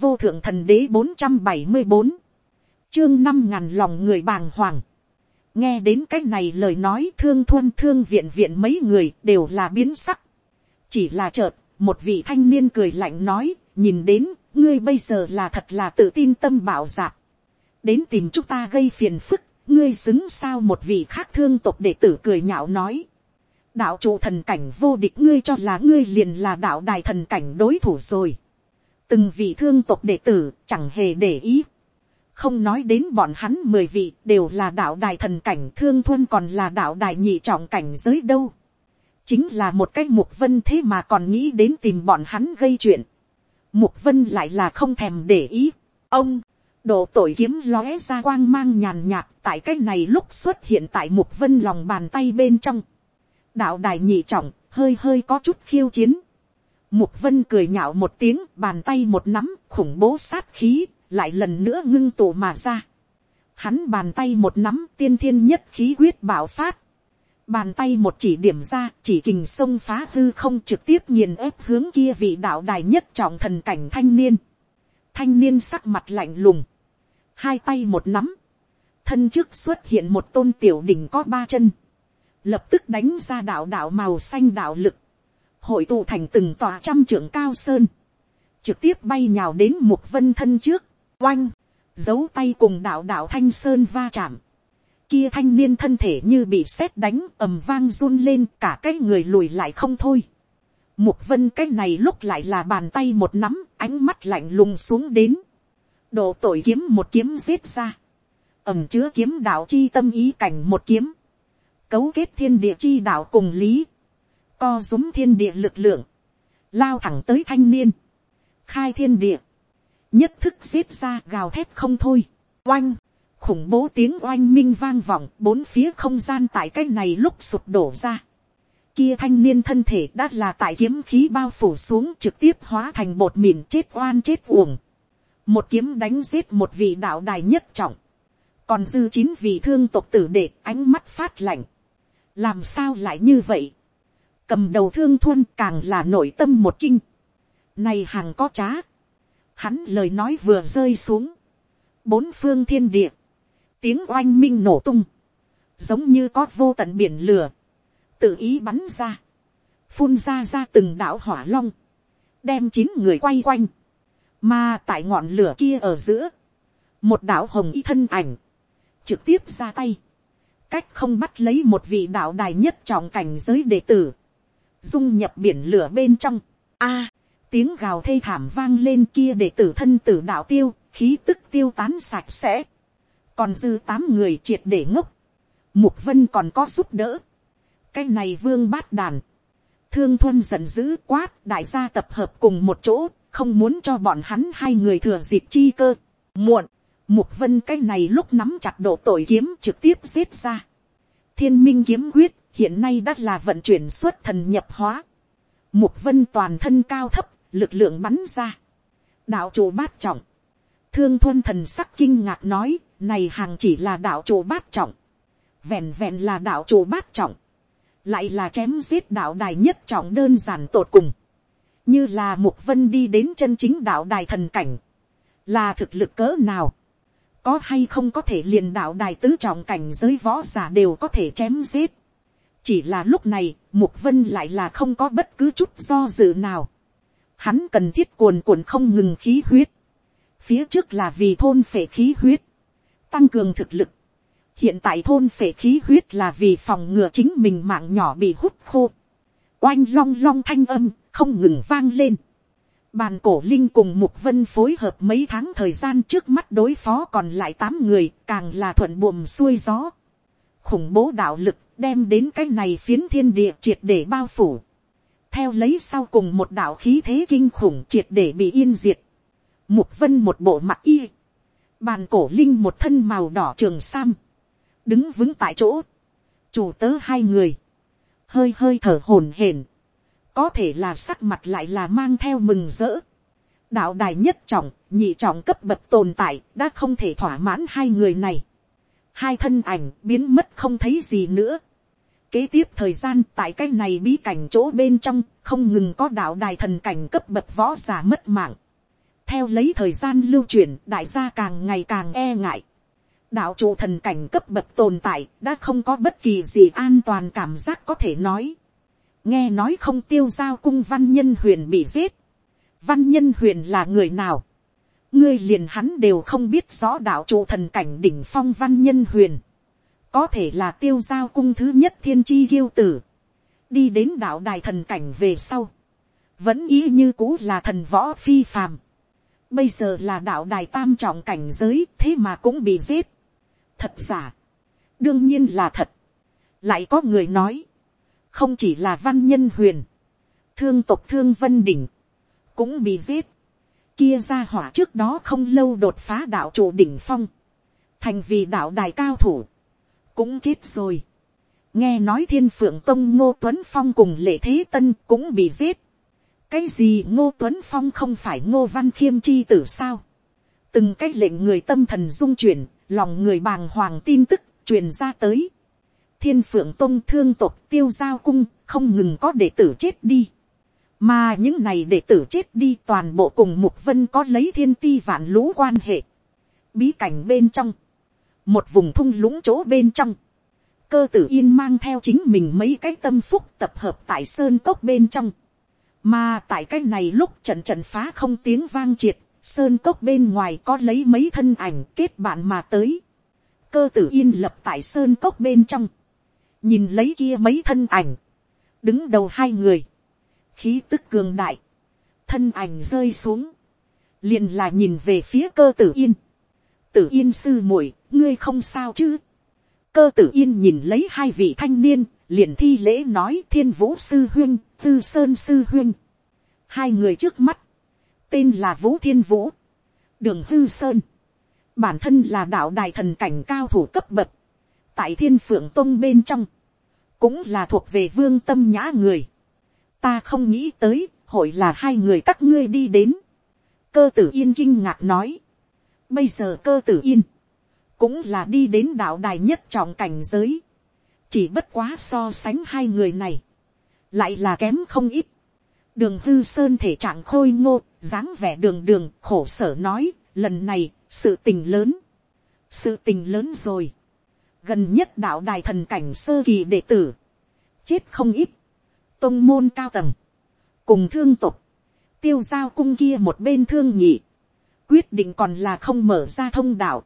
vô thượng thần đế bốn trăm bảy mươi bốn, chương năm ngàn lòng người bàng hoàng. nghe đến cái này lời nói thương thuân thương viện viện mấy người đều là biến sắc. chỉ là chợt, một vị thanh niên cười lạnh nói, nhìn đến, ngươi bây giờ là thật là tự tin tâm bảo dạp. đến tìm chúng ta gây phiền phức, ngươi xứng sao một vị khác thương tộc đệ tử cười nhạo nói đạo trụ thần cảnh vô địch ngươi cho là ngươi liền là đạo đài thần cảnh đối thủ rồi từng vị thương tộc đệ tử chẳng hề để ý. không nói đến bọn hắn mười vị đều là đạo đài thần cảnh thương thuân còn là đạo đài nhị trọng cảnh giới đâu. chính là một cái mục vân thế mà còn nghĩ đến tìm bọn hắn gây chuyện. mục vân lại là không thèm để ý. ông, độ tội kiếm lóe ra quang mang nhàn nhạt tại cái này lúc xuất hiện tại mục vân lòng bàn tay bên trong đạo đài nhị trọng, hơi hơi có chút khiêu chiến. Mục vân cười nhạo một tiếng, bàn tay một nắm, khủng bố sát khí, lại lần nữa ngưng tụ mà ra. Hắn bàn tay một nắm, tiên thiên nhất khí quyết bảo phát. Bàn tay một chỉ điểm ra, chỉ kình sông phá hư không trực tiếp nghiền ép hướng kia vị đạo đài nhất trọng thần cảnh thanh niên. Thanh niên sắc mặt lạnh lùng. Hai tay một nắm. Thân trước xuất hiện một tôn tiểu đỉnh có ba chân lập tức đánh ra đạo đạo màu xanh đạo lực, hội tụ thành từng tòa trăm trưởng cao sơn, trực tiếp bay nhào đến một vân thân trước, oanh, giấu tay cùng đạo đạo thanh sơn va chạm, kia thanh niên thân thể như bị sét đánh ầm vang run lên cả cái người lùi lại không thôi. Mục vân cái này lúc lại là bàn tay một nắm ánh mắt lạnh lùng xuống đến. Độ tội kiếm một kiếm giết ra. ầm chứa kiếm đạo chi tâm ý cảnh một kiếm cấu kết thiên địa chi đạo cùng lý, co rúm thiên địa lực lượng, lao thẳng tới thanh niên, khai thiên địa, nhất thức giết ra gào thép không thôi, oanh, khủng bố tiếng oanh minh vang vọng bốn phía không gian tại cái này lúc sụp đổ ra. Kia thanh niên thân thể đã là tại kiếm khí bao phủ xuống trực tiếp hóa thành bột mìn chết oan chết uổng. Một kiếm đánh giết một vị đạo đài nhất trọng. Còn dư chín vị thương tộc tử để ánh mắt phát lạnh làm sao lại như vậy, cầm đầu thương thuân càng là nội tâm một kinh, này hàng có trá, hắn lời nói vừa rơi xuống, bốn phương thiên địa, tiếng oanh minh nổ tung, giống như có vô tận biển lửa, tự ý bắn ra, phun ra ra từng đảo hỏa long, đem chín người quay quanh, mà tại ngọn lửa kia ở giữa, một đảo hồng y thân ảnh, trực tiếp ra tay, cách không bắt lấy một vị đạo đài nhất trọng cảnh giới đệ tử, dung nhập biển lửa bên trong. A, tiếng gào thê thảm vang lên kia để tử thân tử đạo tiêu, khí tức tiêu tán sạch sẽ. còn dư tám người triệt để ngốc. mục vân còn có giúp đỡ. cái này vương bát đàn. thương thuân giận dữ quát đại gia tập hợp cùng một chỗ, không muốn cho bọn hắn hai người thừa dịp chi cơ. muộn Mục vân cái này lúc nắm chặt độ tội kiếm trực tiếp giết ra. Thiên minh kiếm quyết hiện nay đã là vận chuyển xuất thần nhập hóa. Mục vân toàn thân cao thấp, lực lượng bắn ra. Đạo chủ bát trọng. Thương thuân thần sắc kinh ngạc nói, này hàng chỉ là đạo chủ bát trọng. Vẹn vẹn là đạo chủ bát trọng. Lại là chém giết đạo đài nhất trọng đơn giản tột cùng. Như là mục vân đi đến chân chính đạo đài thần cảnh. Là thực lực cỡ nào có hay không có thể liền đạo đài tứ trọng cảnh giới võ giả đều có thể chém giết chỉ là lúc này, mục vân lại là không có bất cứ chút do dự nào. hắn cần thiết cuồn cuộn không ngừng khí huyết. phía trước là vì thôn phệ khí huyết, tăng cường thực lực. hiện tại thôn phệ khí huyết là vì phòng ngừa chính mình mạng nhỏ bị hút khô. oanh long long thanh âm không ngừng vang lên Bàn cổ linh cùng Mục Vân phối hợp mấy tháng thời gian trước mắt đối phó còn lại tám người, càng là thuận buồm xuôi gió. Khủng bố đạo lực đem đến cái này phiến thiên địa triệt để bao phủ. Theo lấy sau cùng một đạo khí thế kinh khủng triệt để bị yên diệt. Mục Vân một bộ mặt y. Bàn cổ linh một thân màu đỏ trường sam. Đứng vững tại chỗ. Chủ tớ hai người. Hơi hơi thở hổn hển có thể là sắc mặt lại là mang theo mừng rỡ. đạo đài nhất trọng, nhị trọng cấp bậc tồn tại đã không thể thỏa mãn hai người này. hai thân ảnh biến mất không thấy gì nữa kế tiếp thời gian tại cái này bí cảnh chỗ bên trong, không ngừng có đạo đài thần cảnh cấp bậc võ giả mất mạng. theo lấy thời gian lưu truyền, đại gia càng ngày càng e ngại. đạo chủ thần cảnh cấp bậc tồn tại đã không có bất kỳ gì an toàn cảm giác có thể nói. nghe nói không tiêu giao cung văn nhân huyền bị giết. văn nhân huyền là người nào. ngươi liền hắn đều không biết rõ đạo chủ thần cảnh đỉnh phong văn nhân huyền có thể là tiêu giao cung thứ nhất thiên chi kiêu tử. đi đến đạo đài thần cảnh về sau. vẫn ý như cũ là thần võ phi phàm bây giờ là đạo đài tam trọng cảnh giới thế mà cũng bị giết. thật giả, đương nhiên là thật. lại có người nói, không chỉ là văn nhân huyền, thương tộc thương vân đỉnh, cũng bị giết. kia ra hỏa trước đó không lâu đột phá đạo chủ đỉnh phong, thành vì đạo đài cao thủ, cũng chết rồi. nghe nói thiên phượng tông ngô tuấn phong cùng lệ thế tân cũng bị giết cái gì ngô tuấn phong không phải ngô văn khiêm chi tử sao. từng cái lệnh người tâm thần dung chuyển, lòng người bàng hoàng tin tức truyền ra tới. thiên phượng tông thương tộc tiêu giao cung không ngừng có đệ tử chết đi. mà những này đệ tử chết đi toàn bộ cùng mục vân có lấy thiên ti vạn lũ quan hệ. bí cảnh bên trong, một vùng thung lũng chỗ bên trong, cơ tử yên mang theo chính mình mấy cái tâm phúc tập hợp tại sơn cốc bên trong mà tại cái này lúc trận trận phá không tiếng vang triệt, sơn cốc bên ngoài có lấy mấy thân ảnh kết bạn mà tới. Cơ tử yên lập tại sơn cốc bên trong. Nhìn lấy kia mấy thân ảnh. Đứng đầu hai người. Khí tức cường đại. Thân ảnh rơi xuống. Liền là nhìn về phía cơ tử yên. Tử yên sư muội ngươi không sao chứ. Cơ tử yên nhìn lấy hai vị thanh niên, liền thi lễ nói thiên vũ sư huyên, tư sơn sư huyên. Hai người trước mắt, tên là vũ thiên vũ, đường hư sơn. Bản thân là đạo đài thần cảnh cao thủ cấp bậc. Tại thiên phượng tông bên trong, cũng là thuộc về vương tâm nhã người. Ta không nghĩ tới, hội là hai người các ngươi đi đến. Cơ tử yên kinh ngạc nói. Bây giờ cơ tử yên, cũng là đi đến đạo đài nhất trọng cảnh giới. Chỉ bất quá so sánh hai người này, lại là kém không ít. đường hư sơn thể trạng khôi ngô, dáng vẻ đường đường khổ sở nói, lần này, sự tình lớn, sự tình lớn rồi. gần nhất đạo đài thần cảnh sơ kỳ đệ tử, chết không ít, tôn môn cao tầng, cùng thương tục, tiêu giao cung kia một bên thương nhị, quyết định còn là không mở ra thông đạo,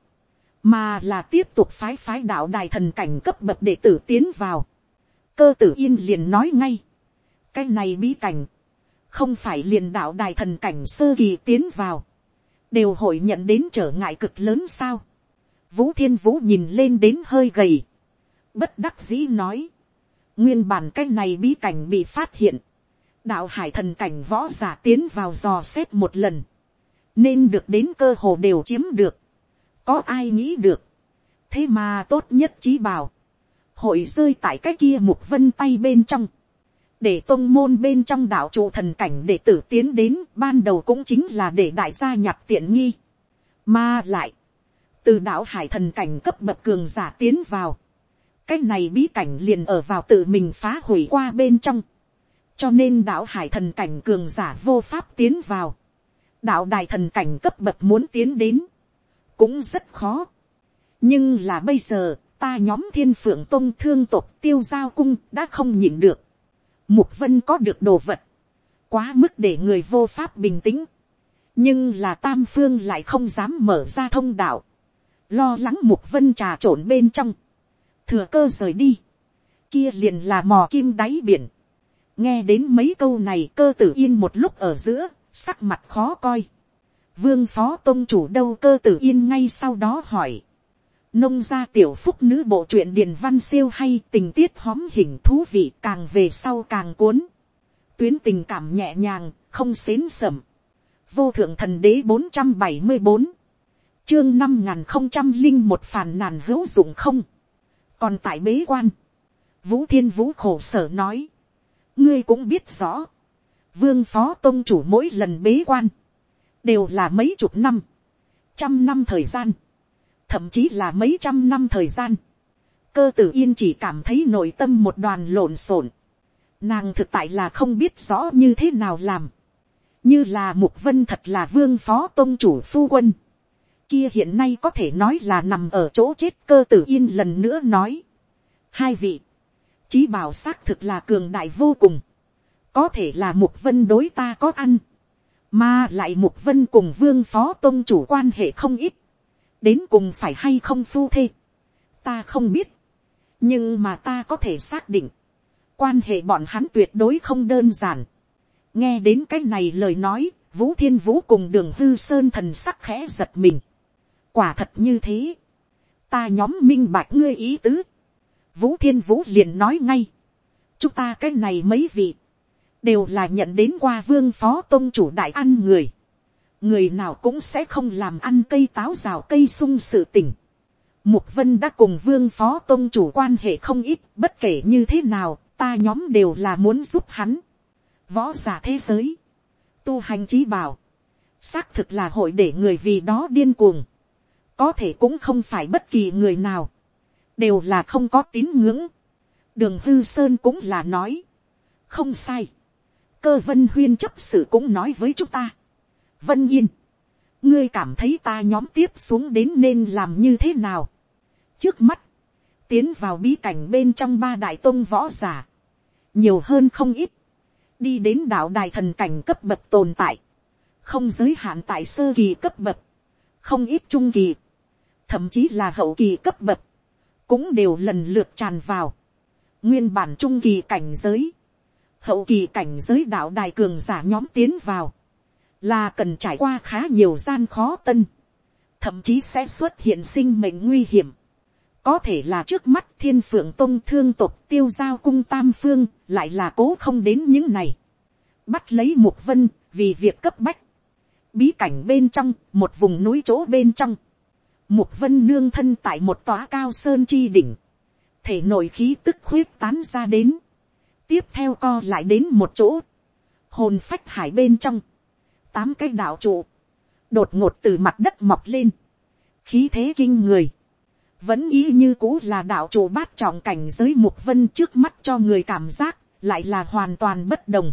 mà là tiếp tục phái phái đạo đài thần cảnh cấp bậc đệ tử tiến vào. cơ tử yên liền nói ngay, cái này bí cảnh, không phải liền đạo đài thần cảnh sơ kỳ tiến vào, đều hội nhận đến trở ngại cực lớn sao. vũ thiên vũ nhìn lên đến hơi gầy, bất đắc dĩ nói, nguyên bản cái này bí cảnh bị phát hiện, đạo hải thần cảnh võ giả tiến vào dò xét một lần, nên được đến cơ hồ đều chiếm được có ai nghĩ được, thế mà tốt nhất trí bảo, hội rơi tại cái kia mục vân tay bên trong, để tôn môn bên trong đạo trụ thần cảnh để tử tiến đến ban đầu cũng chính là để đại gia nhặt tiện nghi, mà lại, từ đạo hải thần cảnh cấp bậc cường giả tiến vào, cái này bí cảnh liền ở vào tự mình phá hủy qua bên trong, cho nên đạo hải thần cảnh cường giả vô pháp tiến vào, đạo đài thần cảnh cấp bậc muốn tiến đến, cũng rất khó. nhưng là bây giờ, ta nhóm thiên phượng tôn thương tộc tiêu giao cung đã không nhịn được. mục vân có được đồ vật, quá mức để người vô pháp bình tĩnh. nhưng là tam phương lại không dám mở ra thông đạo, lo lắng mục vân trà trộn bên trong, thừa cơ rời đi, kia liền là mò kim đáy biển. nghe đến mấy câu này cơ tử yên một lúc ở giữa, sắc mặt khó coi vương phó tôn chủ đâu cơ tử yên ngay sau đó hỏi. nông gia tiểu phúc nữ bộ truyện điền văn siêu hay tình tiết hóm hình thú vị càng về sau càng cuốn. tuyến tình cảm nhẹ nhàng, không xến sẩm. vô thượng thần đế bốn trăm bảy mươi bốn, chương năm n không trăm linh một phàn nàn hữu dụng không. còn tại bế quan, vũ thiên vũ khổ sở nói, ngươi cũng biết rõ, vương phó tôn chủ mỗi lần bế quan, đều là mấy chục năm, trăm năm thời gian, thậm chí là mấy trăm năm thời gian, cơ tử yên chỉ cảm thấy nội tâm một đoàn lộn xộn, nàng thực tại là không biết rõ như thế nào làm, như là mục vân thật là vương phó tôn chủ phu quân, kia hiện nay có thể nói là nằm ở chỗ chết cơ tử yên lần nữa nói. hai vị, chí bảo xác thực là cường đại vô cùng, có thể là mục vân đối ta có ăn, mà lại mục vân cùng vương phó tôn chủ quan hệ không ít, đến cùng phải hay không phu thê, ta không biết, nhưng mà ta có thể xác định, quan hệ bọn hắn tuyệt đối không đơn giản. nghe đến cái này lời nói, vũ thiên vũ cùng đường hư sơn thần sắc khẽ giật mình. quả thật như thế, ta nhóm minh bạch ngươi ý tứ. vũ thiên vũ liền nói ngay, chúng ta cái này mấy vị, đều là nhận đến qua vương phó tôn chủ đại ăn người. người nào cũng sẽ không làm ăn cây táo rào cây sung sự tỉnh. Mục vân đã cùng vương phó tôn chủ quan hệ không ít, bất kể như thế nào, ta nhóm đều là muốn giúp hắn. Võ giả thế giới, tu hành trí bảo, xác thực là hội để người vì đó điên cuồng. Có thể cũng không phải bất kỳ người nào, đều là không có tín ngưỡng. Đường hư sơn cũng là nói, không sai. Cơ vân huyên chấp sự cũng nói với chúng ta. Vân yên, ngươi cảm thấy ta nhóm tiếp xuống đến nên làm như thế nào. Trước mắt, tiến vào bí cảnh bên trong ba đại tôn võ giả, nhiều hơn không ít, đi đến đạo đài thần cảnh cấp bậc tồn tại, không giới hạn tại sơ kỳ cấp bậc, không ít trung kỳ, thậm chí là hậu kỳ cấp bậc, cũng đều lần lượt tràn vào, nguyên bản trung kỳ cảnh giới, hậu kỳ cảnh giới đạo đài cường giả nhóm tiến vào, là cần trải qua khá nhiều gian khó tân, thậm chí sẽ xuất hiện sinh mệnh nguy hiểm, có thể là trước mắt thiên phượng tôn thương tục tiêu giao cung tam phương, lại là cố không đến những này. Bắt lấy mục vân, vì việc cấp bách. Bí cảnh bên trong, một vùng núi chỗ bên trong. Mục vân nương thân tại một tòa cao sơn chi đỉnh. Thể nội khí tức khuyết tán ra đến. Tiếp theo co lại đến một chỗ. Hồn phách hải bên trong. Tám cái đạo trụ. Đột ngột từ mặt đất mọc lên. Khí thế kinh người vẫn ý như cũ là đạo trụ bát trọng cảnh giới mục vân trước mắt cho người cảm giác, lại là hoàn toàn bất đồng.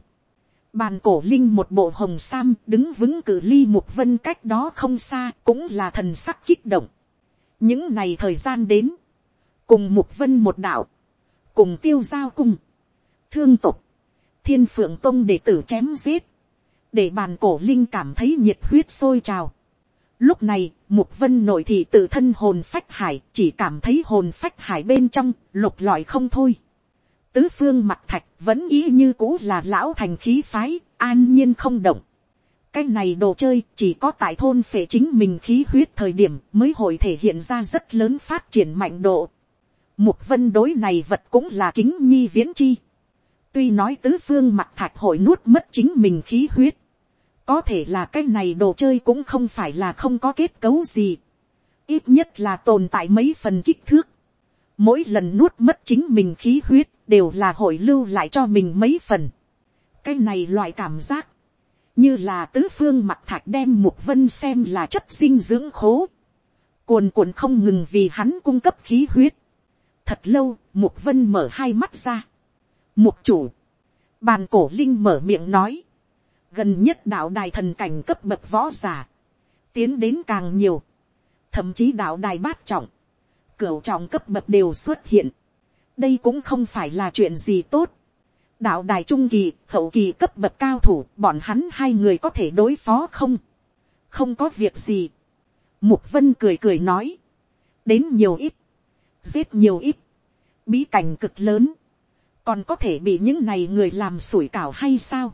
Bàn cổ linh một bộ hồng sam đứng vững cử ly mục vân cách đó không xa cũng là thần sắc kích động. Những này thời gian đến, cùng mục vân một đạo, cùng tiêu giao cung, thương tục, thiên phượng tông để tử chém giết, để bàn cổ linh cảm thấy nhiệt huyết sôi trào Lúc này, Mục Vân nội thị tự thân hồn phách hải, chỉ cảm thấy hồn phách hải bên trong, lục lọi không thôi. Tứ phương mặt thạch vẫn ý như cũ là lão thành khí phái, an nhiên không động. Cái này đồ chơi chỉ có tại thôn phệ chính mình khí huyết thời điểm mới hội thể hiện ra rất lớn phát triển mạnh độ. Mục vân đối này vật cũng là kính nhi viễn chi. Tuy nói tứ phương mặt thạch hội nuốt mất chính mình khí huyết có thể là cái này đồ chơi cũng không phải là không có kết cấu gì. ít nhất là tồn tại mấy phần kích thước. mỗi lần nuốt mất chính mình khí huyết đều là hội lưu lại cho mình mấy phần. cái này loại cảm giác, như là tứ phương mặt thạch đem mục vân xem là chất dinh dưỡng khố. cuồn cuộn không ngừng vì hắn cung cấp khí huyết. thật lâu, mục vân mở hai mắt ra mục chủ, bàn cổ linh mở miệng nói. Gần nhất đạo đài thần cảnh cấp bậc võ giả, tiến đến càng nhiều, thậm chí đạo đài bát trọng, cửu trọng cấp bậc đều xuất hiện, đây cũng không phải là chuyện gì tốt, đạo đài trung kỳ, hậu kỳ cấp bậc cao thủ, bọn hắn hai người có thể đối phó không, không có việc gì, mục vân cười cười nói, đến nhiều ít, giết nhiều ít, bí cảnh cực lớn, còn có thể bị những này người làm sủi cảo hay sao,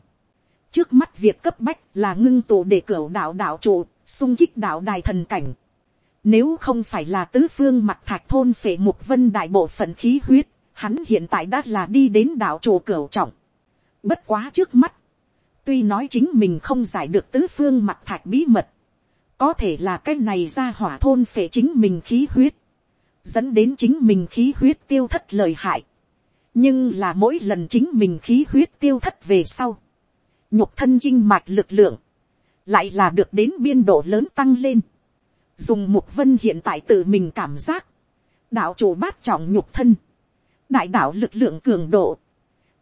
trước mắt việc cấp bách là ngưng tụ để cửa đạo đạo trụ, sung kích đạo đài thần cảnh. Nếu không phải là tứ phương mặt thạch thôn phệ mục vân đại bộ phận khí huyết, hắn hiện tại đã là đi đến đạo trụ cửa trọng. Bất quá trước mắt, tuy nói chính mình không giải được tứ phương mặt thạch bí mật, có thể là cái này ra hỏa thôn phệ chính mình khí huyết, dẫn đến chính mình khí huyết tiêu thất lời hại nhưng là mỗi lần chính mình khí huyết tiêu thất về sau, nhục thân kinh mạch lực lượng, lại là được đến biên độ lớn tăng lên. Dùng mục vân hiện tại tự mình cảm giác, đạo chủ bát trọng nhục thân, đại đạo lực lượng cường độ,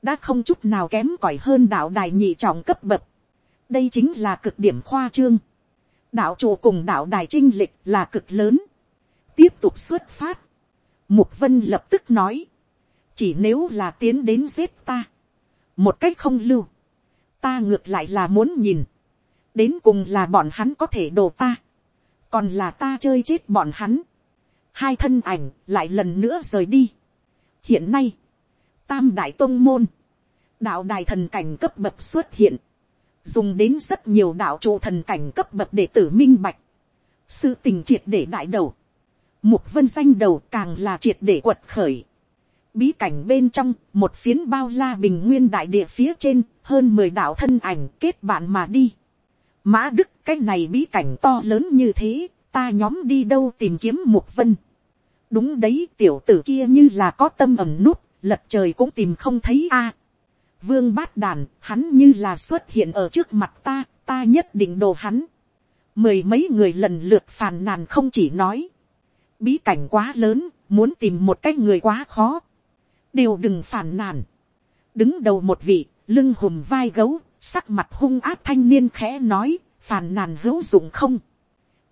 đã không chút nào kém cỏi hơn đạo đài nhị trọng cấp bậc. đây chính là cực điểm khoa trương, đạo chủ cùng đạo đài trinh lịch là cực lớn, tiếp tục xuất phát, mục vân lập tức nói, chỉ nếu là tiến đến giết ta, một cách không lưu, ta ngược lại là muốn nhìn, đến cùng là bọn hắn có thể đổ ta, còn là ta chơi chết bọn hắn, hai thân ảnh lại lần nữa rời đi. hiện nay, tam đại tôn môn, đạo đài thần cảnh cấp bậc xuất hiện, dùng đến rất nhiều đạo trụ thần cảnh cấp bậc để tử minh bạch, sự tình triệt để đại đầu, mục vân danh đầu càng là triệt để quật khởi, bí cảnh bên trong một phiến bao la bình nguyên đại địa phía trên hơn mười đạo thân ảnh kết bạn mà đi. Mã đức cái này bí cảnh to lớn như thế, ta nhóm đi đâu tìm kiếm mục vân. đúng đấy tiểu tử kia như là có tâm ẩm nút, lật trời cũng tìm không thấy a. vương bát đàn, hắn như là xuất hiện ở trước mặt ta, ta nhất định đồ hắn. mười mấy người lần lượt phàn nàn không chỉ nói. bí cảnh quá lớn, muốn tìm một cái người quá khó đều đừng phản nàn. đứng đầu một vị, lưng hùm vai gấu, sắc mặt hung ác thanh niên khẽ nói, phản nàn hữu dụng không.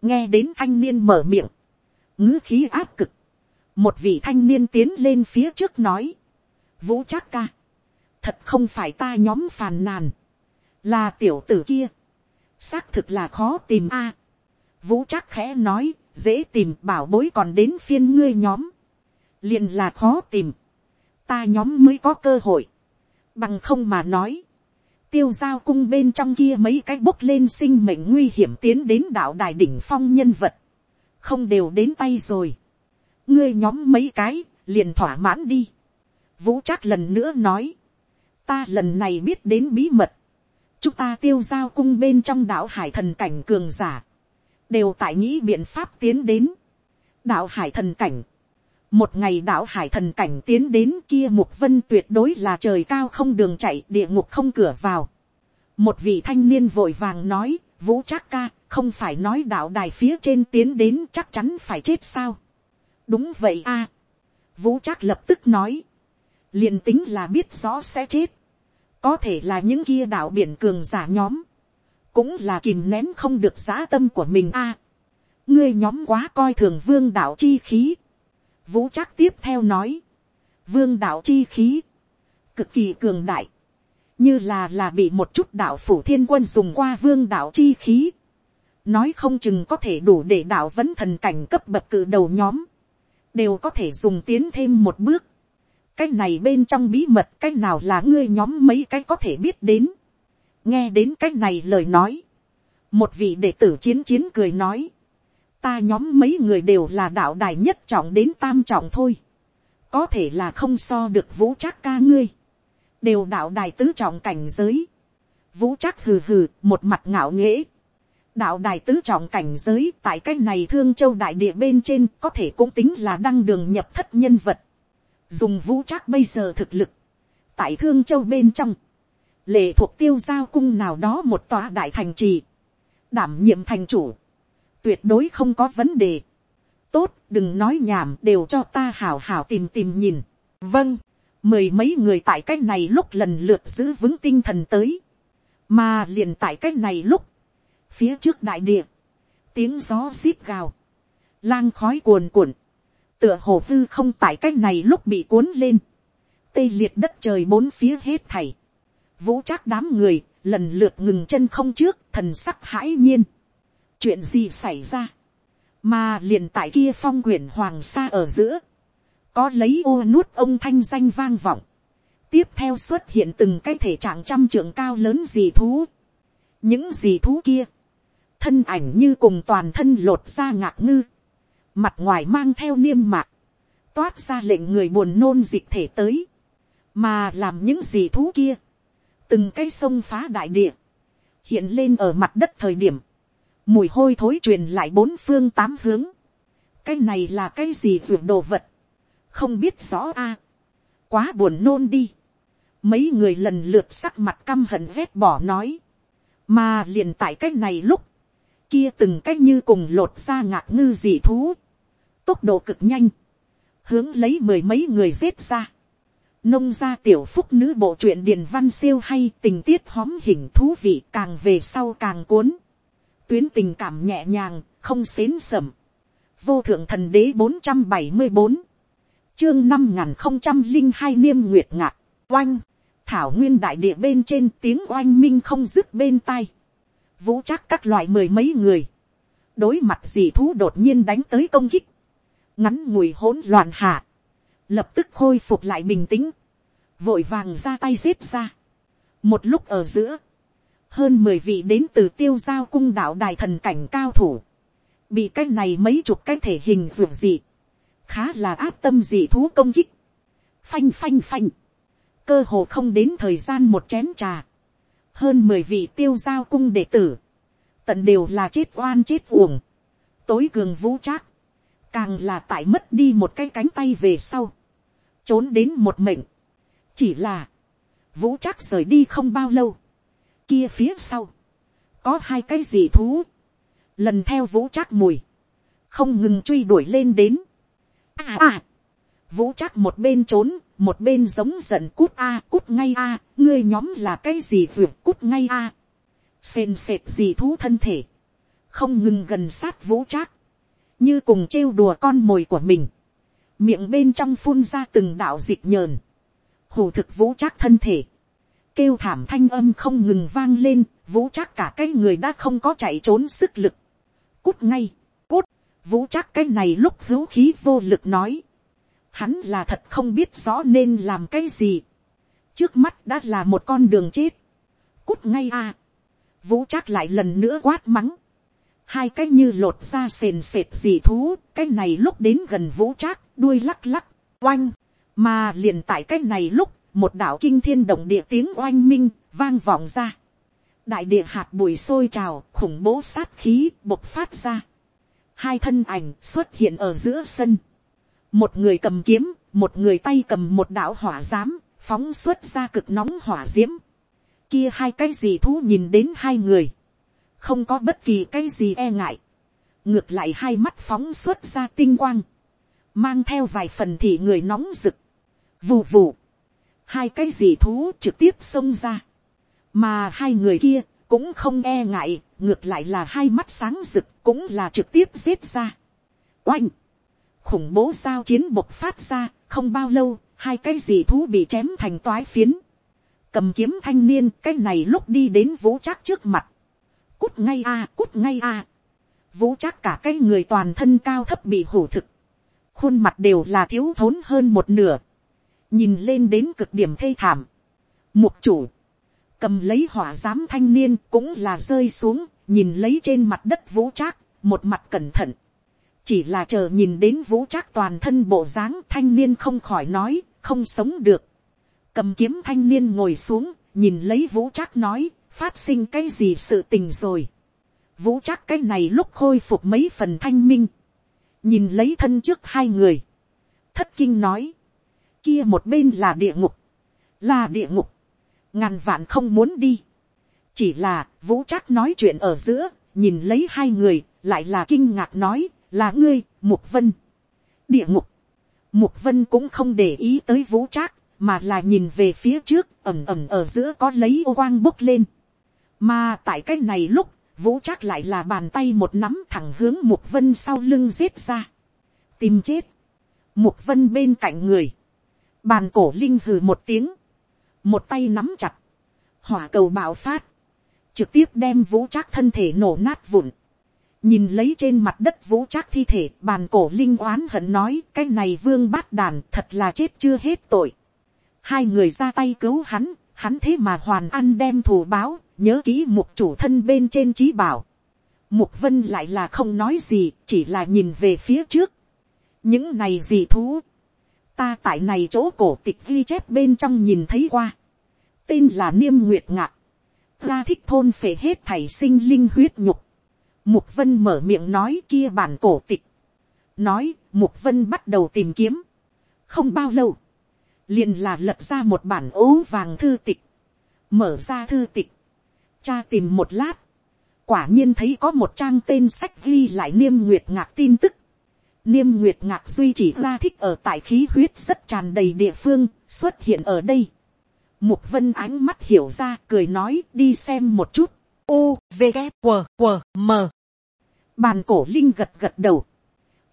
nghe đến thanh niên mở miệng, ngữ khí áp cực, một vị thanh niên tiến lên phía trước nói, vũ trác ca, thật không phải ta nhóm phàn nàn, là tiểu tử kia, xác thực là khó tìm a. vũ trác khẽ nói, dễ tìm bảo bối còn đến phiên ngươi nhóm, liền là khó tìm, ta nhóm mới có cơ hội, bằng không mà nói, tiêu giao cung bên trong kia mấy cái bốc lên sinh mệnh nguy hiểm tiến đến đạo đài đỉnh phong nhân vật, không đều đến tay rồi, ngươi nhóm mấy cái, liền thỏa mãn đi, vũ chắc lần nữa nói, ta lần này biết đến bí mật, chúng ta tiêu giao cung bên trong đạo hải thần cảnh cường giả, đều tại nghĩ biện pháp tiến đến, đạo hải thần cảnh, một ngày đạo hải thần cảnh tiến đến kia mục vân tuyệt đối là trời cao không đường chạy địa ngục không cửa vào. một vị thanh niên vội vàng nói, vũ trác ca, không phải nói đạo đài phía trên tiến đến chắc chắn phải chết sao. đúng vậy a. vũ trác lập tức nói, liền tính là biết rõ sẽ chết. có thể là những kia đạo biển cường giả nhóm, cũng là kìm nén không được giá tâm của mình a. ngươi nhóm quá coi thường vương đạo chi khí Vũ chắc tiếp theo nói. Vương đạo chi khí. Cực kỳ cường đại. Như là là bị một chút đạo phủ thiên quân dùng qua vương đạo chi khí. Nói không chừng có thể đủ để đạo vấn thần cảnh cấp bậc cử đầu nhóm. Đều có thể dùng tiến thêm một bước. Cái này bên trong bí mật, cái nào là ngươi nhóm mấy cái có thể biết đến. Nghe đến cái này lời nói. Một vị đệ tử chiến chiến cười nói ta nhóm mấy người đều là đạo đài nhất trọng đến tam trọng thôi. có thể là không so được vũ trác ca ngươi. đều đạo đài tứ trọng cảnh giới. vũ trác hừ hừ, một mặt ngạo nghễ. đạo đài tứ trọng cảnh giới tại cái này thương châu đại địa bên trên có thể cũng tính là đăng đường nhập thất nhân vật. dùng vũ trác bây giờ thực lực. tại thương châu bên trong. lệ thuộc tiêu giao cung nào đó một tòa đại thành trì. đảm nhiệm thành chủ tuyệt đối không có vấn đề. tốt, đừng nói nhảm đều cho ta hảo hảo tìm tìm nhìn. vâng, mười mấy người tại cái này lúc lần lượt giữ vững tinh thần tới. mà liền tại cái này lúc, phía trước đại địa, tiếng gió xít gào, lang khói cuồn cuộn, tựa hồ tư không tại cái này lúc bị cuốn lên, tê liệt đất trời bốn phía hết thảy, vũ trác đám người lần lượt ngừng chân không trước thần sắc hãi nhiên, chuyện gì xảy ra, mà liền tại kia phong quyển hoàng sa ở giữa, có lấy ô nuốt ông thanh danh vang vọng, tiếp theo xuất hiện từng cái thể trạng trăm trưởng cao lớn gì thú, những gì thú kia, thân ảnh như cùng toàn thân lột ra ngạc ngư, mặt ngoài mang theo niêm mạc, toát ra lệnh người buồn nôn dịch thể tới, mà làm những gì thú kia, từng cái sông phá đại địa, hiện lên ở mặt đất thời điểm, mùi hôi thối truyền lại bốn phương tám hướng, cái này là cái gì ruộng đồ vật, không biết rõ a, quá buồn nôn đi, mấy người lần lượt sắc mặt căm hận rét bỏ nói, mà liền tại cái này lúc, kia từng cách như cùng lột ra ngạc ngư dị thú, tốc độ cực nhanh, hướng lấy mười mấy người giết ra, nông gia tiểu phúc nữ bộ truyện điền văn siêu hay tình tiết hóm hình thú vị càng về sau càng cuốn tuyến tình cảm nhẹ nhàng, không xến sẩm. vô thượng thần đế bốn trăm bảy mươi bốn, chương năm n g h n không trăm linh hai niêm nguyệt ngạc, oanh, thảo nguyên đại địa bên trên tiếng oanh minh không dứt bên tai. vũ chắc các loại mười mấy người, đối mặt dị thú đột nhiên đánh tới công kích, ngắn ngùi hỗn loạn hạ, lập tức khôi phục lại bình tĩnh, vội vàng ra tay giết ra. một lúc ở giữa, hơn mười vị đến từ tiêu giao cung đạo đài thần cảnh cao thủ, bị cái này mấy chục cái thể hình ruột dị, khá là áp tâm dị thú công kích, phanh phanh phanh, cơ hồ không đến thời gian một chén trà, hơn mười vị tiêu giao cung đệ tử, tận đều là chết oan chết uổng, tối cường vũ trác, càng là tại mất đi một cái cánh tay về sau, trốn đến một mệnh, chỉ là, vũ trác rời đi không bao lâu, kia phía sau, có hai cái gì thú, lần theo vũ trác mùi, không ngừng truy đuổi lên đến, À à. Vũ chắc một bên trốn, một bên giống giận cút a cút ngay a ngươi nhóm là cái gì vượt cút ngay a à. Sền sệt gì thú thân thể. Không ngừng gần sát vũ trác. Như cùng trêu đùa con mồi của mình. Miệng bên trong phun ra từng đạo dịch nhờn. Hù thực vũ trác thân thể. Kêu thảm thanh âm không ngừng vang lên. Vũ trác cả cái người đã không có chạy trốn sức lực. Cút ngay cút. vũ chắc cái này lúc hữu khí vô lực nói. Hắn là thật không biết rõ nên làm cái gì. Trước mắt đã là một con đường chết. Cút ngay à. Vũ chắc lại lần nữa quát mắng. Hai cái như lột ra sền sệt gì thú. Cái này lúc đến gần vũ chắc đuôi lắc lắc, oanh. Mà liền tại cái này lúc, một đạo kinh thiên động địa tiếng oanh minh, vang vọng ra. Đại địa hạt bụi sôi trào, khủng bố sát khí, bộc phát ra. Hai thân ảnh xuất hiện ở giữa sân, một người cầm kiếm, một người tay cầm một đạo hỏa giám, phóng xuất ra cực nóng hỏa diễm. Kia hai cái gì thú nhìn đến hai người, không có bất kỳ cái gì e ngại, ngược lại hai mắt phóng xuất ra tinh quang, mang theo vài phần thị người nóng rực, vù vù, hai cái gì thú trực tiếp xông ra, mà hai người kia cũng không e ngại, ngược lại là hai mắt sáng rực cũng là trực tiếp giết ra. Oanh! khủng bố sao chiến bộc phát ra, không bao lâu, hai cái gì thú bị chém thành toái phiến. Cầm kiếm thanh niên, cái này lúc đi đến vũ trác trước mặt. Cút ngay a cút ngay a Vũ trác cả cái người toàn thân cao thấp bị hủ thực. Khuôn mặt đều là thiếu thốn hơn một nửa. Nhìn lên đến cực điểm thê thảm. Mục chủ. Cầm lấy hỏa giám thanh niên cũng là rơi xuống, nhìn lấy trên mặt đất vũ trác, một mặt cẩn thận. Chỉ là chờ nhìn đến vũ trác toàn thân bộ dáng thanh niên không khỏi nói, không sống được. Cầm kiếm thanh niên ngồi xuống, nhìn lấy vũ trác nói, phát sinh cái gì sự tình rồi. Vũ trác cái này lúc khôi phục mấy phần thanh minh. Nhìn lấy thân trước hai người. Thất kinh nói. Kia một bên là địa ngục. Là địa ngục. Ngàn vạn không muốn đi chỉ là vũ trác nói chuyện ở giữa, nhìn lấy hai người, lại là kinh ngạc nói, là ngươi, mục vân. địa ngục, mục vân cũng không để ý tới vũ trác, mà là nhìn về phía trước, ẩm ẩm ở giữa có lấy ô quang bốc lên. mà tại cái này lúc, vũ trác lại là bàn tay một nắm thẳng hướng mục vân sau lưng giết ra. tìm chết, mục vân bên cạnh người, bàn cổ linh hừ một tiếng, một tay nắm chặt, hỏa cầu bạo phát, trực tiếp đem vũ trác thân thể nổ nát vụn. nhìn lấy trên mặt đất vũ trác thi thể bàn cổ linh oán hận nói cái này vương bát đàn thật là chết chưa hết tội. hai người ra tay cứu hắn, hắn thế mà hoàn ăn đem thù báo, nhớ kỹ mục chủ thân bên trên trí bảo. mục vân lại là không nói gì, chỉ là nhìn về phía trước. những này gì thú ta tại này chỗ cổ tịch ghi chép bên trong nhìn thấy qua. tên là niêm nguyệt ngạc ra thích thôn phệ hết thảy sinh linh huyết nhục. Mục vân mở miệng nói kia bản cổ tịch. Nói, mục vân bắt đầu tìm kiếm. Không bao lâu, liền là lật ra một bản ố vàng thư tịch. Mở ra thư tịch. Cha tìm một lát. Quả nhiên thấy có một trang tên sách ghi lại niêm nguyệt ngạc tin tức. Niêm nguyệt ngạc duy chỉ ra thích ở tại khí huyết rất tràn đầy địa phương, xuất hiện ở đây. Mục vân ánh mắt hiểu ra cười nói đi xem một chút. U, V, K, W, W, M. Bàn cổ linh gật gật đầu.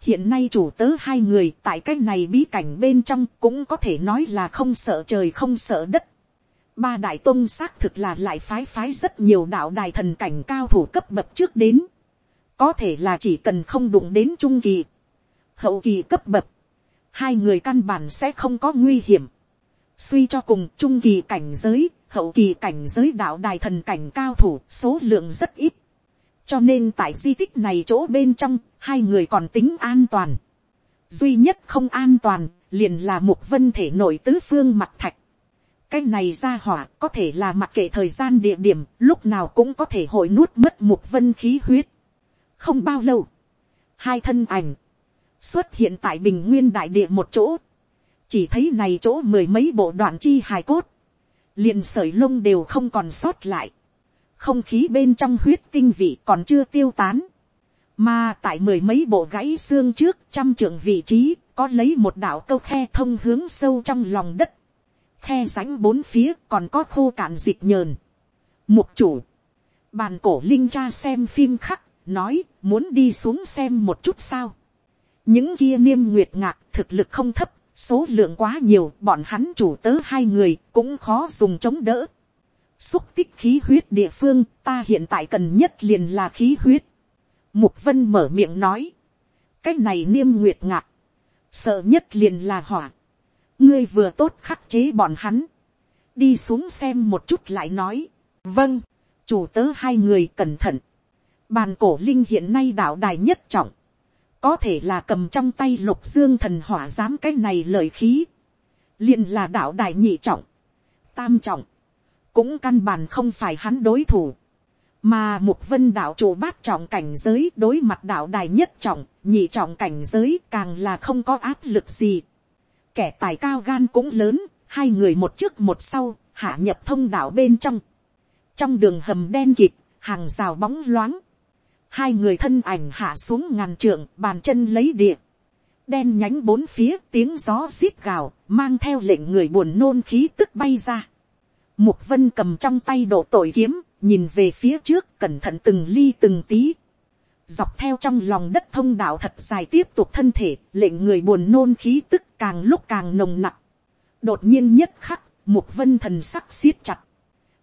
Hiện nay chủ tớ hai người tại cái này bí cảnh bên trong cũng có thể nói là không sợ trời không sợ đất. Ba đại tôn xác thực là lại phái phái rất nhiều đạo đài thần cảnh cao thủ cấp bậc trước đến. Có thể là chỉ cần không đụng đến trung kỳ. Hậu kỳ cấp bậc. Hai người căn bản sẽ không có nguy hiểm. Suy cho cùng trung kỳ cảnh giới, hậu kỳ cảnh giới đạo đài thần cảnh cao thủ số lượng rất ít cho nên tại di tích này chỗ bên trong, hai người còn tính an toàn. duy nhất không an toàn, liền là một vân thể nội tứ phương mặt thạch. cái này ra hỏa có thể là mặc kệ thời gian địa điểm, lúc nào cũng có thể hội nuốt mất một vân khí huyết. không bao lâu, hai thân ảnh xuất hiện tại bình nguyên đại địa một chỗ, chỉ thấy này chỗ mười mấy bộ đoạn chi hài cốt, liền sởi lông đều không còn sót lại. Không khí bên trong huyết tinh vị còn chưa tiêu tán, mà tại mười mấy bộ gãy xương trước trăm trưởng vị trí có lấy một đạo câu khe thông hướng sâu trong lòng đất, khe rãnh bốn phía còn có khô cạn dịch nhờn. Mục chủ, bàn cổ linh cha xem phim khắc, nói muốn đi xuống xem một chút sao những kia niêm nguyệt ngạc thực lực không thấp, số lượng quá nhiều, bọn hắn chủ tớ hai người cũng khó dùng chống đỡ xúc tích khí huyết địa phương, ta hiện tại cần nhất liền là khí huyết. Mục vân mở miệng nói, cái này niêm nguyệt ngạc, sợ nhất liền là hỏa. ngươi vừa tốt khắc chế bọn hắn, đi xuống xem một chút lại nói, vâng, chủ tớ hai người cẩn thận, bàn cổ linh hiện nay đạo đài nhất trọng, có thể là cầm trong tay lục dương thần hỏa dám cái này lời khí, liền là đạo đại nhị trọng, tam trọng, cũng căn bản không phải hắn đối thủ, mà mục vân đạo chủ bát trọng cảnh giới đối mặt đạo đài nhất trọng, nhị trọng cảnh giới càng là không có áp lực gì. Kẻ tài cao gan cũng lớn, hai người một trước một sau, hạ nhập thông đạo bên trong. Trong đường hầm đen kịt, hàng rào bóng loáng. Hai người thân ảnh hạ xuống ngàn trượng, bàn chân lấy địa. Đen nhánh bốn phía tiếng gió xít gào, mang theo lệnh người buồn nôn khí tức bay ra. Mục vân cầm trong tay độ tội kiếm, nhìn về phía trước cẩn thận từng ly từng tí. Dọc theo trong lòng đất thông đạo thật dài tiếp tục thân thể, lệnh người buồn nôn khí tức càng lúc càng nồng nặng. Đột nhiên nhất khắc, mục vân thần sắc siết chặt.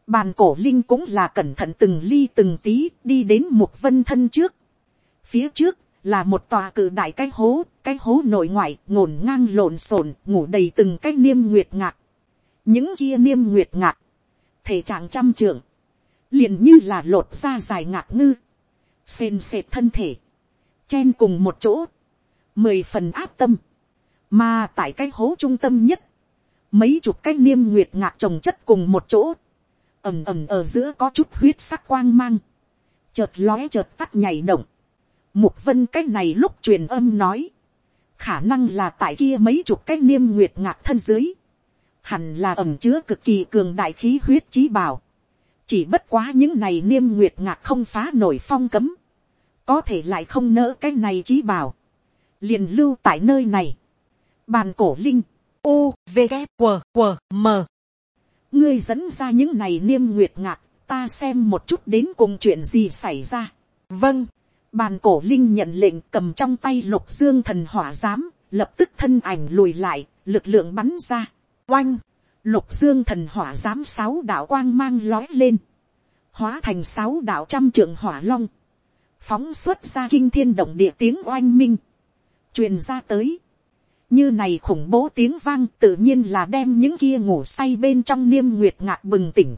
Bàn cổ linh cũng là cẩn thận từng ly từng tí đi đến một vân thân trước. Phía trước là một tòa cự đại cái hố, cái hố nội ngoại ngổn ngang lộn xộn ngủ đầy từng cái niêm nguyệt ngạc. Những kia niêm nguyệt ngạc thể trạng trăm trưởng, liền như là lột ra dài ngạc ngư, sền sệt thân thể, chen cùng một chỗ, mười phần áp tâm, mà tại cái hố trung tâm nhất, mấy chục cái niêm nguyệt ngạc trồng chất cùng một chỗ, ầm ầm ở giữa có chút huyết sắc quang mang, chợt lóe chợt tắt nhảy động, mục vân cái này lúc truyền âm nói, khả năng là tại kia mấy chục cái niêm nguyệt ngạc thân dưới, hẳn là ẩm chứa cực kỳ cường đại khí huyết trí bảo. chỉ bất quá những này niêm nguyệt ngạc không phá nổi phong cấm, có thể lại không nỡ cái này trí bảo, liền lưu tại nơi này. bàn cổ linh, u, v, g, q, q, m ngươi dẫn ra những này niêm nguyệt ngạc, ta xem một chút đến cùng chuyện gì xảy ra. vâng, bàn cổ linh nhận lệnh cầm trong tay lục dương thần hỏa giám, lập tức thân ảnh lùi lại, lực lượng bắn ra Oanh, lục dương thần hỏa giám sáu đạo quang mang lói lên. Hóa thành sáu đạo trăm trưởng hỏa long. Phóng xuất ra kinh thiên động địa tiếng oanh minh. truyền ra tới. Như này khủng bố tiếng vang tự nhiên là đem những kia ngủ say bên trong niêm nguyệt ngạc bừng tỉnh.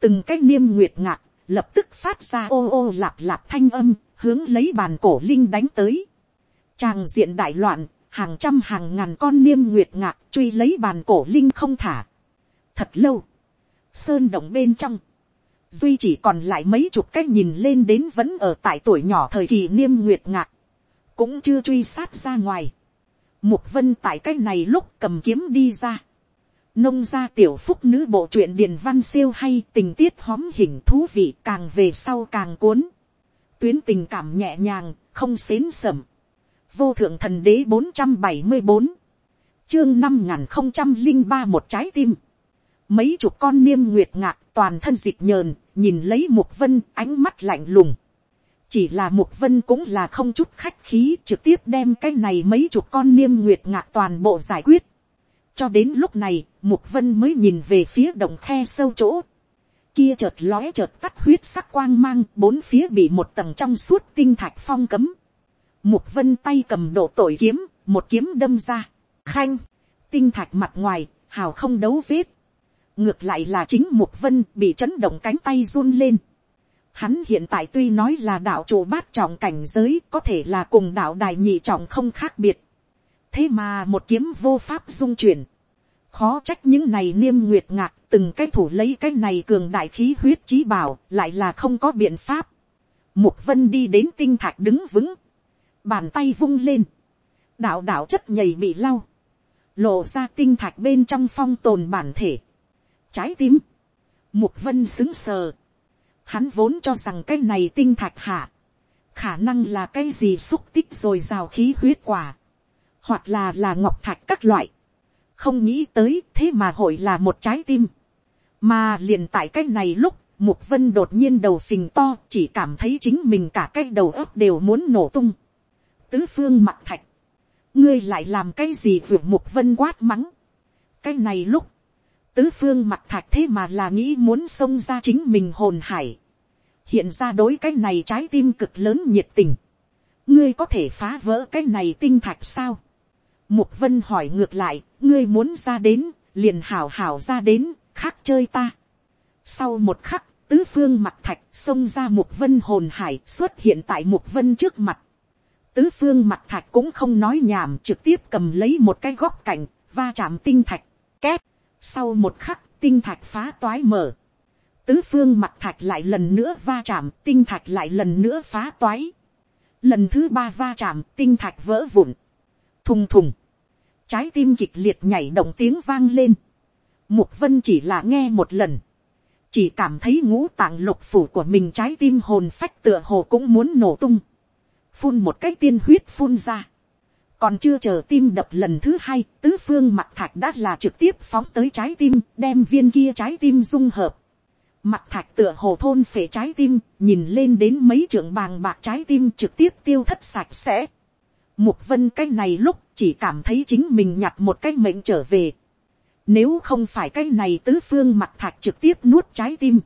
Từng cái niêm nguyệt ngạc lập tức phát ra ô ô lạp lạp thanh âm hướng lấy bàn cổ linh đánh tới. Tràng diện đại loạn, hàng trăm hàng ngàn con niêm nguyệt ngạc truy lấy bàn cổ linh không thả. Thật lâu, sơn động bên trong, duy chỉ còn lại mấy chục cách nhìn lên đến vẫn ở tại tuổi nhỏ thời kỳ niêm nguyệt ngạc, cũng chưa truy sát ra ngoài. Mục vân tại cách này lúc cầm kiếm đi ra. Nông gia tiểu phúc nữ bộ truyện điền văn siêu hay tình tiết hóm hình thú vị càng về sau càng cuốn. Tuyến tình cảm nhẹ nhàng, không xến sầm vô thượng thần đế bốn trăm bảy mươi bốn chương năm n không trăm linh ba một trái tim. mấy chục con niêm nguyệt ngạc toàn thân dịch nhờn, nhìn lấy mục vân ánh mắt lạnh lùng chỉ là mục vân cũng là không chút khách khí trực tiếp đem cái này mấy chục con niêm nguyệt ngạc toàn bộ giải quyết. cho đến lúc này, mục vân mới nhìn về phía đồng khe sâu chỗ. kia chợt lóe chợt tắt huyết sắc quang mang, bốn phía bị một tầng trong suốt tinh thạch phong cấm. mục vân tay cầm độ tội kiếm, một kiếm đâm ra khanh, tinh thạch mặt ngoài, hào không đấu vết. ngược lại là chính mục vân bị chấn động cánh tay run lên. Hắn hiện tại tuy nói là đạo chủ bát trọng cảnh giới có thể là cùng đạo đài nhị trọng không khác biệt. Thế mà một kiếm vô pháp dung chuyển. Khó trách những này niêm nguyệt ngạc từng cái thủ lấy cái này cường đại khí huyết trí bảo lại là không có biện pháp. Mục vân đi đến tinh thạch đứng vững. Bàn tay vung lên. Đạo đạo chất nhầy bị lau lộ ra tinh thạch bên trong phong tồn bản thể, trái tim, mục vân xứng sờ, hắn vốn cho rằng cái này tinh thạch hạ, khả năng là cái gì xúc tích rồi rào khí huyết quả, hoặc là là ngọc thạch các loại, không nghĩ tới thế mà hội là một trái tim, mà liền tại cái này lúc mục vân đột nhiên đầu phình to chỉ cảm thấy chính mình cả cái đầu óc đều muốn nổ tung, tứ phương mặt thạch, ngươi lại làm cái gì vừa mục vân quát mắng. cái này lúc, tứ phương mặt thạch thế mà là nghĩ muốn xông ra chính mình hồn hải. hiện ra đối cái này trái tim cực lớn nhiệt tình. ngươi có thể phá vỡ cái này tinh thạch sao. mục vân hỏi ngược lại, ngươi muốn ra đến, liền hảo hảo ra đến, khác chơi ta. sau một khắc, tứ phương mặt thạch xông ra mục vân hồn hải xuất hiện tại mục vân trước mặt Tứ phương mặt thạch cũng không nói nhảm trực tiếp cầm lấy một cái góc cạnh, va chạm tinh thạch, két. Sau một khắc, tinh thạch phá toái mở. Tứ phương mặt thạch lại lần nữa va chạm, tinh thạch lại lần nữa phá toái. Lần thứ ba va chạm, tinh thạch vỡ vụn. Thùng thùng. Trái tim kịch liệt nhảy động tiếng vang lên. Mục vân chỉ là nghe một lần. Chỉ cảm thấy ngũ tạng lục phủ của mình trái tim hồn phách tựa hồ cũng muốn nổ tung phun một cái tiên huyết phun ra còn chưa chờ tim đập lần thứ hai, tứ phương mặt thạch đã là trực tiếp phóng tới trái tim, đem viên kia trái tim dung hợp. mặt thạch tựa hồ thôn phể trái tim, nhìn lên đến mấy trưởng bàng bạc trái tim trực tiếp tiêu thất sạch sẽ. Mục vân cái này lúc chỉ cảm thấy chính mình nhặt một cái mệnh trở về. Nếu không phải cái này tứ phương mặt thạch trực tiếp nuốt trái tim.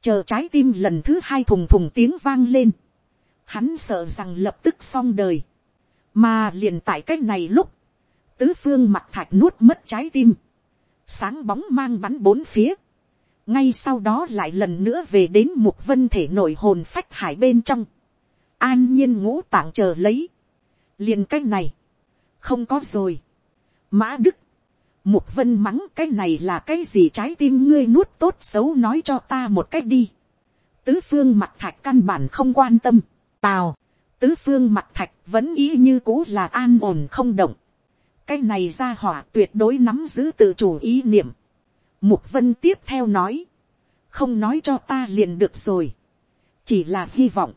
Chờ trái tim lần thứ hai thùng thùng tiếng vang lên hắn sợ rằng lập tức xong đời, mà liền tại cái này lúc, tứ phương mặt thạch nuốt mất trái tim, sáng bóng mang bắn bốn phía, ngay sau đó lại lần nữa về đến mục vân thể nổi hồn phách hải bên trong, an nhiên ngũ tạng chờ lấy, liền cái này, không có rồi, mã đức, mục vân mắng cái này là cái gì trái tim ngươi nuốt tốt xấu nói cho ta một cách đi, tứ phương mặt thạch căn bản không quan tâm, Tào, tứ phương mặt thạch vẫn ý như cũ là an ổn không động. Cái này ra hỏa tuyệt đối nắm giữ tự chủ ý niệm. Mục vân tiếp theo nói. Không nói cho ta liền được rồi. Chỉ là hy vọng.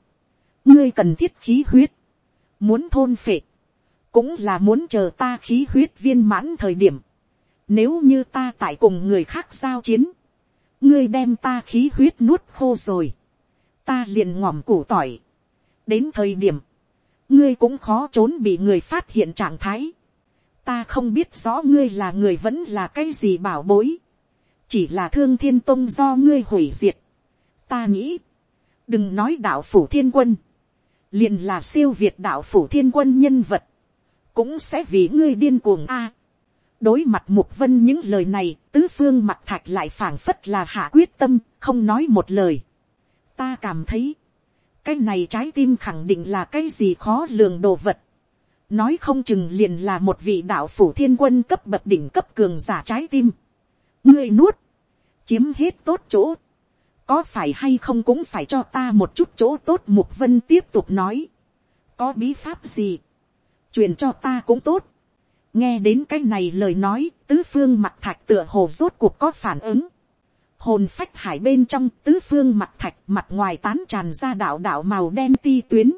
Ngươi cần thiết khí huyết. Muốn thôn phệ. Cũng là muốn chờ ta khí huyết viên mãn thời điểm. Nếu như ta tại cùng người khác giao chiến. Ngươi đem ta khí huyết nuốt khô rồi. Ta liền ngòm củ tỏi đến thời điểm, ngươi cũng khó trốn bị người phát hiện trạng thái. ta không biết rõ ngươi là người vẫn là cái gì bảo bối, chỉ là thương thiên tông do ngươi hủy diệt. ta nghĩ, đừng nói đạo phủ thiên quân, liền là siêu việt đạo phủ thiên quân nhân vật, cũng sẽ vì ngươi điên cuồng a. đối mặt mục vân những lời này, tứ phương mặt thạch lại phảng phất là hạ quyết tâm, không nói một lời. ta cảm thấy, cái này trái tim khẳng định là cái gì khó lường đồ vật. nói không chừng liền là một vị đạo phủ thiên quân cấp bậc đỉnh cấp cường giả trái tim. ngươi nuốt, chiếm hết tốt chỗ. có phải hay không cũng phải cho ta một chút chỗ tốt mục vân tiếp tục nói. có bí pháp gì, truyền cho ta cũng tốt. nghe đến cái này lời nói, tứ phương mặt thạch tựa hồ rốt cuộc có phản ứng hồn phách hải bên trong tứ phương mặt thạch mặt ngoài tán tràn ra đạo đạo màu đen ti tuyến.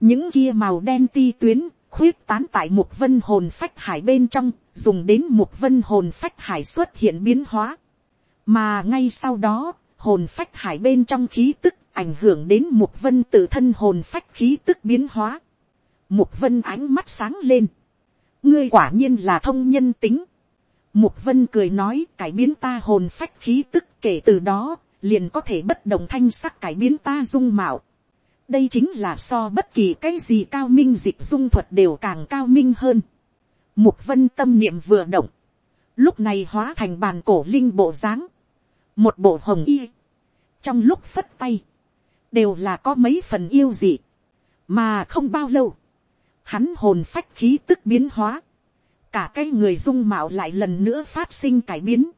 những kia màu đen ti tuyến khuyết tán tại mục vân hồn phách hải bên trong, dùng đến mục vân hồn phách hải xuất hiện biến hóa. Mà ngay sau đó, hồn phách hải bên trong khí tức ảnh hưởng đến mục vân tự thân hồn phách khí tức biến hóa. Mục vân ánh mắt sáng lên. Ngươi quả nhiên là thông nhân tính. Mục vân cười nói cải biến ta hồn phách khí tức kể từ đó, liền có thể bất đồng thanh sắc cải biến ta dung mạo. Đây chính là so bất kỳ cái gì cao minh dịch dung thuật đều càng cao minh hơn. Mục vân tâm niệm vừa động. Lúc này hóa thành bàn cổ linh bộ dáng Một bộ hồng y. Trong lúc phất tay. Đều là có mấy phần yêu dị. Mà không bao lâu. Hắn hồn phách khí tức biến hóa cả cái người dung mạo lại lần nữa phát sinh cải biến,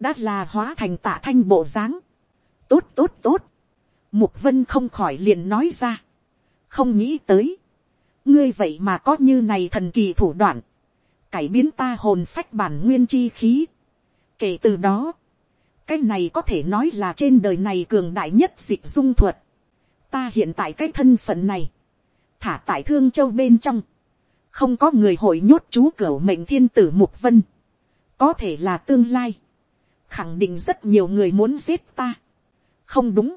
đã là hóa thành tạ thanh bộ dáng, tốt tốt tốt, mục vân không khỏi liền nói ra, không nghĩ tới, ngươi vậy mà có như này thần kỳ thủ đoạn, cải biến ta hồn phách bản nguyên chi khí, kể từ đó, cái này có thể nói là trên đời này cường đại nhất dịch dung thuật, ta hiện tại cái thân phận này, thả tại thương châu bên trong, không có người hội nhốt chú cửu mệnh thiên tử mục vân, có thể là tương lai, khẳng định rất nhiều người muốn giết ta, không đúng,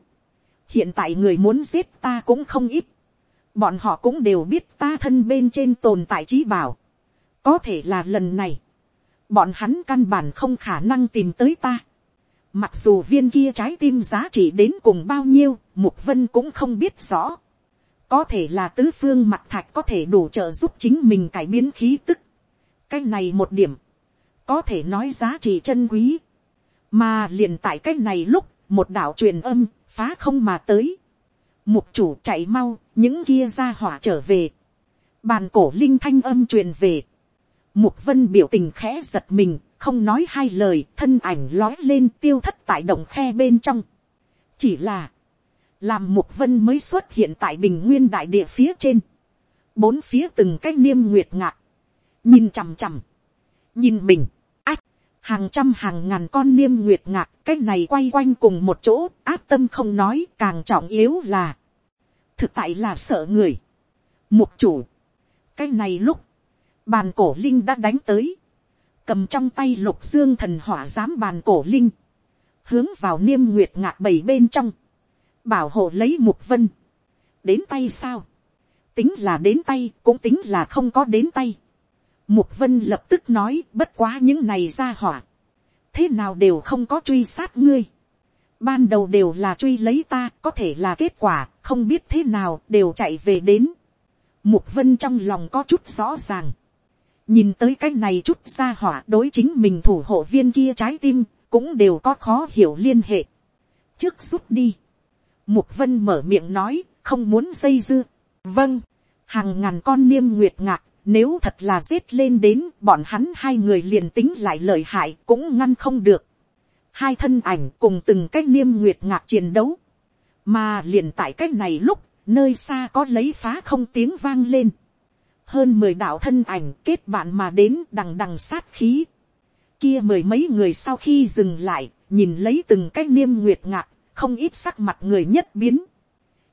hiện tại người muốn giết ta cũng không ít, bọn họ cũng đều biết ta thân bên trên tồn tại trí bảo, có thể là lần này, bọn hắn căn bản không khả năng tìm tới ta, mặc dù viên kia trái tim giá trị đến cùng bao nhiêu, mục vân cũng không biết rõ, có thể là tứ phương mặt thạch có thể đủ trợ giúp chính mình cải biến khí tức. cái này một điểm, có thể nói giá trị chân quý, mà liền tại cái này lúc, một đạo truyền âm, phá không mà tới. mục chủ chạy mau, những kia ra hỏa trở về. bàn cổ linh thanh âm truyền về. mục vân biểu tình khẽ giật mình, không nói hai lời, thân ảnh lói lên tiêu thất tại động khe bên trong. chỉ là, làm mục vân mới xuất hiện tại bình nguyên đại địa phía trên, bốn phía từng cái niêm nguyệt ngạc, nhìn chằm chằm, nhìn mình, ách, hàng trăm hàng ngàn con niêm nguyệt ngạc cái này quay quanh cùng một chỗ áp tâm không nói càng trọng yếu là thực tại là sợ người. Mục chủ cái này lúc bàn cổ linh đã đánh tới. Cầm trong tay lục dương thần hỏa giám bàn cổ linh. Hướng vào niêm nguyệt ngạc bảy bên trong bảo hộ lấy mục vân, đến tay sao, tính là đến tay cũng tính là không có đến tay. Mục vân lập tức nói bất quá những này ra hỏa, thế nào đều không có truy sát ngươi. Ban đầu đều là truy lấy ta, có thể là kết quả, không biết thế nào đều chạy về đến. Mục vân trong lòng có chút rõ ràng. Nhìn tới cái này chút ra hỏa đối chính mình thủ hộ viên kia trái tim, cũng đều có khó hiểu liên hệ. Trước rút đi Mục vân mở miệng nói, không muốn dây dưa. Vâng, hàng ngàn con niêm nguyệt ngạc, nếu thật là giết lên đến, bọn hắn hai người liền tính lại lợi hại cũng ngăn không được. Hai thân ảnh cùng từng cái niêm nguyệt ngạc chiến đấu. Mà liền tại cách này lúc, nơi xa có lấy phá không tiếng vang lên. Hơn mười đạo thân ảnh kết bạn mà đến đằng đằng sát khí. Kia mười mấy người sau khi dừng lại, nhìn lấy từng cái niêm nguyệt ngạc không ít sắc mặt người nhất biến,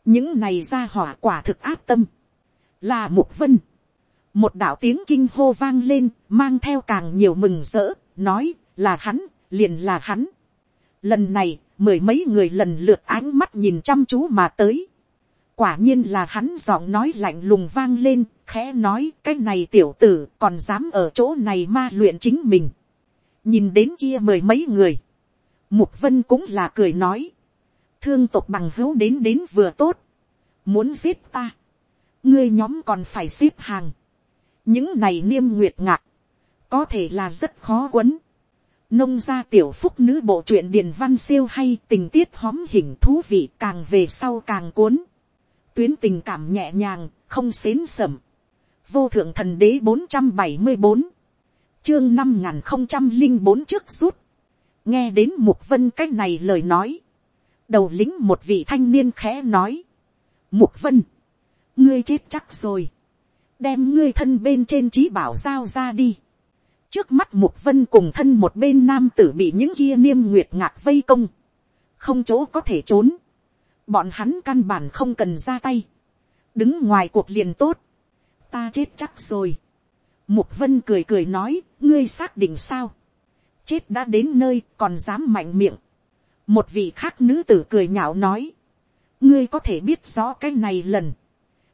những này ra hỏa quả thực áp tâm, là mục vân, một đạo tiếng kinh hô vang lên, mang theo càng nhiều mừng rỡ, nói là hắn, liền là hắn. Lần này, mười mấy người lần lượt ánh mắt nhìn chăm chú mà tới. Quả nhiên là hắn giọng nói lạnh lùng vang lên, khẽ nói cái này tiểu tử còn dám ở chỗ này ma luyện chính mình. Nhìn đến kia mười mấy người. Mục vân cũng là cười nói thương tộc bằng hữu đến đến vừa tốt, muốn giết ta, ngươi nhóm còn phải xếp hàng, những này niêm nguyệt ngạc, có thể là rất khó quấn, nông gia tiểu phúc nữ bộ truyện điền văn siêu hay tình tiết hóm hình thú vị càng về sau càng cuốn, tuyến tình cảm nhẹ nhàng, không xến sẩm, vô thượng thần đế bốn trăm bảy mươi bốn, chương năm n g h n không trăm linh bốn trước rút, nghe đến mục vân cái này lời nói, đầu lính một vị thanh niên khẽ nói, mục vân, ngươi chết chắc rồi, đem ngươi thân bên trên trí bảo giao ra đi. trước mắt mục vân cùng thân một bên nam tử bị những kia niêm nguyệt ngạc vây công, không chỗ có thể trốn, bọn hắn căn bản không cần ra tay, đứng ngoài cuộc liền tốt, ta chết chắc rồi. Mục vân cười cười nói, ngươi xác định sao. chết đã đến nơi còn dám mạnh miệng một vị khác nữ tử cười nhạo nói, ngươi có thể biết rõ cái này lần.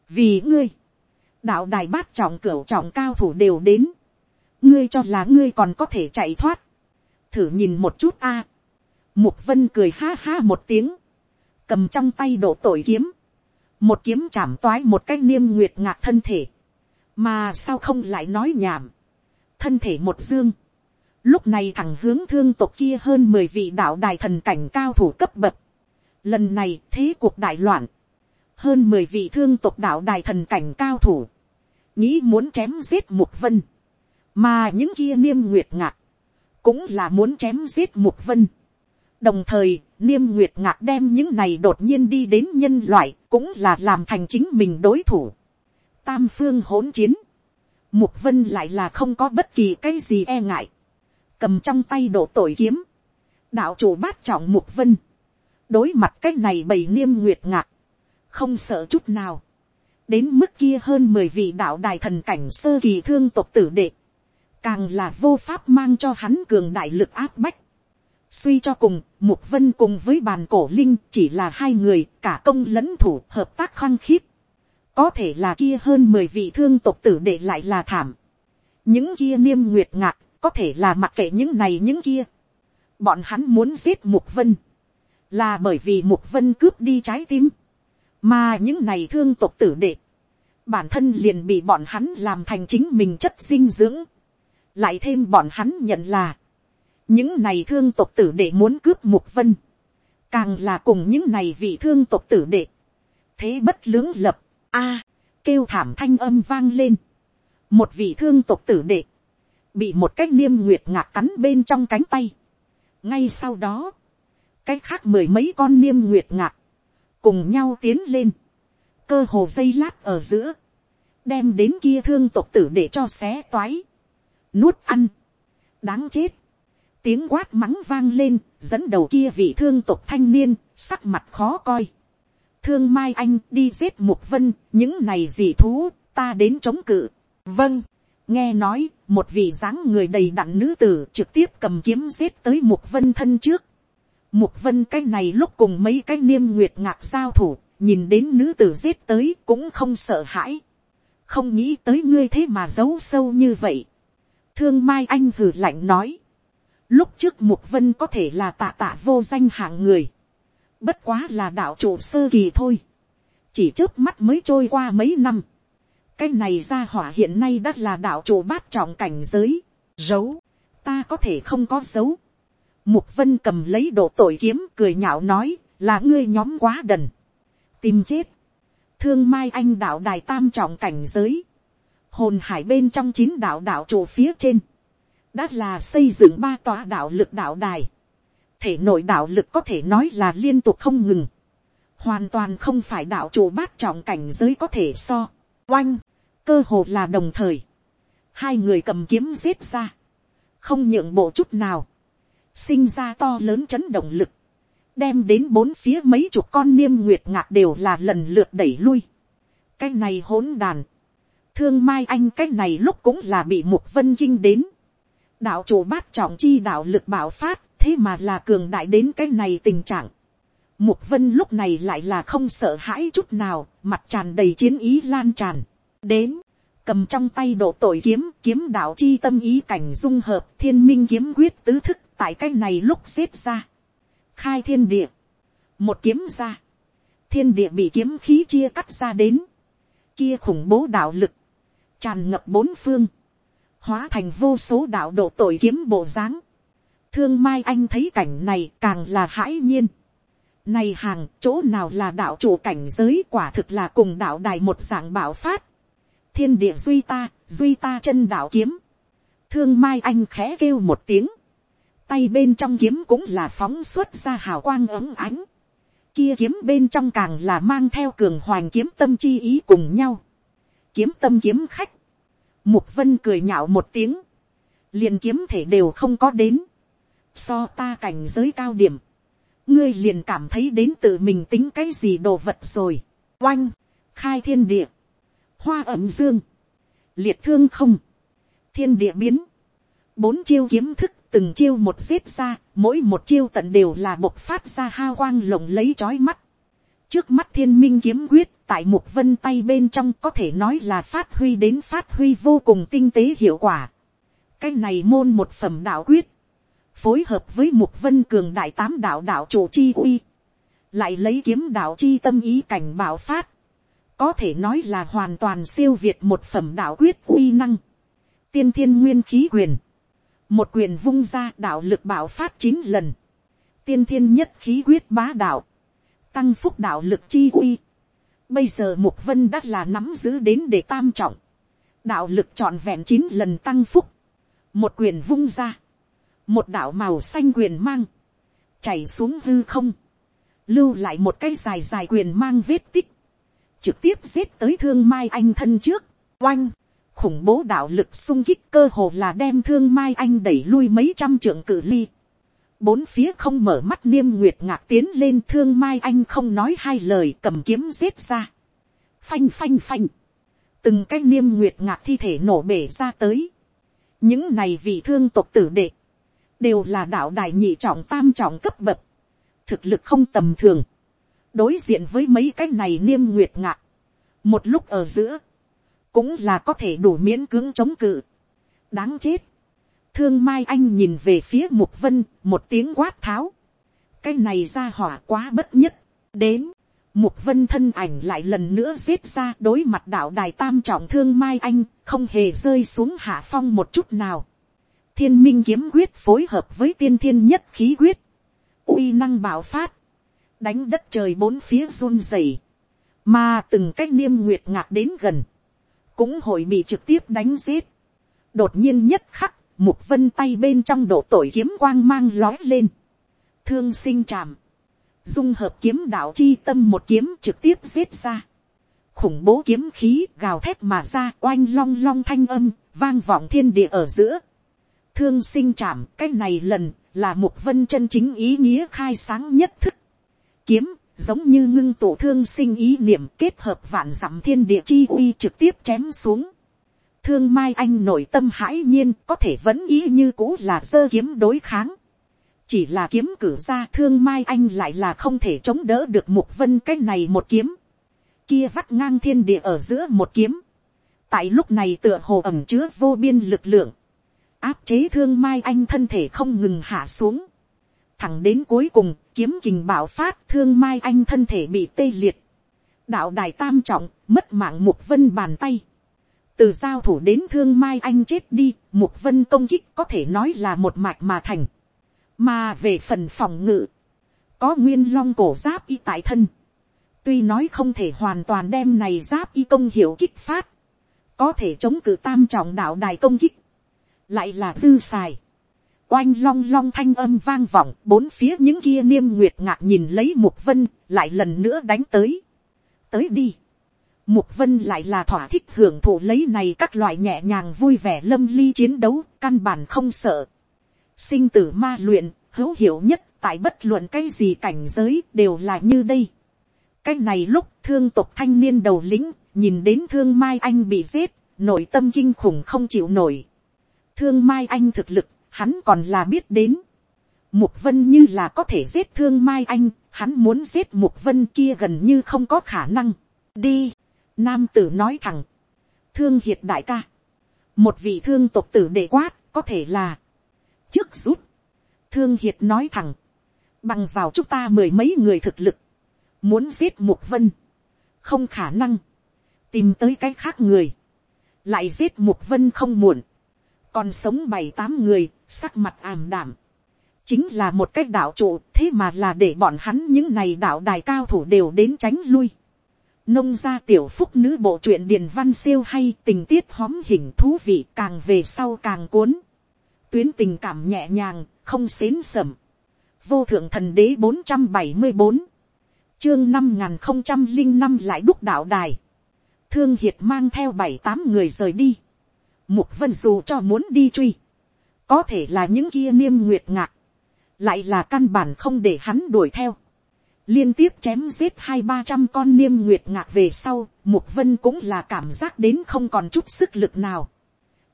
vì ngươi, đạo đài bát trọng cửu trọng cao thủ đều đến. ngươi cho là ngươi còn có thể chạy thoát. thử nhìn một chút a. mục vân cười ha ha một tiếng. cầm trong tay độ tội kiếm. một kiếm chạm toái một cái niêm nguyệt ngạc thân thể. mà sao không lại nói nhảm. thân thể một dương lúc này thẳng hướng thương tộc kia hơn mười vị đạo đài thần cảnh cao thủ cấp bậc. lần này thế cuộc đại loạn hơn mười vị thương tộc đạo đài thần cảnh cao thủ, nghĩ muốn chém giết mục vân, mà những kia niêm nguyệt ngạc, cũng là muốn chém giết mục vân. đồng thời, niêm nguyệt ngạc đem những này đột nhiên đi đến nhân loại, cũng là làm thành chính mình đối thủ. tam phương hỗn chiến, mục vân lại là không có bất kỳ cái gì e ngại, cầm trong tay đổ tội kiếm, đạo chủ bát trọng mục vân, đối mặt cái này bầy niêm nguyệt ngạc, không sợ chút nào, đến mức kia hơn mười vị đạo đài thần cảnh sơ kỳ thương tộc tử đệ, càng là vô pháp mang cho hắn cường đại lực áp bách. Suy cho cùng, Mục Vân cùng với bàn cổ linh chỉ là hai người, cả công lẫn thủ hợp tác khăng khít. Có thể là kia hơn mười vị thương tộc tử đệ lại là thảm. Những kia niêm nguyệt ngạc, có thể là mặc kệ những này những kia. Bọn hắn muốn giết Mục Vân. Là bởi vì Mục Vân cướp đi trái tim. Mà những này thương tộc tử đệ, bản thân liền bị bọn hắn làm thành chính mình chất dinh dưỡng, lại thêm bọn hắn nhận là, những này thương tộc tử đệ muốn cướp mục vân, càng là cùng những này vị thương tộc tử đệ, thế bất lưỡng lập, a, kêu thảm thanh âm vang lên, một vị thương tộc tử đệ, bị một cái niêm nguyệt ngạc cắn bên trong cánh tay, ngay sau đó, cái khác mười mấy con niêm nguyệt ngạc, cùng nhau tiến lên, cơ hồ dây lát ở giữa, đem đến kia thương tộc tử để cho xé toái, nuốt ăn, đáng chết, tiếng quát mắng vang lên, dẫn đầu kia vị thương tộc thanh niên, sắc mặt khó coi. Thương Mai Anh đi giết Mục Vân, những này gì thú, ta đến chống cự. Vâng, nghe nói, một vị dáng người đầy đặn nữ tử trực tiếp cầm kiếm giết tới Mục Vân thân trước. Mục vân cái này lúc cùng mấy cái niêm nguyệt ngạc giao thủ, nhìn đến nữ tử giết tới cũng không sợ hãi. Không nghĩ tới ngươi thế mà giấu sâu như vậy. Thương Mai Anh hử lạnh nói. Lúc trước Mục Vân có thể là tạ tạ vô danh hạng người. Bất quá là đạo chủ sơ kỳ thôi. Chỉ trước mắt mới trôi qua mấy năm. Cái này ra hỏa hiện nay đã là đạo chủ bát trọng cảnh giới. Giấu. Ta có thể không có giấu Mục vân cầm lấy độ tội kiếm cười nhạo nói, là ngươi nhóm quá đần. Tìm chết. Thương mai anh đạo đài tam trọng cảnh giới. Hồn hải bên trong chín đạo đạo chủ phía trên. Đã là xây dựng ba tòa đạo lực đạo đài. Thể nội đạo lực có thể nói là liên tục không ngừng. Hoàn toàn không phải đạo chủ bát trọng cảnh giới có thể so. Oanh. Cơ hồ là đồng thời. Hai người cầm kiếm giết ra. Không nhượng bộ chút nào sinh ra to lớn chấn động lực, đem đến bốn phía mấy chục con niêm nguyệt ngạc đều là lần lượt đẩy lui. cái này hỗn đàn, thương mai anh cái này lúc cũng là bị mục vân kinh đến. đạo chủ bát trọng chi đạo lực bảo phát, thế mà là cường đại đến cái này tình trạng. Mục vân lúc này lại là không sợ hãi chút nào, mặt tràn đầy chiến ý lan tràn. Đến, cầm trong tay độ tội kiếm, kiếm đạo chi tâm ý cảnh dung hợp thiên minh kiếm quyết tứ thức tại cái này lúc xếp ra, khai thiên địa, một kiếm ra, thiên địa bị kiếm khí chia cắt ra đến, kia khủng bố đạo lực, tràn ngập bốn phương, hóa thành vô số đạo độ tội kiếm bộ dáng. Thương Mai Anh thấy cảnh này càng là hãi nhiên. Này hàng chỗ nào là đạo chủ cảnh giới quả thực là cùng đạo đài một dạng bảo phát. Thiên địa duy ta, duy ta chân đạo kiếm. Thương Mai Anh khẽ kêu một tiếng. Tay bên trong kiếm cũng là phóng xuất ra hào quang ấm ánh, kia kiếm bên trong càng là mang theo cường hoành kiếm tâm chi ý cùng nhau, kiếm tâm kiếm khách, mục vân cười nhạo một tiếng, liền kiếm thể đều không có đến, so ta cảnh giới cao điểm, ngươi liền cảm thấy đến tự mình tính cái gì đồ vật rồi, oanh, khai thiên địa, hoa ẩm dương, liệt thương không, thiên địa biến, bốn chiêu kiếm thức từng chiêu một giết ra, mỗi một chiêu tận đều là bộc phát ra hao quang lộng lấy trói mắt. trước mắt thiên minh kiếm quyết tại mục vân tay bên trong có thể nói là phát huy đến phát huy vô cùng tinh tế hiệu quả. cái này môn một phẩm đạo quyết, phối hợp với mục vân cường đại tám đạo đạo chủ chi uy, lại lấy kiếm đạo chi tâm ý cảnh bảo phát, có thể nói là hoàn toàn siêu việt một phẩm đạo quyết uy năng, tiên thiên nguyên khí quyền, một quyền vung ra đạo lực bảo phát chín lần, tiên thiên nhất khí quyết bá đạo, tăng phúc đạo lực chi uy. Bây giờ mục vân đã là nắm giữ đến để tam trọng, đạo lực trọn vẹn chín lần tăng phúc, một quyền vung ra, một đạo màu xanh quyền mang, chảy xuống hư không, lưu lại một cái dài dài quyền mang vết tích, trực tiếp giết tới thương mai anh thân trước, oanh, khủng bố đạo lực sung kích cơ hồ là đem thương mai anh đẩy lui mấy trăm trượng cự ly. Bốn phía không mở mắt niêm nguyệt ngạc tiến lên thương mai anh không nói hai lời cầm kiếm giết ra. Phanh phanh phanh. Từng cái niêm nguyệt ngạc thi thể nổ bể ra tới. Những này vì thương tộc tử đệ. Đều là đạo đại nhị trọng tam trọng cấp bậc. Thực lực không tầm thường. Đối diện với mấy cái này niêm nguyệt ngạc. Một lúc ở giữa cũng là có thể đủ miễn cưỡng chống cự. đáng chết. thương mai anh nhìn về phía mục vân một tiếng quát tháo. cái này ra hỏa quá bất nhất. đến, mục vân thân ảnh lại lần nữa giết ra đối mặt đạo đài tam trọng thương mai anh không hề rơi xuống hạ phong một chút nào thiên minh kiếm quyết phối hợp với tiên thiên nhất khí quyết. uy năng bạo phát. đánh đất trời bốn phía run rẩy mà từng cách niêm nguyệt ngạc đến gần cũng hội bị trực tiếp đánh giết. đột nhiên nhất khắc, mục vân tay bên trong độ tội kiếm quang mang lói lên. thương sinh tràm, dung hợp kiếm đạo chi tâm một kiếm trực tiếp giết ra. khủng bố kiếm khí gào thét mà ra oanh long long thanh âm, vang vọng thiên địa ở giữa thương sinh trảm, cái này lần là một vân chân chính ý nghĩa khai sáng nhất thức. kiếm, giống như ngưng tổ thương sinh ý niệm kết hợp vạn dặm thiên địa chi uy trực tiếp chém xuống. Thương Mai Anh nội tâm hãi nhiên, có thể vẫn ý như cũ là dơ kiếm đối kháng. Chỉ là kiếm cử ra thương Mai Anh lại là không thể chống đỡ được một vân cái này một kiếm. Kia vắt ngang thiên địa ở giữa một kiếm. Tại lúc này tựa hồ ẩm chứa vô biên lực lượng. Áp chế thương Mai Anh thân thể không ngừng hạ xuống thẳng đến cuối cùng, kiếm kình bạo phát, thương mai anh thân thể bị tê liệt. đạo đài tam trọng, mất mạng mục vân bàn tay. từ giao thủ đến thương mai anh chết đi, mục vân công kích có thể nói là một mạch mà thành. mà về phần phòng ngự, có nguyên long cổ giáp y tại thân. tuy nói không thể hoàn toàn đem này giáp y công hiệu kích phát. có thể chống cự tam trọng đạo đài công kích lại là dư xài oanh long long thanh âm vang vọng, bốn phía những kia niêm nguyệt ngạc nhìn lấy mục vân, lại lần nữa đánh tới. tới đi. mục vân lại là thỏa thích hưởng thụ lấy này các loại nhẹ nhàng vui vẻ lâm ly chiến đấu, căn bản không sợ. sinh tử ma luyện, hữu hiệu nhất, tại bất luận cái gì cảnh giới đều là như đây. cái này lúc thương tục thanh niên đầu lĩnh, nhìn đến thương mai anh bị giết, nội tâm kinh khủng không chịu nổi thương mai anh thực lực hắn còn là biết đến. Mục vân như là có thể giết thương mai anh, hắn muốn giết mục vân kia gần như không có khả năng. đi, nam tử nói thẳng. thương hiệt đại ca. một vị thương tộc tử đệ quát, có thể là trước rút. thương hiệt nói thẳng. bằng vào chúng ta mười mấy người thực lực, muốn giết mục vân, không khả năng, tìm tới cái khác người, lại giết mục vân không muộn, còn sống bảy tám người, sắc mặt ảm đảm, chính là một cách đạo trụ, thế mà là để bọn hắn những này đạo đài cao thủ đều đến tránh lui. Nông gia tiểu phúc nữ bộ truyện điền văn siêu hay tình tiết hóm hình thú vị càng về sau càng cuốn. Tuyến tình cảm nhẹ nhàng, không xến sầm. Vô thượng thần đế bốn trăm bảy mươi bốn Chương năm không trăm linh năm lại đúc đạo đài. Thương Hiệt mang theo bảy tám người rời đi. Mục vân dù cho muốn đi truy có thể là những kia niêm nguyệt ngạc, lại là căn bản không để hắn đuổi theo. liên tiếp chém giết hai ba trăm con niêm nguyệt ngạc về sau, mục vân cũng là cảm giác đến không còn chút sức lực nào.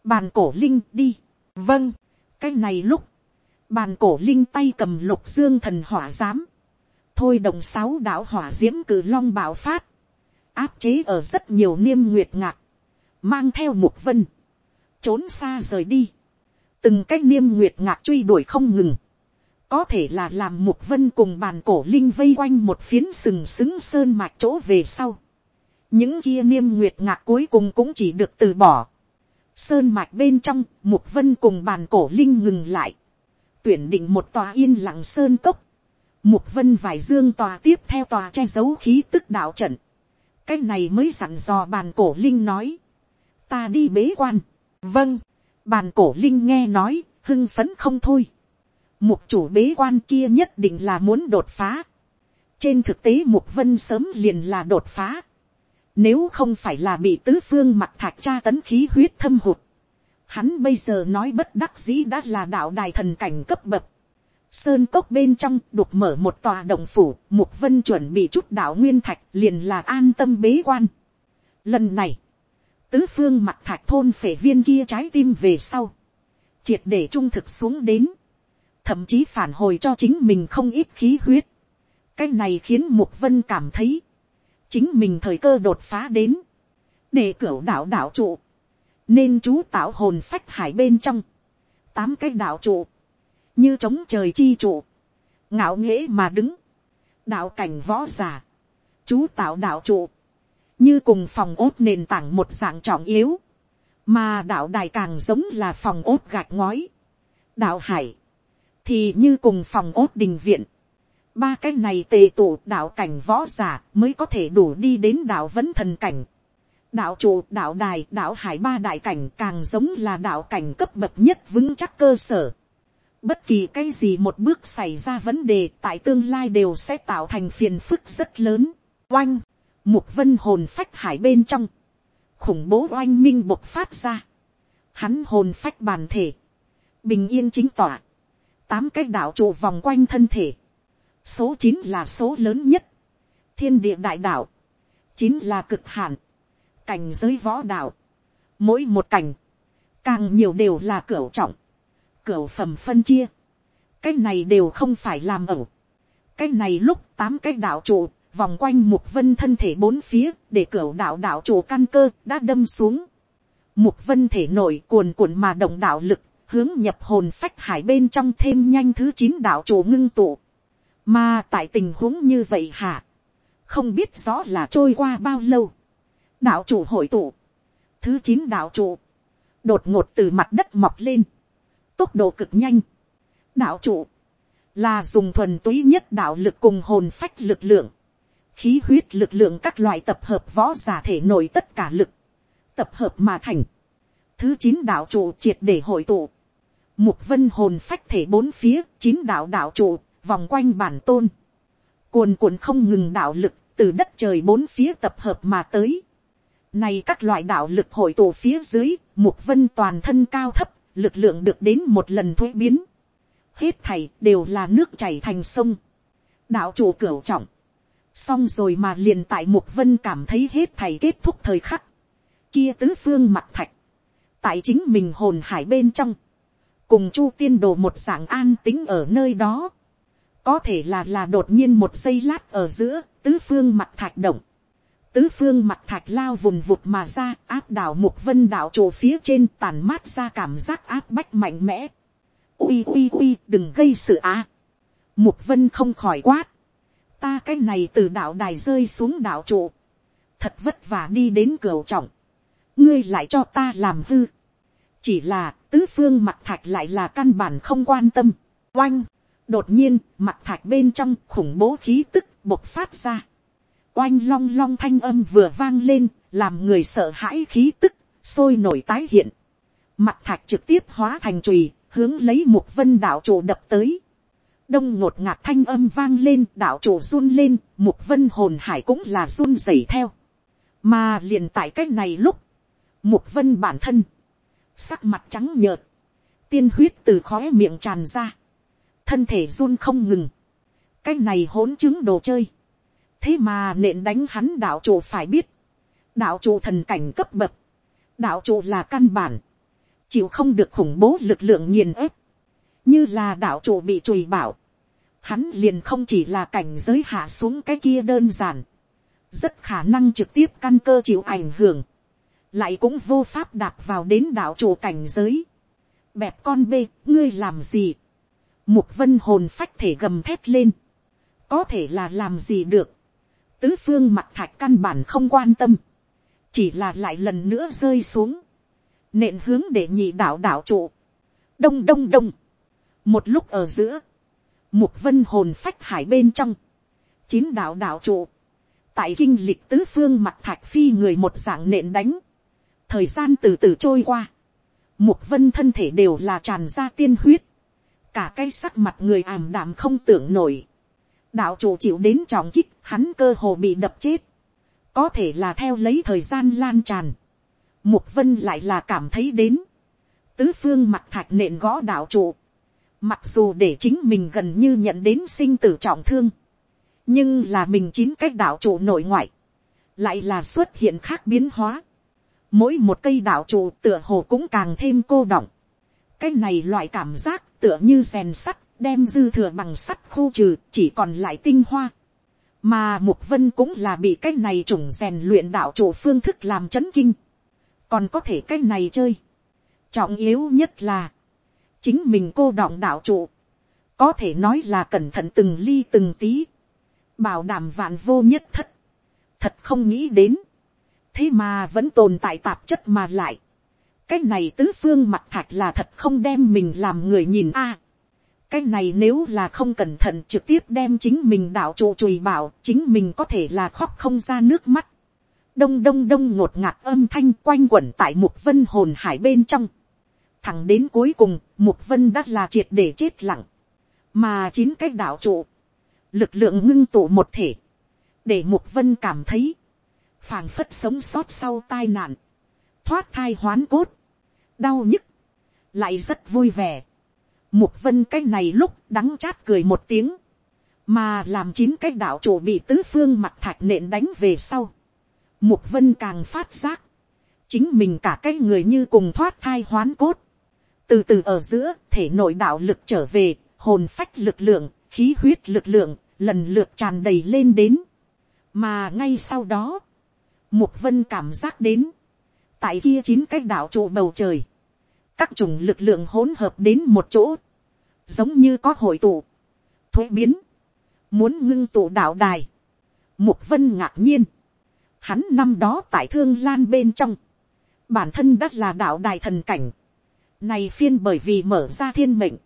bàn cổ linh đi, vâng, cái này lúc, bàn cổ linh tay cầm lục dương thần hỏa giám, thôi đồng sáu đạo hỏa diễm cử long bạo phát, áp chế ở rất nhiều niêm nguyệt ngạc, mang theo mục vân, trốn xa rời đi, từng cái niêm nguyệt ngạc truy đuổi không ngừng, có thể là làm mục vân cùng bàn cổ linh vây quanh một phiến sừng sững sơn mạch chỗ về sau. những kia niêm nguyệt ngạc cuối cùng cũng chỉ được từ bỏ. sơn mạch bên trong, mục vân cùng bàn cổ linh ngừng lại. tuyển định một tòa yên lặng sơn cốc. mục vân vải dương tòa tiếp theo tòa che giấu khí tức đạo trận. cái này mới sẵn dò bàn cổ linh nói. ta đi bế quan vâng, bàn cổ linh nghe nói, hưng phấn không thôi mục chủ bế quan kia nhất định là muốn đột phá. trên thực tế mục vân sớm liền là đột phá. nếu không phải là bị tứ phương mặt thạch tra tấn khí huyết thâm hụt. hắn bây giờ nói bất đắc dĩ đã là đạo đài thần cảnh cấp bậc. Sơn cốc bên trong đục mở một tòa động phủ, Mục Vân chuẩn bị chút đạo nguyên thạch liền là an tâm bế quan. Lần này, tứ phương mặt thạch thôn phể viên kia trái tim về sau. Triệt để trung thực xuống đến. Thậm chí phản hồi cho chính mình không ít khí huyết. cái này khiến mục vân cảm thấy, chính mình thời cơ đột phá đến, để cửa đạo đạo trụ, nên chú tạo hồn phách hải bên trong, tám cái đạo trụ, như trống trời chi trụ, ngạo nghễ mà đứng, đạo cảnh võ giả, chú tạo đạo trụ, như cùng phòng ốt nền tảng một dạng trọng yếu, mà đạo đài càng giống là phòng ốt gạch ngói, đạo hải, thì như cùng phòng ốt đình viện, ba cái này tề tụ đạo cảnh võ giả mới có thể đủ đi đến đạo vẫn thần cảnh. đạo trụ, đạo đài, đạo hải ba đại cảnh càng giống là đạo cảnh cấp bậc nhất vững chắc cơ sở. bất kỳ cái gì một bước xảy ra vấn đề tại tương lai đều sẽ tạo thành phiền phức rất lớn. oanh, mục vân hồn phách hải bên trong, khủng bố oanh minh bộc phát ra. hắn hồn phách bàn thể, bình yên chính tỏa tám cái đạo trụ vòng quanh thân thể. Số chín là số lớn nhất. Thiên địa đại đạo. Chín là cực hạn. Cảnh giới võ đạo. Mỗi một cảnh. Càng nhiều đều là cửa trọng. Cửa phẩm phân chia. Cái này đều không phải làm ẩu. Cái này lúc tám cái đạo trụ vòng quanh mục vân thân thể bốn phía để cửa đạo đạo chủ căn cơ đã đâm xuống. Mục vân thể nổi cuồn cuộn mà động đạo lực, hướng nhập hồn phách hải bên trong thêm nhanh thứ chín đạo chủ ngưng tụ. Mà tại tình huống như vậy hả? Không biết rõ là trôi qua bao lâu. Đạo chủ hội tụ. Thứ chín đạo chủ. Đột ngột từ mặt đất mọc lên. Tốc độ cực nhanh. Đạo chủ. Là dùng thuần túy nhất đạo lực cùng hồn phách lực lượng. Khí huyết lực lượng các loại tập hợp võ giả thể nổi tất cả lực. Tập hợp mà thành. Thứ chín đạo trụ triệt để hội tụ Mục vân hồn phách thể bốn phía, chín đạo đạo trụ, vòng quanh bản tôn. Cuồn cuộn không ngừng đạo lực, từ đất trời bốn phía tập hợp mà tới. Này các loại đạo lực hội tụ phía dưới, mục vân toàn thân cao thấp, lực lượng được đến một lần thuế biến. Hết thảy đều là nước chảy thành sông. Đạo trụ cửu trọng. Xong rồi mà liền tại mục vân cảm thấy hết thầy kết thúc thời khắc. Kia tứ phương mặt thạch. Tại chính mình hồn hải bên trong cùng chu tiên đồ một dạng an tính ở nơi đó, có thể là là đột nhiên một giây lát ở giữa tứ phương mặt thạch động, tứ phương mặt thạch lao vùng vụt mà ra áp đảo mục vân đảo chỗ phía trên tàn mát ra cảm giác áp bách mạnh mẽ. ui ui ui đừng gây sự á. mục vân không khỏi quát ta cái này từ đạo đài rơi xuống đạo trụ. thật vất vả đi đến cửa trọng. ngươi lại cho ta làm hư chỉ là tứ phương mặt thạch lại là căn bản không quan tâm. oanh, đột nhiên mặt thạch bên trong khủng bố khí tức bộc phát ra. oanh long long thanh âm vừa vang lên làm người sợ hãi khí tức sôi nổi tái hiện. mặt thạch trực tiếp hóa thành chùy hướng lấy một vân đạo trụ đập tới đông ngột ngạt thanh âm vang lên đạo chủ run lên Mục vân hồn hải cũng là run rẩy theo. mà liền tại cách này lúc Mục vân bản thân sắc mặt trắng nhợt, tiên huyết từ khóe miệng tràn ra, thân thể run không ngừng, cái này hỗn chứng đồ chơi, thế mà nện đánh hắn đạo chủ phải biết, đạo chủ thần cảnh cấp bậc, đạo chủ là căn bản, chịu không được khủng bố lực lượng nghiền ép, như là đạo chủ bị chùi bảo, hắn liền không chỉ là cảnh giới hạ xuống cái kia đơn giản, rất khả năng trực tiếp căn cơ chịu ảnh hưởng, lại cũng vô pháp đạp vào đến đạo chủ cảnh giới. Bẹp con bê, ngươi làm gì? Mục vân hồn phách thể gầm thét lên. Có thể là làm gì được. Tứ phương mặt thạch căn bản không quan tâm. Chỉ là lại lần nữa rơi xuống. Nện hướng để nhị đạo đạo trụ. Đông đông đông. Một lúc ở giữa. Mục vân hồn phách hải bên trong. Chín đạo đạo trụ. Tại kinh lịch tứ phương mặt thạch phi người một dạng nện đánh. Thời gian từ từ trôi qua. Mục vân thân thể đều là tràn ra tiên huyết. Cả cái sắc mặt người ảm đạm không tưởng nổi. Đạo chủ chịu đến trọng kích, hắn cơ hồ bị đập chết. Có thể là theo lấy thời gian lan tràn. Mục vân lại là cảm thấy đến. Tứ phương mặt thạch nện gõ đạo trụ Mặc dù để chính mình gần như nhận đến sinh tử trọng thương. Nhưng là mình chín cách đạo trụ nội ngoại. Lại là xuất hiện khác biến hóa mỗi một cây đạo trụ tựa hồ cũng càng thêm cô động. cái này loại cảm giác tựa như rèn sắt, đem dư thừa bằng sắt khu trừ, chỉ còn lại tinh hoa. mà mục vân cũng là bị cái này trùng rèn luyện đạo trụ phương thức làm chấn kinh. còn có thể cái này chơi. trọng yếu nhất là, chính mình cô đọng đạo trụ, có thể nói là cẩn thận từng ly từng tí, bảo đảm vạn vô nhất thất, thật không nghĩ đến, thế mà vẫn tồn tại tạp chất mà lại. cái này tứ phương mặt thạch là thật không đem mình làm người nhìn a. cái này nếu là không cẩn thận trực tiếp đem chính mình đạo trụ chùi bảo chính mình có thể là khóc không ra nước mắt. đông đông đông ngột ngạt âm thanh quanh quẩn tại một vân hồn hải bên trong thẳng đến cuối cùng mục vân đã là triệt để chết lặng. mà chín cái đạo trụ lực lượng ngưng tụ một thể để mục vân cảm thấy phảng phất sống sót sau tai nạn, thoát thai hoán cốt, đau nhức, lại rất vui vẻ. Mục vân cái này lúc đắng chát cười một tiếng, mà làm chín cái đạo chủ bị tứ phương mặt thạch nện đánh về sau. Mục vân càng phát giác, chính mình cả cái người như cùng thoát thai hoán cốt. Từ từ ở giữa, thể nội đạo lực trở về, hồn phách lực lượng, khí huyết lực lượng, lần lượt tràn đầy lên đến. Mà ngay sau đó, Mục vân cảm giác đến. Tại kia chín cái đạo trụ bầu trời. Các chủng lực lượng hỗn hợp đến một chỗ. Giống như có hội tụ. Thuế biến. Muốn ngưng tụ đạo đài. Mục vân ngạc nhiên. Hắn năm đó tại thương lan bên trong. Bản thân đã là đạo đài thần cảnh. Này phiên bởi vì mở ra thiên mệnh.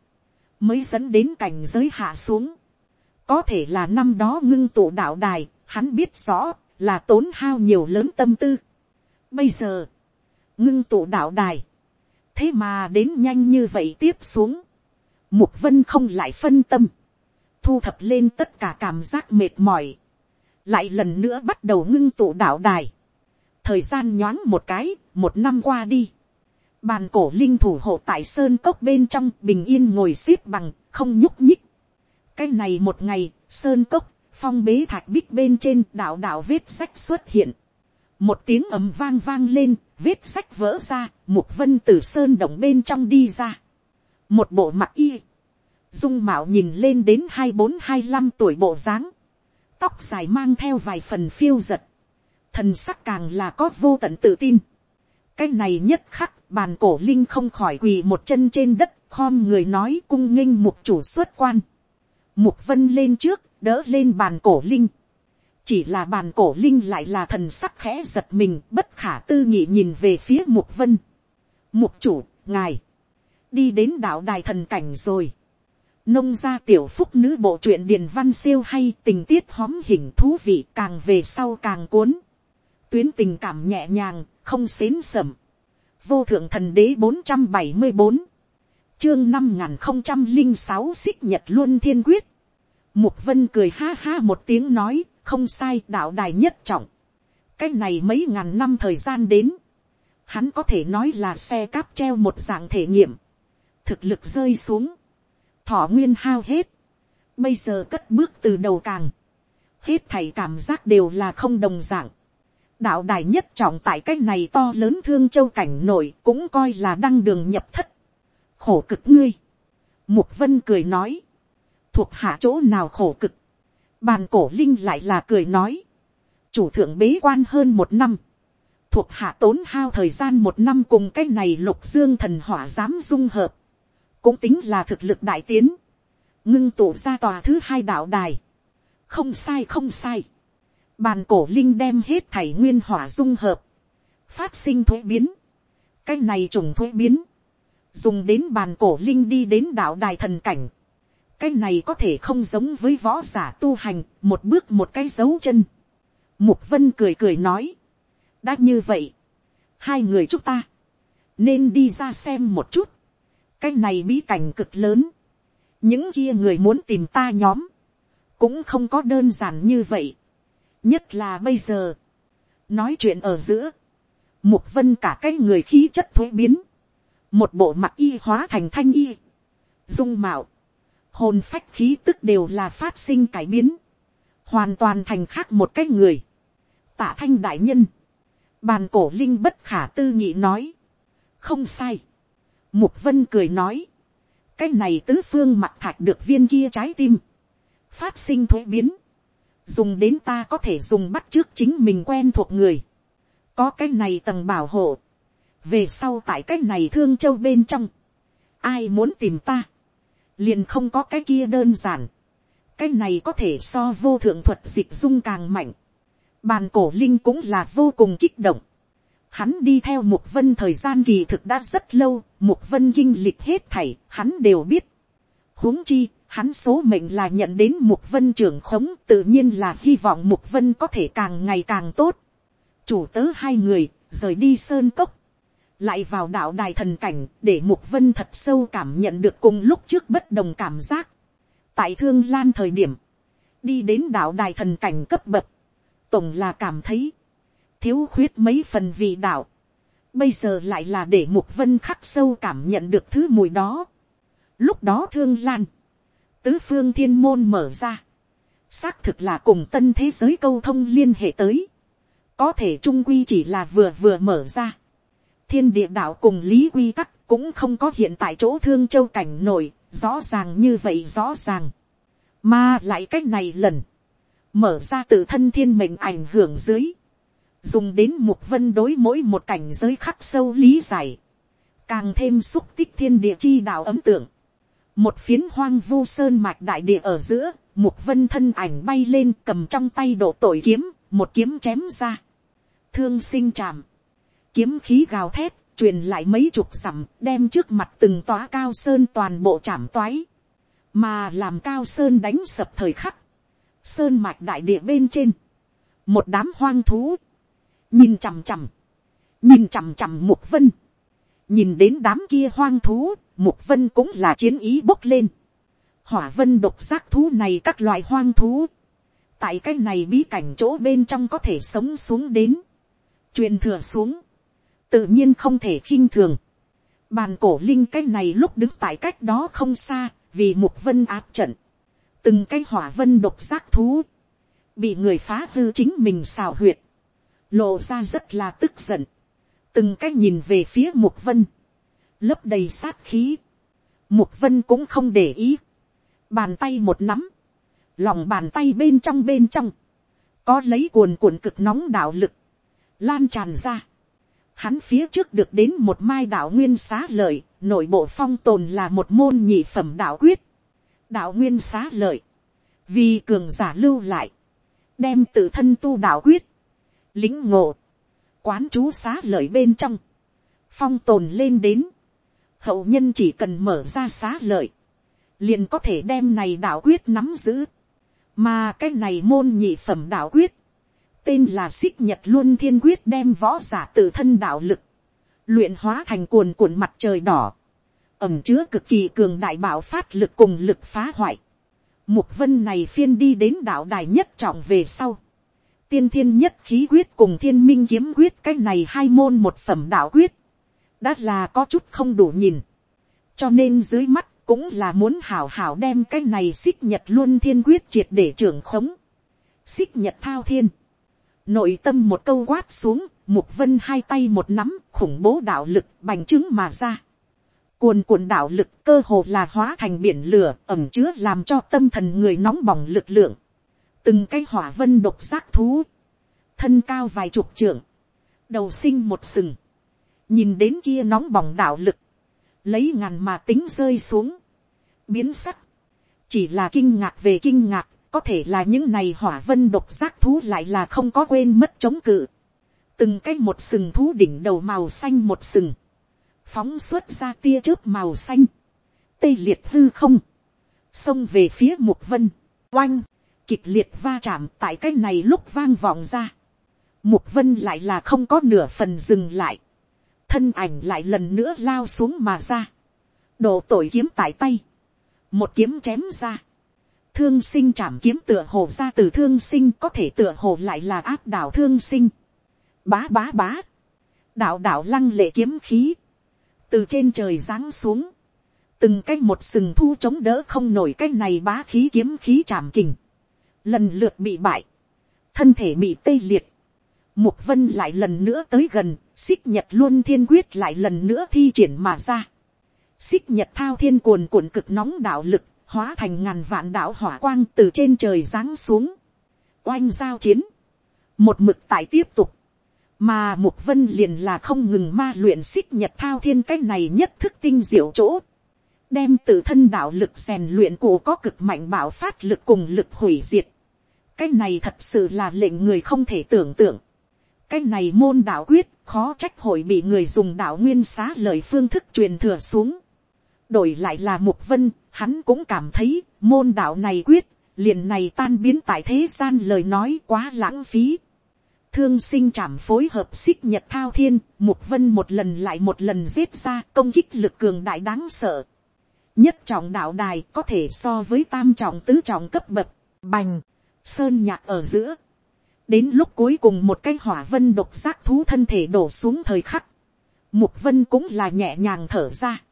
Mới dẫn đến cảnh giới hạ xuống. Có thể là năm đó ngưng tụ đạo đài. Hắn biết rõ là tốn hao nhiều lớn tâm tư. Bây giờ, ngưng tụ đạo đài, thế mà đến nhanh như vậy tiếp xuống, mục vân không lại phân tâm, thu thập lên tất cả cảm giác mệt mỏi, lại lần nữa bắt đầu ngưng tụ đạo đài. thời gian nhoáng một cái, một năm qua đi, bàn cổ linh thủ hộ tại sơn cốc bên trong bình yên ngồi xếp bằng, không nhúc nhích. cái này một ngày, sơn cốc phong bế thạch bích bên trên đạo đạo vết sách xuất hiện. một tiếng ầm vang vang lên, vết sách vỡ ra, mục vân từ sơn động bên trong đi ra. một bộ mặt y, dung mạo nhìn lên đến hai bốn hai năm tuổi bộ dáng, tóc dài mang theo vài phần phiêu giật, thần sắc càng là có vô tận tự tin cái này nhất khắc bàn cổ linh không khỏi quỳ một chân trên đất khom người nói cung nghinh mục chủ xuất quan. mục vân lên trước đỡ lên bàn cổ linh. chỉ là bàn cổ linh lại là thần sắc khẽ giật mình bất khả tư nghị nhìn về phía mục vân. mục chủ, ngài, đi đến đạo đài thần cảnh rồi. nông gia tiểu phúc nữ bộ truyện điền văn siêu hay tình tiết hóm hình thú vị càng về sau càng cuốn. tuyến tình cảm nhẹ nhàng, không xến sầm. vô thượng thần đế bốn trăm bảy mươi bốn chương năm n không trăm linh sáu xích nhật luôn thiên quyết Mục vân cười ha ha một tiếng nói, không sai đạo đài nhất trọng. Cái này mấy ngàn năm thời gian đến. Hắn có thể nói là xe cáp treo một dạng thể nghiệm. Thực lực rơi xuống. Thọ nguyên hao hết. bây giờ cất bước từ đầu càng, hết thảy cảm giác đều là không đồng dạng đạo đài nhất trọng tại cái này to lớn thương châu cảnh nổi cũng coi là đăng đường nhập thất. khổ cực ngươi. mục vân cười nói. thuộc hạ chỗ nào khổ cực. bàn cổ linh lại là cười nói. chủ thượng bế quan hơn một năm. thuộc hạ tốn hao thời gian một năm cùng cái này lục dương thần hỏa dám dung hợp. cũng tính là thực lực đại tiến. ngưng tụ ra tòa thứ hai đạo đài không sai không sai bàn cổ linh đem hết thảy nguyên hỏa dung hợp, phát sinh thuế biến, cái này trùng thuế biến, dùng đến bàn cổ linh đi đến đạo đài thần cảnh, cái này có thể không giống với võ giả tu hành, một bước một cái dấu chân. Mục vân cười cười nói, đã như vậy, hai người chúng ta, nên đi ra xem một chút, cái này bí cảnh cực lớn, những kia người muốn tìm ta nhóm, cũng không có đơn giản như vậy nhất là bây giờ, nói chuyện ở giữa, mục vân cả cái người khí chất thuế biến, một bộ mặt y hóa thành thanh y, dung mạo, hồn phách khí tức đều là phát sinh cải biến, hoàn toàn thành khác một cái người. Tạ thanh đại nhân, bàn cổ linh bất khả tư nghị nói, không sai. Mục vân cười nói, cái này tứ phương mặt thạch được viên kia trái tim, phát sinh thuế biến, dùng đến ta có thể dùng bắt trước chính mình quen thuộc người, có cái này tầng bảo hộ, về sau tại cái này thương châu bên trong, ai muốn tìm ta, liền không có cái kia đơn giản, cái này có thể so vô thượng thuật dịch dung càng mạnh, bàn cổ linh cũng là vô cùng kích động, hắn đi theo mục vân thời gian kỳ thực đã rất lâu, mục vân kinh lịch hết thảy, hắn đều biết. huống chi, Hắn số mệnh là nhận đến Mục Vân trưởng khống tự nhiên là hy vọng Mục Vân có thể càng ngày càng tốt. Chủ tớ hai người, rời đi sơn cốc. Lại vào đạo đài thần cảnh để Mục Vân thật sâu cảm nhận được cùng lúc trước bất đồng cảm giác. Tại Thương Lan thời điểm, đi đến đạo đài thần cảnh cấp bậc. Tổng là cảm thấy, thiếu khuyết mấy phần vị đạo. Bây giờ lại là để Mục Vân khắc sâu cảm nhận được thứ mùi đó. Lúc đó Thương Lan tứ phương thiên môn mở ra, xác thực là cùng tân thế giới câu thông liên hệ tới, có thể trung quy chỉ là vừa vừa mở ra, thiên địa đạo cùng lý quy tắc cũng không có hiện tại chỗ thương châu cảnh nổi, rõ ràng như vậy rõ ràng, mà lại cách này lần, mở ra tự thân thiên mệnh ảnh hưởng dưới, dùng đến mục vân đối mỗi một cảnh giới khắc sâu lý giải, càng thêm xúc tích thiên địa chi đạo ấm tượng, một phiến hoang vu sơn mạch đại địa ở giữa, mục vân thân ảnh bay lên cầm trong tay độ tội kiếm, một kiếm chém ra. Thương sinh chạm, kiếm khí gào thét, truyền lại mấy chục sầm đem trước mặt từng tóa cao sơn toàn bộ chạm toái. Mà làm cao sơn đánh sập thời khắc. Sơn mạch đại địa bên trên. Một đám hoang thú. Nhìn chằm chằm. Nhìn chằm chằm mục vân. Nhìn đến đám kia hoang thú, mục vân cũng là chiến ý bốc lên. hỏa vân độc giác thú này các loại hoang thú. tại cái này bí cảnh chỗ bên trong có thể sống xuống đến. truyền thừa xuống. tự nhiên không thể khinh thường. bàn cổ linh cái này lúc đứng tại cách đó không xa, vì mục vân áp trận. từng cái hỏa vân độc giác thú. bị người phá hư chính mình xào huyệt. lộ ra rất là tức giận. từng cái nhìn về phía mục vân lấp đầy sát khí. Mục vân cũng không để ý. Bàn tay một nắm. Lòng bàn tay bên trong bên trong. Có lấy cuồn cuộn cực nóng đạo lực. Lan tràn ra. Hắn phía trước được đến một mai đạo nguyên xá lợi. Nội bộ phong tồn là một môn nhị phẩm đạo quyết. Đạo nguyên xá lợi. Vì cường giả lưu lại. Đem tự thân tu đạo quyết. Lính ngộ. Quán chú xá lợi bên trong. Phong tồn lên đến hậu nhân chỉ cần mở ra xá lợi, liền có thể đem này đạo quyết nắm giữ, mà cái này môn nhị phẩm đạo quyết, tên là xích nhật luôn thiên quyết đem võ giả tự thân đạo lực, luyện hóa thành cuồn cuộn mặt trời đỏ, ẩm chứa cực kỳ cường đại bảo phát lực cùng lực phá hoại. Mục vân này phiên đi đến đạo đài nhất trọng về sau. Tiên thiên nhất khí quyết cùng thiên minh kiếm quyết cái này hai môn một phẩm đạo quyết đã là có chút không đủ nhìn. cho nên dưới mắt cũng là muốn hảo hảo đem cái này xích nhật luôn thiên quyết triệt để trưởng khống. xích nhật thao thiên, nội tâm một câu quát xuống, mục vân hai tay một nắm, khủng bố đạo lực bành trướng mà ra. cuồn cuộn đạo lực cơ hồ là hóa thành biển lửa, ẩm chứa làm cho tâm thần người nóng bỏng lực lượng. từng cái hỏa vân độc giác thú, thân cao vài chục trượng, đầu sinh một sừng, nhìn đến kia nóng bỏng đạo lực, lấy ngàn mà tính rơi xuống, biến sắc, chỉ là kinh ngạc về kinh ngạc, có thể là những này hỏa vân độc giác thú lại là không có quên mất chống cự, từng cái một sừng thú đỉnh đầu màu xanh một sừng, phóng xuất ra tia chớp màu xanh, tê liệt hư không, xông về phía mục vân, oanh, kịch liệt va chạm tại cái này lúc vang vọng ra, mục vân lại là không có nửa phần dừng lại, thân ảnh lại lần nữa lao xuống mà ra, đổ tội kiếm tại tay, một kiếm chém ra, thương sinh chạm kiếm tựa hồ ra từ thương sinh có thể tựa hồ lại là áp đảo thương sinh, bá bá bá, đạo đạo lăng lệ kiếm khí, từ trên trời giáng xuống, từng cái một sừng thu chống đỡ không nổi cái này bá khí kiếm khí chạm kình, lần lượt bị bại, thân thể bị tê liệt, Mục vân lại lần nữa tới gần, xích nhật luôn thiên quyết lại lần nữa thi triển mà ra. Xích nhật thao thiên cuồn cuộn cực nóng đạo lực, hóa thành ngàn vạn đạo hỏa quang từ trên trời giáng xuống. Oanh giao chiến. Một mực tại tiếp tục. Mà Mục Vân liền là không ngừng ma luyện xích nhật thao thiên cách này nhất thức tinh diệu chỗ. Đem tự thân đạo lực rèn luyện cổ có cực mạnh bảo phát lực cùng lực hủy diệt. Cái này thật sự là lệnh người không thể tưởng tượng cái này môn đạo quyết khó trách hội bị người dùng đạo nguyên xá lời phương thức truyền thừa xuống. đổi lại là mục vân, hắn cũng cảm thấy môn đạo này quyết, liền này tan biến tại thế gian lời nói quá lãng phí. thương sinh chảm phối hợp xích nhật thao thiên, mục vân một lần lại một lần giết ra công kích lực cường đại đáng sợ. nhất trọng đạo đài có thể so với tam trọng tứ trọng cấp bậc, bành, sơn nhạc ở giữa đến lúc cuối cùng một cái hỏa vân độc giác thú thân thể đổ xuống thời khắc, mục vân cũng là nhẹ nhàng thở ra.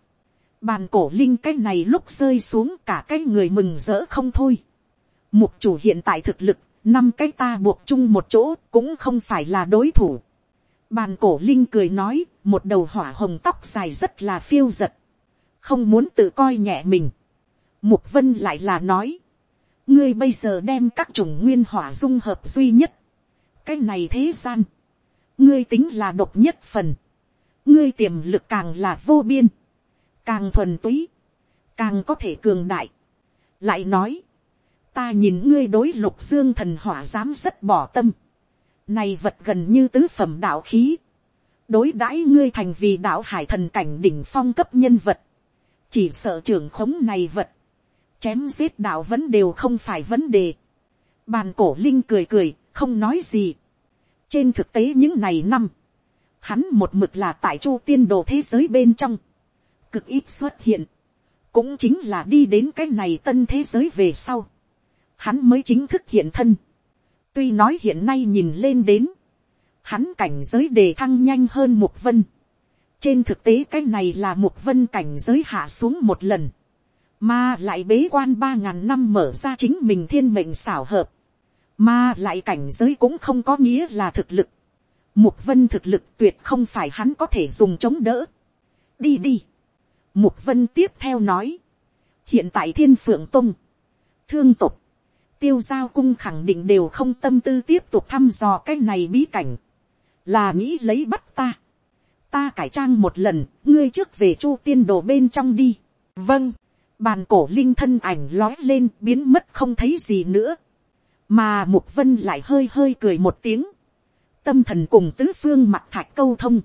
bàn cổ linh cái này lúc rơi xuống cả cái người mừng rỡ không thôi. mục chủ hiện tại thực lực, năm cái ta buộc chung một chỗ cũng không phải là đối thủ. bàn cổ linh cười nói, một đầu hỏa hồng tóc dài rất là phiêu giật, không muốn tự coi nhẹ mình. mục vân lại là nói, ngươi bây giờ đem các chủng nguyên hỏa dung hợp duy nhất, cái này thế gian, ngươi tính là độc nhất phần, ngươi tiềm lực càng là vô biên, càng thuần túy, càng có thể cường đại. lại nói, ta nhìn ngươi đối lục dương thần hỏa dám rất bỏ tâm, này vật gần như tứ phẩm đạo khí, đối đãi ngươi thành vì đạo hải thần cảnh đỉnh phong cấp nhân vật, chỉ sợ trưởng khống này vật, chém giết đạo vẫn đều không phải vấn đề. Bàn cổ linh cười cười, không nói gì. trên thực tế những ngày năm, hắn một mực là tại chu tiên đồ thế giới bên trong, cực ít xuất hiện, cũng chính là đi đến cái này tân thế giới về sau, hắn mới chính thức hiện thân. tuy nói hiện nay nhìn lên đến, hắn cảnh giới đề thăng nhanh hơn mục vân. trên thực tế cái này là mục vân cảnh giới hạ xuống một lần, mà lại bế quan ba ngàn năm mở ra chính mình thiên mệnh xảo hợp, mà lại cảnh giới cũng không có nghĩa là thực lực. Mục vân thực lực tuyệt không phải hắn có thể dùng chống đỡ. Đi đi. Mục vân tiếp theo nói. Hiện tại thiên phượng tung. Thương tục. Tiêu giao cung khẳng định đều không tâm tư tiếp tục thăm dò cái này bí cảnh. Là nghĩ lấy bắt ta. Ta cải trang một lần, ngươi trước về chu tiên đồ bên trong đi. Vâng. Bàn cổ linh thân ảnh lói lên biến mất không thấy gì nữa mà mục vân lại hơi hơi cười một tiếng, tâm thần cùng tứ phương mặt thạch câu thông,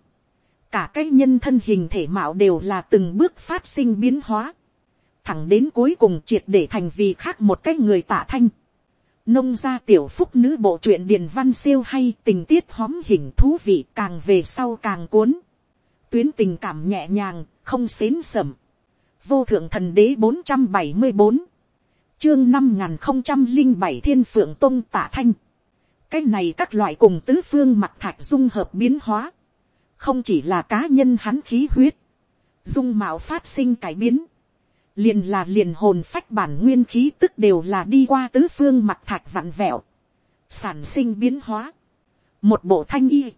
cả cái nhân thân hình thể mạo đều là từng bước phát sinh biến hóa, thẳng đến cuối cùng triệt để thành vì khác một cái người tả thanh. Nông gia tiểu phúc nữ bộ truyện điền văn siêu hay tình tiết hóm hình thú vị càng về sau càng cuốn. Tuyến tình cảm nhẹ nhàng, không xến sẩm. Vô thượng thần đế bốn trăm bảy mươi bốn chương năm nghìn không trăm linh bảy thiên phượng tôn tả thanh. cái này các loại cùng tứ phương mặt thạch dung hợp biến hóa. không chỉ là cá nhân hắn khí huyết. dung mạo phát sinh cải biến. liền là liền hồn phách bản nguyên khí tức đều là đi qua tứ phương mặt thạch vặn vẹo, sản sinh biến hóa, một bộ thanh y,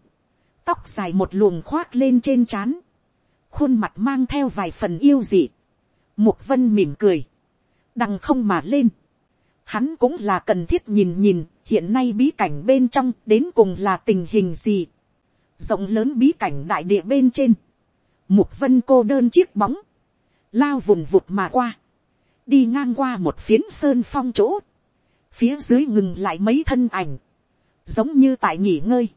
tóc dài một luồng khoác lên trên trán, khuôn mặt mang theo vài phần yêu dị, mục vân mỉm cười, đằng không mà lên, hắn cũng là cần thiết nhìn nhìn hiện nay bí cảnh bên trong đến cùng là tình hình gì, rộng lớn bí cảnh đại địa bên trên, mục vân cô đơn chiếc bóng, lao vùn vụt mà qua, đi ngang qua một phiến sơn phong chỗ, phía dưới ngừng lại mấy thân ảnh, giống như tại nghỉ ngơi,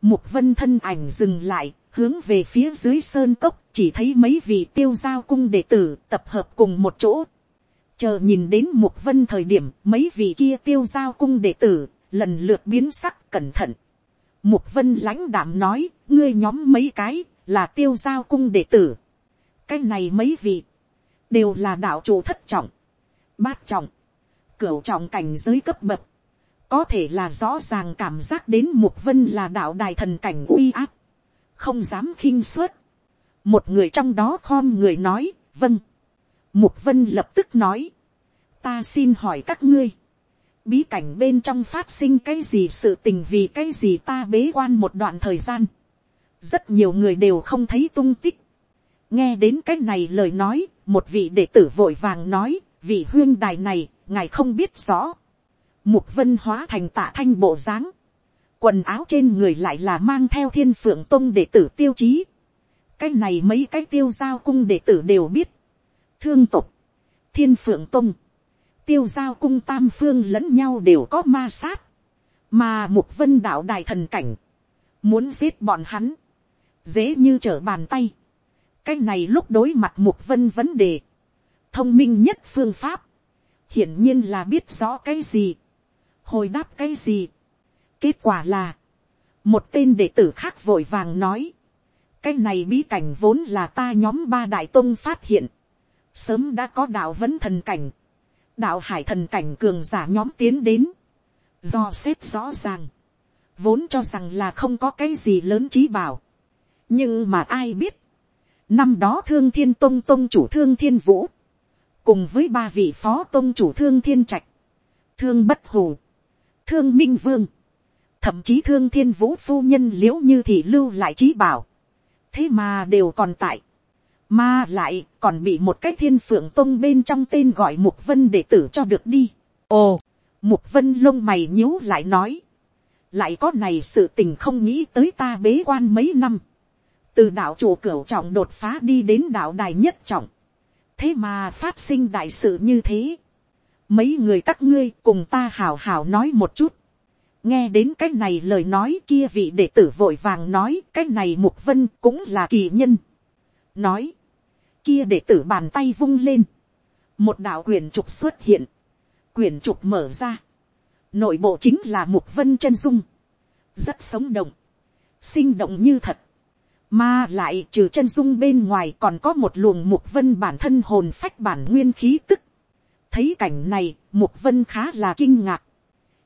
mục vân thân ảnh dừng lại, hướng về phía dưới sơn cốc, chỉ thấy mấy vị tiêu giao cung đệ tử tập hợp cùng một chỗ. Chờ nhìn đến mục vân thời điểm, mấy vị kia tiêu giao cung đệ tử, lần lượt biến sắc cẩn thận. Mục vân lãnh đảm nói, ngươi nhóm mấy cái, là tiêu giao cung đệ tử. Cái này mấy vị, đều là đạo chủ thất trọng, bát trọng, cửu trọng cảnh giới cấp bậc. Có thể là rõ ràng cảm giác đến mục vân là đạo đài thần cảnh uy áp. Không dám khinh suất. Một người trong đó khom người nói, vâng. Mục vân lập tức nói, ta xin hỏi các ngươi bí cảnh bên trong phát sinh cái gì sự tình vì cái gì ta bế quan một đoạn thời gian. rất nhiều người đều không thấy tung tích. nghe đến cái này lời nói, một vị đệ tử vội vàng nói, vị huyên đài này, ngài không biết rõ. mục vân hóa thành tạ thanh bộ dáng. quần áo trên người lại là mang theo thiên phượng tông đệ tử tiêu chí. cái này mấy cái tiêu giao cung đệ tử đều biết thương tục, thiên phượng tông, tiêu giao cung tam phương lẫn nhau đều có ma sát, mà mục vân đạo đài thần cảnh, muốn giết bọn hắn, dễ như trở bàn tay. cái này lúc đối mặt mục vân vấn đề, thông minh nhất phương pháp, hiển nhiên là biết rõ cái gì, hồi đáp cái gì. kết quả là, một tên đệ tử khác vội vàng nói, cái này bí cảnh vốn là ta nhóm ba đại tôn phát hiện, sớm đã có đạo vấn thần cảnh, đạo hải thần cảnh cường giả nhóm tiến đến, do xếp rõ ràng, vốn cho rằng là không có cái gì lớn trí bảo, nhưng mà ai biết, năm đó thương thiên tông tông chủ thương thiên vũ, cùng với ba vị phó tông chủ thương thiên trạch, thương bất hù, thương minh vương, thậm chí thương thiên vũ phu nhân l i ễ u như thị lưu lại trí bảo, thế mà đều còn tại, mà lại còn bị một cái thiên phượng tông bên trong tên gọi mục vân đệ tử cho được đi. ồ, mục vân lông mày nhíu lại nói. lại có này sự tình không nghĩ tới ta bế quan mấy năm. từ đạo chủ cửu trọng đột phá đi đến đạo đài nhất trọng. thế mà phát sinh đại sự như thế. mấy người các ngươi cùng ta hào hào nói một chút. nghe đến cái này lời nói kia vị đệ tử vội vàng nói cái này mục vân cũng là kỳ nhân. nói kia để tử bàn tay vung lên, một đạo quyển trục xuất hiện, quyển trục mở ra, nội bộ chính là mục vân chân dung, rất sống động, sinh động như thật, mà lại trừ chân dung bên ngoài còn có một luồng mục vân bản thân hồn phách bản nguyên khí tức. thấy cảnh này, mục vân khá là kinh ngạc.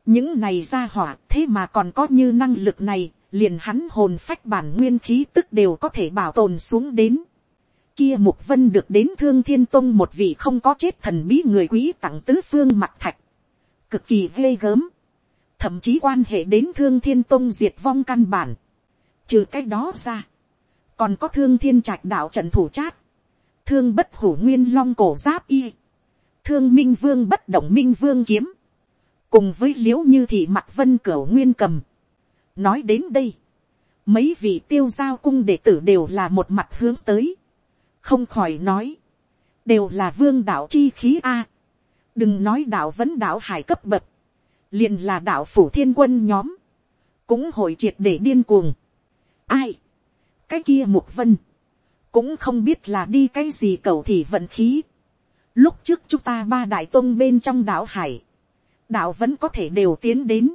những này ra hỏa thế mà còn có như năng lực này, liền hắn hồn phách bản nguyên khí tức đều có thể bảo tồn xuống đến. Kia Mục Vân được đến Thương Thiên Tông một vị không có chết thần bí người quý tặng tứ phương mặt thạch. Cực kỳ ghê gớm. Thậm chí quan hệ đến Thương Thiên Tông diệt vong căn bản. Trừ cái đó ra. Còn có Thương Thiên Trạch đạo trận thủ chát. Thương bất hủ nguyên long cổ giáp y. Thương Minh Vương bất động Minh Vương kiếm. Cùng với liễu như thị mặt vân cửa nguyên cầm. Nói đến đây. Mấy vị tiêu giao cung đệ tử đều là một mặt hướng tới không khỏi nói, đều là vương đạo chi khí a. đừng nói đạo vẫn đạo hải cấp bậc, liền là đạo phủ thiên quân nhóm, cũng hội triệt để điên cuồng. ai, cái kia mục vân, cũng không biết là đi cái gì cầu thì vận khí. lúc trước chúng ta ba đại tôn bên trong đạo hải, đạo vẫn có thể đều tiến đến,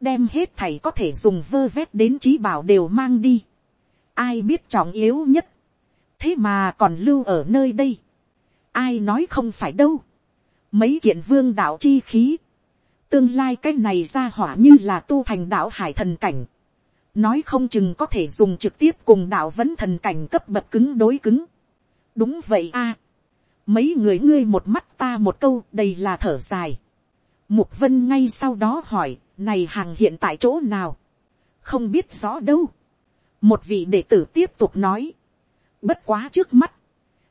đem hết thầy có thể dùng vơ vét đến trí bảo đều mang đi. ai biết trọng yếu nhất, thế mà còn lưu ở nơi đây, ai nói không phải đâu, mấy kiện vương đạo chi khí, tương lai cái này ra hỏa như là tu thành đạo hải thần cảnh, nói không chừng có thể dùng trực tiếp cùng đạo vẫn thần cảnh cấp bậc cứng đối cứng. đúng vậy a, mấy người ngươi một mắt ta một câu đây là thở dài. mục vân ngay sau đó hỏi, này hàng hiện tại chỗ nào, không biết rõ đâu. một vị đệ tử tiếp tục nói, bất quá trước mắt,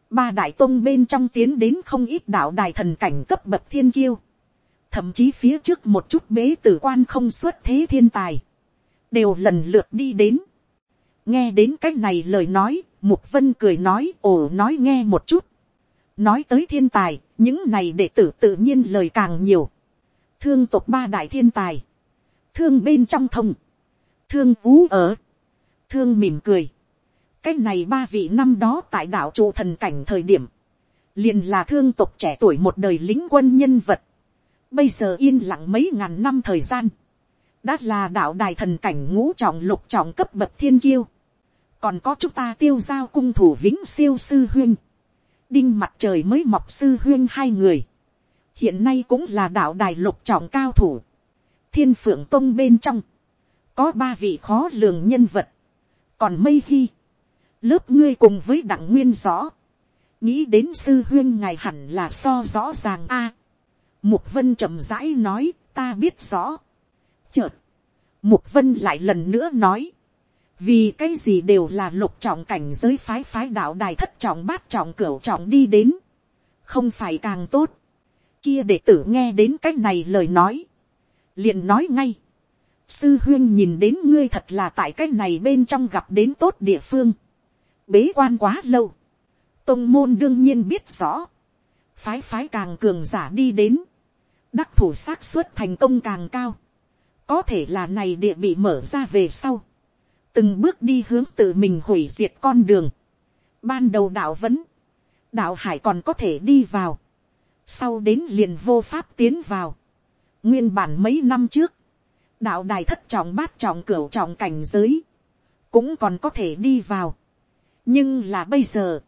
ba đại tôn bên trong tiến đến không ít đạo đài thần cảnh cấp bậc thiên kiêu, thậm chí phía trước một chút bế tử quan không xuất thế thiên tài, đều lần lượt đi đến. nghe đến cách này lời nói, mục vân cười nói ồ nói nghe một chút. nói tới thiên tài, những này đệ tử tự nhiên lời càng nhiều. thương tục ba đại thiên tài, thương bên trong thông, thương ú ở, thương mỉm cười cái này ba vị năm đó tại đạo trụ thần cảnh thời điểm, liền là thương tộc trẻ tuổi một đời lính quân nhân vật Bây giờ yên lặng mấy ngàn năm thời gian. Đã là đạo đài thần cảnh ngũ trọng lục trọng cấp bậc thiên kiêu. Còn có chúng ta tiêu giao cung thủ vĩnh siêu sư huyên. Đinh mặt trời mới mọc sư huyên hai người. Hiện nay cũng là đạo đài lục trọng cao thủ. Thiên phượng tông bên trong. Có ba vị khó lường nhân vật. Còn mây hy. Lớp ngươi cùng với đặng nguyên rõ. Nghĩ đến sư huyên ngài hẳn là so rõ ràng a. Mục vân chậm rãi nói, ta biết rõ. Chợt, mục vân lại lần nữa nói, vì cái gì đều là lục trọng cảnh giới phái phái đạo đài thất trọng bát trọng cửu trọng đi đến, không phải càng tốt. Kia đệ tử nghe đến cái này lời nói, liền nói ngay, sư huyên nhìn đến ngươi thật là tại cái này bên trong gặp đến tốt địa phương, bế quan quá lâu, tông môn đương nhiên biết rõ, phái phái càng cường giả đi đến, đắc thủ xác suất thành công càng cao, có thể là này địa bị mở ra về sau, từng bước đi hướng tự mình hủy diệt con đường, ban đầu đạo vẫn, đạo hải còn có thể đi vào, sau đến liền vô pháp tiến vào, nguyên bản mấy năm trước, đạo đài thất trọng bát trọng cửu trọng cảnh giới, cũng còn có thể đi vào, nhưng là bây giờ,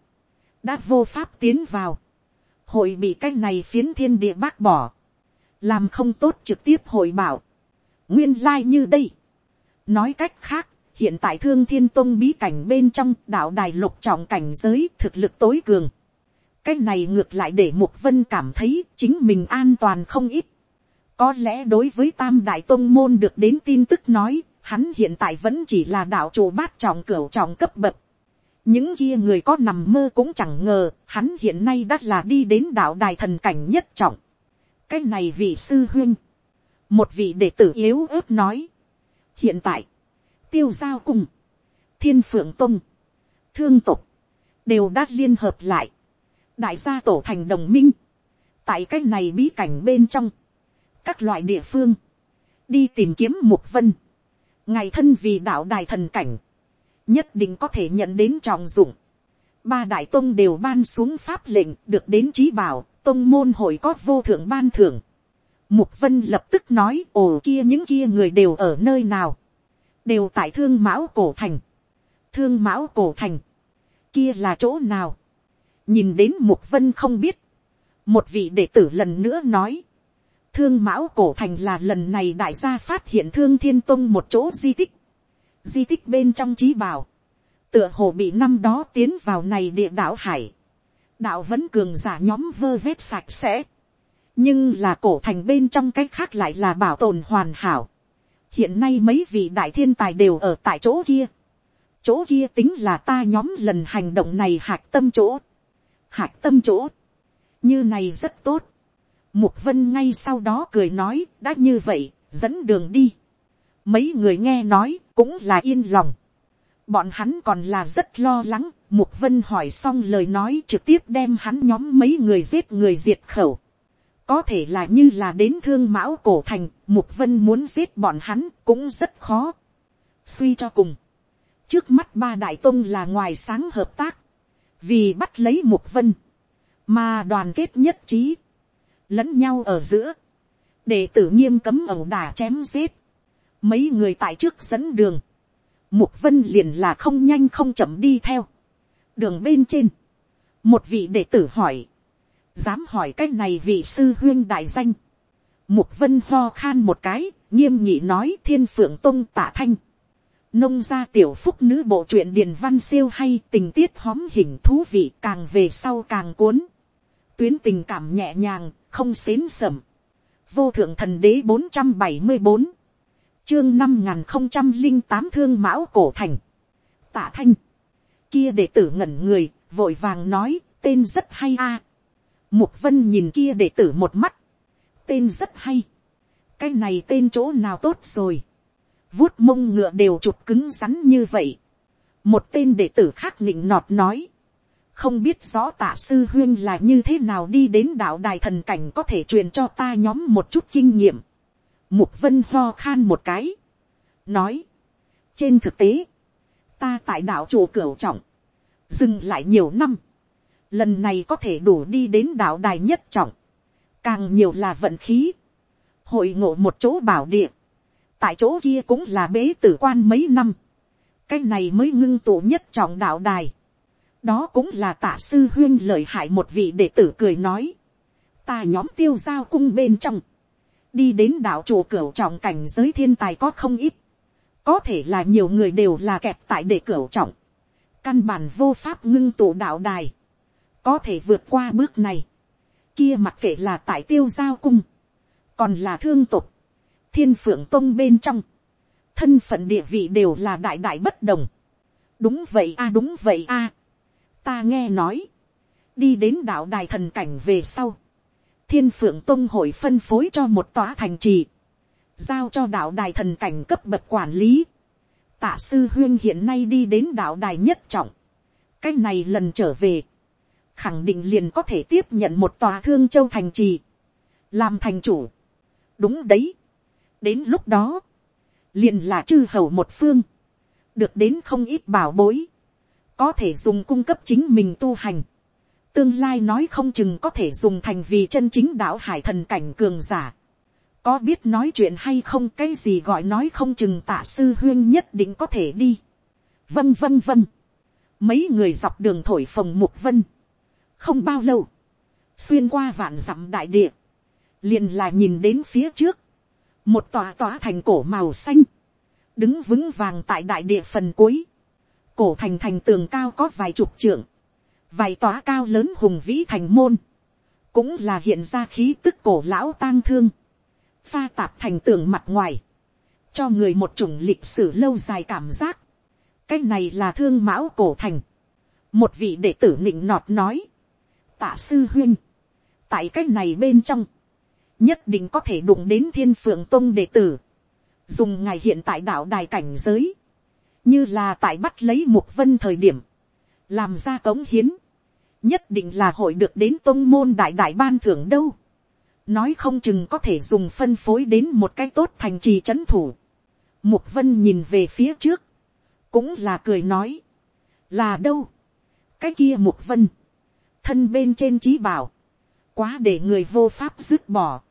đã vô pháp tiến vào, hội bị cái này phiến thiên địa bác bỏ, làm không tốt trực tiếp hội bảo, nguyên lai、like、như đây. nói cách khác, hiện tại thương thiên tôn bí cảnh bên trong đạo đài lục trọng cảnh giới thực lực tối cường. cái này ngược lại để mục vân cảm thấy chính mình an toàn không ít. có lẽ đối với tam đại tôn môn được đến tin tức nói, hắn hiện tại vẫn chỉ là đạo chủ bát trọng cửu trọng cấp bậc những kia người có nằm mơ cũng chẳng ngờ, hắn hiện nay đã là đi đến đạo đài thần cảnh nhất trọng. Cái này vị sư huyên, một vị đệ tử yếu ớt nói, hiện tại, tiêu giao cung, thiên phượng tung, thương tục, đều đã liên hợp lại, đại gia tổ thành đồng minh, tại cái này bí cảnh bên trong, các loại địa phương, đi tìm kiếm mục vân, ngày thân vì đạo đài thần cảnh, nhất định có thể nhận đến trọng dụng, ba đại tôn đều ban xuống pháp lệnh được đến trí bảo, tôn môn hội có vô thượng ban thưởng. Mục vân lập tức nói ồ kia những kia người đều ở nơi nào. Đều tại thương mão cổ thành. Thương mão cổ thành. Kia là chỗ nào. Nhìn đến mục vân không biết. Một vị đệ tử lần nữa nói. Thương mão cổ thành là lần này đại gia phát hiện thương thiên tông một chỗ di tích. Di tích bên trong trí bảo. Tựa hồ bị năm đó tiến vào này địa đảo hải đạo vẫn cường giả nhóm vơ vét sạch sẽ. nhưng là cổ thành bên trong cái khác lại là bảo tồn hoàn hảo. hiện nay mấy vị đại thiên tài đều ở tại chỗ kia. chỗ kia tính là ta nhóm lần hành động này hạc tâm chỗ. hạc tâm chỗ. như này rất tốt. mục vân ngay sau đó cười nói, đã như vậy, dẫn đường đi mấy người nghe nói cũng là yên lòng. Bọn hắn còn là rất lo lắng, mục vân hỏi xong lời nói trực tiếp đem hắn nhóm mấy người giết người diệt khẩu. có thể là như là đến thương mão cổ thành, mục vân muốn giết bọn hắn cũng rất khó. suy cho cùng, trước mắt ba đại tông là ngoài sáng hợp tác, vì bắt lấy mục vân, mà đoàn kết nhất trí, lẫn nhau ở giữa, để tử nghiêm cấm ẩu đả chém giết, mấy người tại trước dẫn đường, Mục vân liền là không nhanh không chậm đi theo. Đường bên trên. Một vị đệ tử hỏi. Dám hỏi cái này vị sư huyên đại danh. Mục vân ho khan một cái. Nghiêm nhị nói thiên phượng tông tả thanh. Nông gia tiểu phúc nữ bộ truyện điền văn siêu hay tình tiết hóm hình thú vị càng về sau càng cuốn. tuyến tình cảm nhẹ nhàng, không xến sầm. Vô thượng thần đế bốn trăm bảy mươi bốn chương năm không trăm linh tám thương mão cổ thành. Tạ thanh. Kia đệ tử ngẩn người, vội vàng nói, tên rất hay a. Mục vân nhìn kia đệ tử một mắt. Tên rất hay. Cái này tên chỗ nào tốt rồi. Vuốt mông ngựa đều chụp cứng rắn như vậy. Một tên đệ tử khác nịnh nọt nói không biết rõ tạ sư huyên là như thế nào đi đến đạo đài thần cảnh có thể truyền cho ta nhóm một chút kinh nghiệm. Mục vân ho khan một cái. Nói. Trên thực tế. Ta tại đạo chủ cửu trọng. Dừng lại nhiều năm. Lần này có thể đủ đi đến đạo đài nhất trọng. Càng nhiều là vận khí. Hội ngộ một chỗ bảo địa. Tại chỗ kia cũng là bế tử quan mấy năm. Cái này mới ngưng tụ nhất trọng đạo đài đó cũng là tạ sư huyên lợi hại một vị đệ tử cười nói. ta nhóm tiêu giao cung bên trong, đi đến đạo chủ cửu trọng cảnh giới thiên tài có không ít, có thể là nhiều người đều là kẹp tại đệ cửu trọng, căn bản vô pháp ngưng tụ đạo đài, có thể vượt qua bước này, kia mặc kệ là tại tiêu giao cung, còn là thương tục, thiên phượng tông bên trong, thân phận địa vị đều là đại đại bất đồng. đúng vậy a đúng vậy a. Ta nghe nói, đi đến đạo đài thần cảnh về sau, thiên phượng tông hội phân phối cho một tòa thành trì, giao cho đạo đài thần cảnh cấp bậc quản lý. Tạ sư huyên hiện nay đi đến đạo đài nhất trọng, cái này lần trở về, khẳng định liền có thể tiếp nhận một tòa thương châu thành trì, làm thành chủ. đúng đấy, đến lúc đó, liền là chư hầu một phương, được đến không ít bảo bối, có thể dùng cung cấp chính mình tu hành. Tương lai nói không chừng có thể dùng thành vì chân chính đạo hải thần cảnh cường giả. Có biết nói chuyện hay không cái gì gọi nói không chừng tạ sư huyên nhất định có thể đi. vân vân vân Mấy người dọc đường thổi phồng mục vân. Không bao lâu. Xuyên qua vạn dặm đại địa. Liền là nhìn đến phía trước. Một tòa tòa thành cổ màu xanh. Đứng vững vàng tại đại địa phần cuối cổ thành thành tường cao có vài chục trượng, vài tòa cao lớn hùng vĩ thành môn, cũng là hiện ra khí tức cổ lão tang thương, pha tạp thành tường mặt ngoài, cho người một chủng lịch sử lâu dài cảm giác, cái này là thương mão cổ thành, một vị đệ tử nịnh nọt nói, tạ sư huyên, tại cái này bên trong, nhất định có thể đụng đến thiên phượng tôn đệ tử, dùng ngày hiện tại đạo đài cảnh giới, như là tại bắt lấy mục vân thời điểm, làm ra cống hiến, nhất định là hội được đến tôn môn đại đại ban thưởng đâu. nói không chừng có thể dùng phân phối đến một cái tốt thành trì trấn thủ. mục vân nhìn về phía trước, cũng là cười nói, là đâu, cái kia mục vân, thân bên trên trí bảo, quá để người vô pháp dứt bỏ.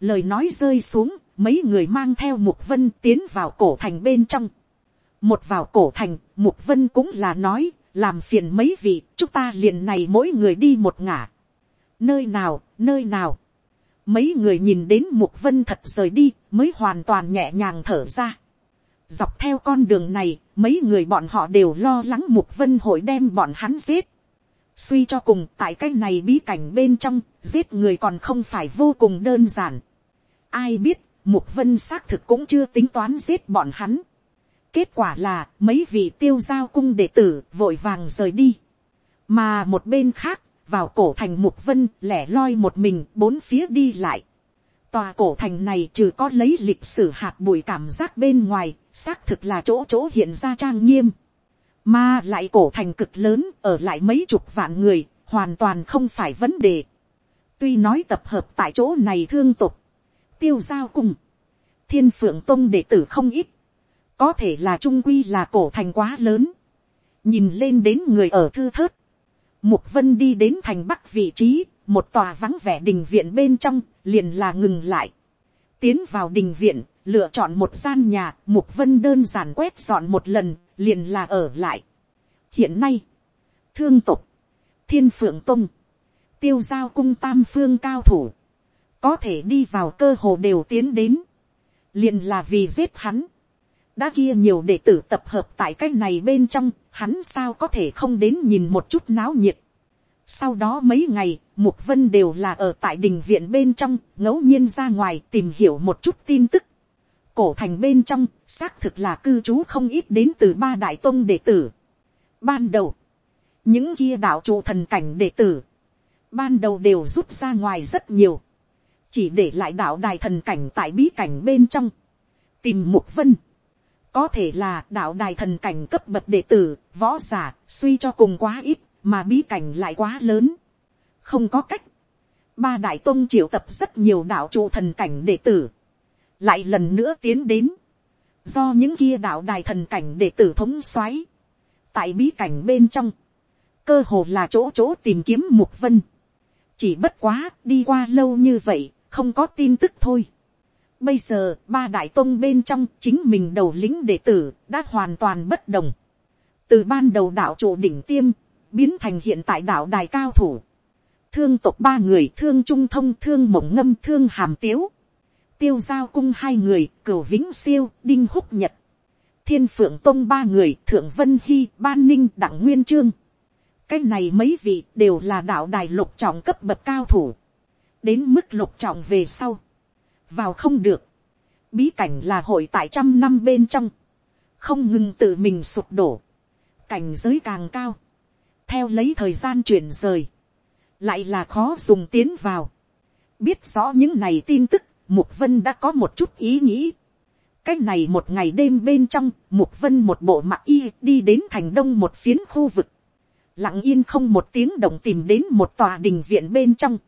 lời nói rơi xuống, mấy người mang theo mục vân tiến vào cổ thành bên trong một vào cổ thành, mục vân cũng là nói, làm phiền mấy vị, chúng ta liền này mỗi người đi một ngả. nơi nào, nơi nào. mấy người nhìn đến mục vân thật rời đi, mới hoàn toàn nhẹ nhàng thở ra. dọc theo con đường này, mấy người bọn họ đều lo lắng mục vân hội đem bọn hắn giết. suy cho cùng, tại cái này bí cảnh bên trong, giết người còn không phải vô cùng đơn giản. ai biết, mục vân xác thực cũng chưa tính toán giết bọn hắn Kết quả là mấy vị tiêu giao cung đệ tử vội vàng rời đi. Mà một bên khác, vào cổ thành mục vân lẻ loi một mình bốn phía đi lại. Tòa cổ thành này trừ có lấy lịch sử hạt bụi cảm giác bên ngoài, xác thực là chỗ chỗ hiện ra trang nghiêm. Mà lại cổ thành cực lớn, ở lại mấy chục vạn người, hoàn toàn không phải vấn đề. Tuy nói tập hợp tại chỗ này thương tục, tiêu giao cùng, thiên phượng tông đệ tử không ít, có thể là trung quy là cổ thành quá lớn, nhìn lên đến người ở thư thớt, mục vân đi đến thành bắc vị trí, một tòa vắng vẻ đình viện bên trong, liền là ngừng lại, tiến vào đình viện, lựa chọn một gian nhà, mục vân đơn giản quét dọn một lần, liền là ở lại. hiện nay, thương tục, thiên phượng tông, tiêu giao cung tam phương cao thủ, có thể đi vào cơ hồ đều tiến đến, liền là vì giết hắn, đã kia nhiều đệ tử tập hợp tại cái này bên trong, hắn sao có thể không đến nhìn một chút náo nhiệt. Sau đó mấy ngày, Mục Vân đều là ở tại đình viện bên trong, ngẫu nhiên ra ngoài tìm hiểu một chút tin tức. Cổ thành bên trong, xác thực là cư trú không ít đến từ ba đại tông đệ tử. Ban đầu, những kia đạo trụ thần cảnh đệ tử, ban đầu đều rút ra ngoài rất nhiều, chỉ để lại đạo đài thần cảnh tại bí cảnh bên trong, tìm Mục Vân. Có thể là đạo đài thần cảnh cấp bậc đệ tử, võ giả, suy cho cùng quá ít, mà bí cảnh lại quá lớn. Không có cách. Ba đại tôn triệu tập rất nhiều đạo trụ thần cảnh đệ tử. Lại lần nữa tiến đến. Do những kia đạo đài thần cảnh đệ tử thống xoáy. Tại bí cảnh bên trong. Cơ hồ là chỗ chỗ tìm kiếm mục vân. Chỉ bất quá đi qua lâu như vậy. Không có tin tức thôi. Bây giờ, ba đại tôn bên trong chính mình đầu lính đệ tử đã hoàn toàn bất đồng. Từ ban đầu đạo chủ đỉnh tiêm, biến thành hiện tại đạo đài cao thủ. Thương tộc ba người, thương trung thông, thương mộng ngâm, thương hàm tiếu. Tiêu giao cung hai người, cửu vĩnh siêu, đinh húc nhật. Thiên phượng tông ba người, thượng vân hy, ban ninh, đặng nguyên trương. Cái này mấy vị đều là đạo đài lục trọng cấp bậc cao thủ. Đến mức lục trọng về sau. Vào không được. Bí cảnh là hội tại trăm năm bên trong. Không ngừng tự mình sụp đổ. Cảnh giới càng cao theo lấy thời gian chuyển rời, lại là khó dùng tiến vào. biết rõ những này tin tức, mục vân đã có một chút ý nghĩ. cách này một ngày đêm bên trong, mục vân một bộ mặc y đi đến thành đông một phiến khu vực. lặng yên không một tiếng động tìm đến một tòa đình viện bên trong.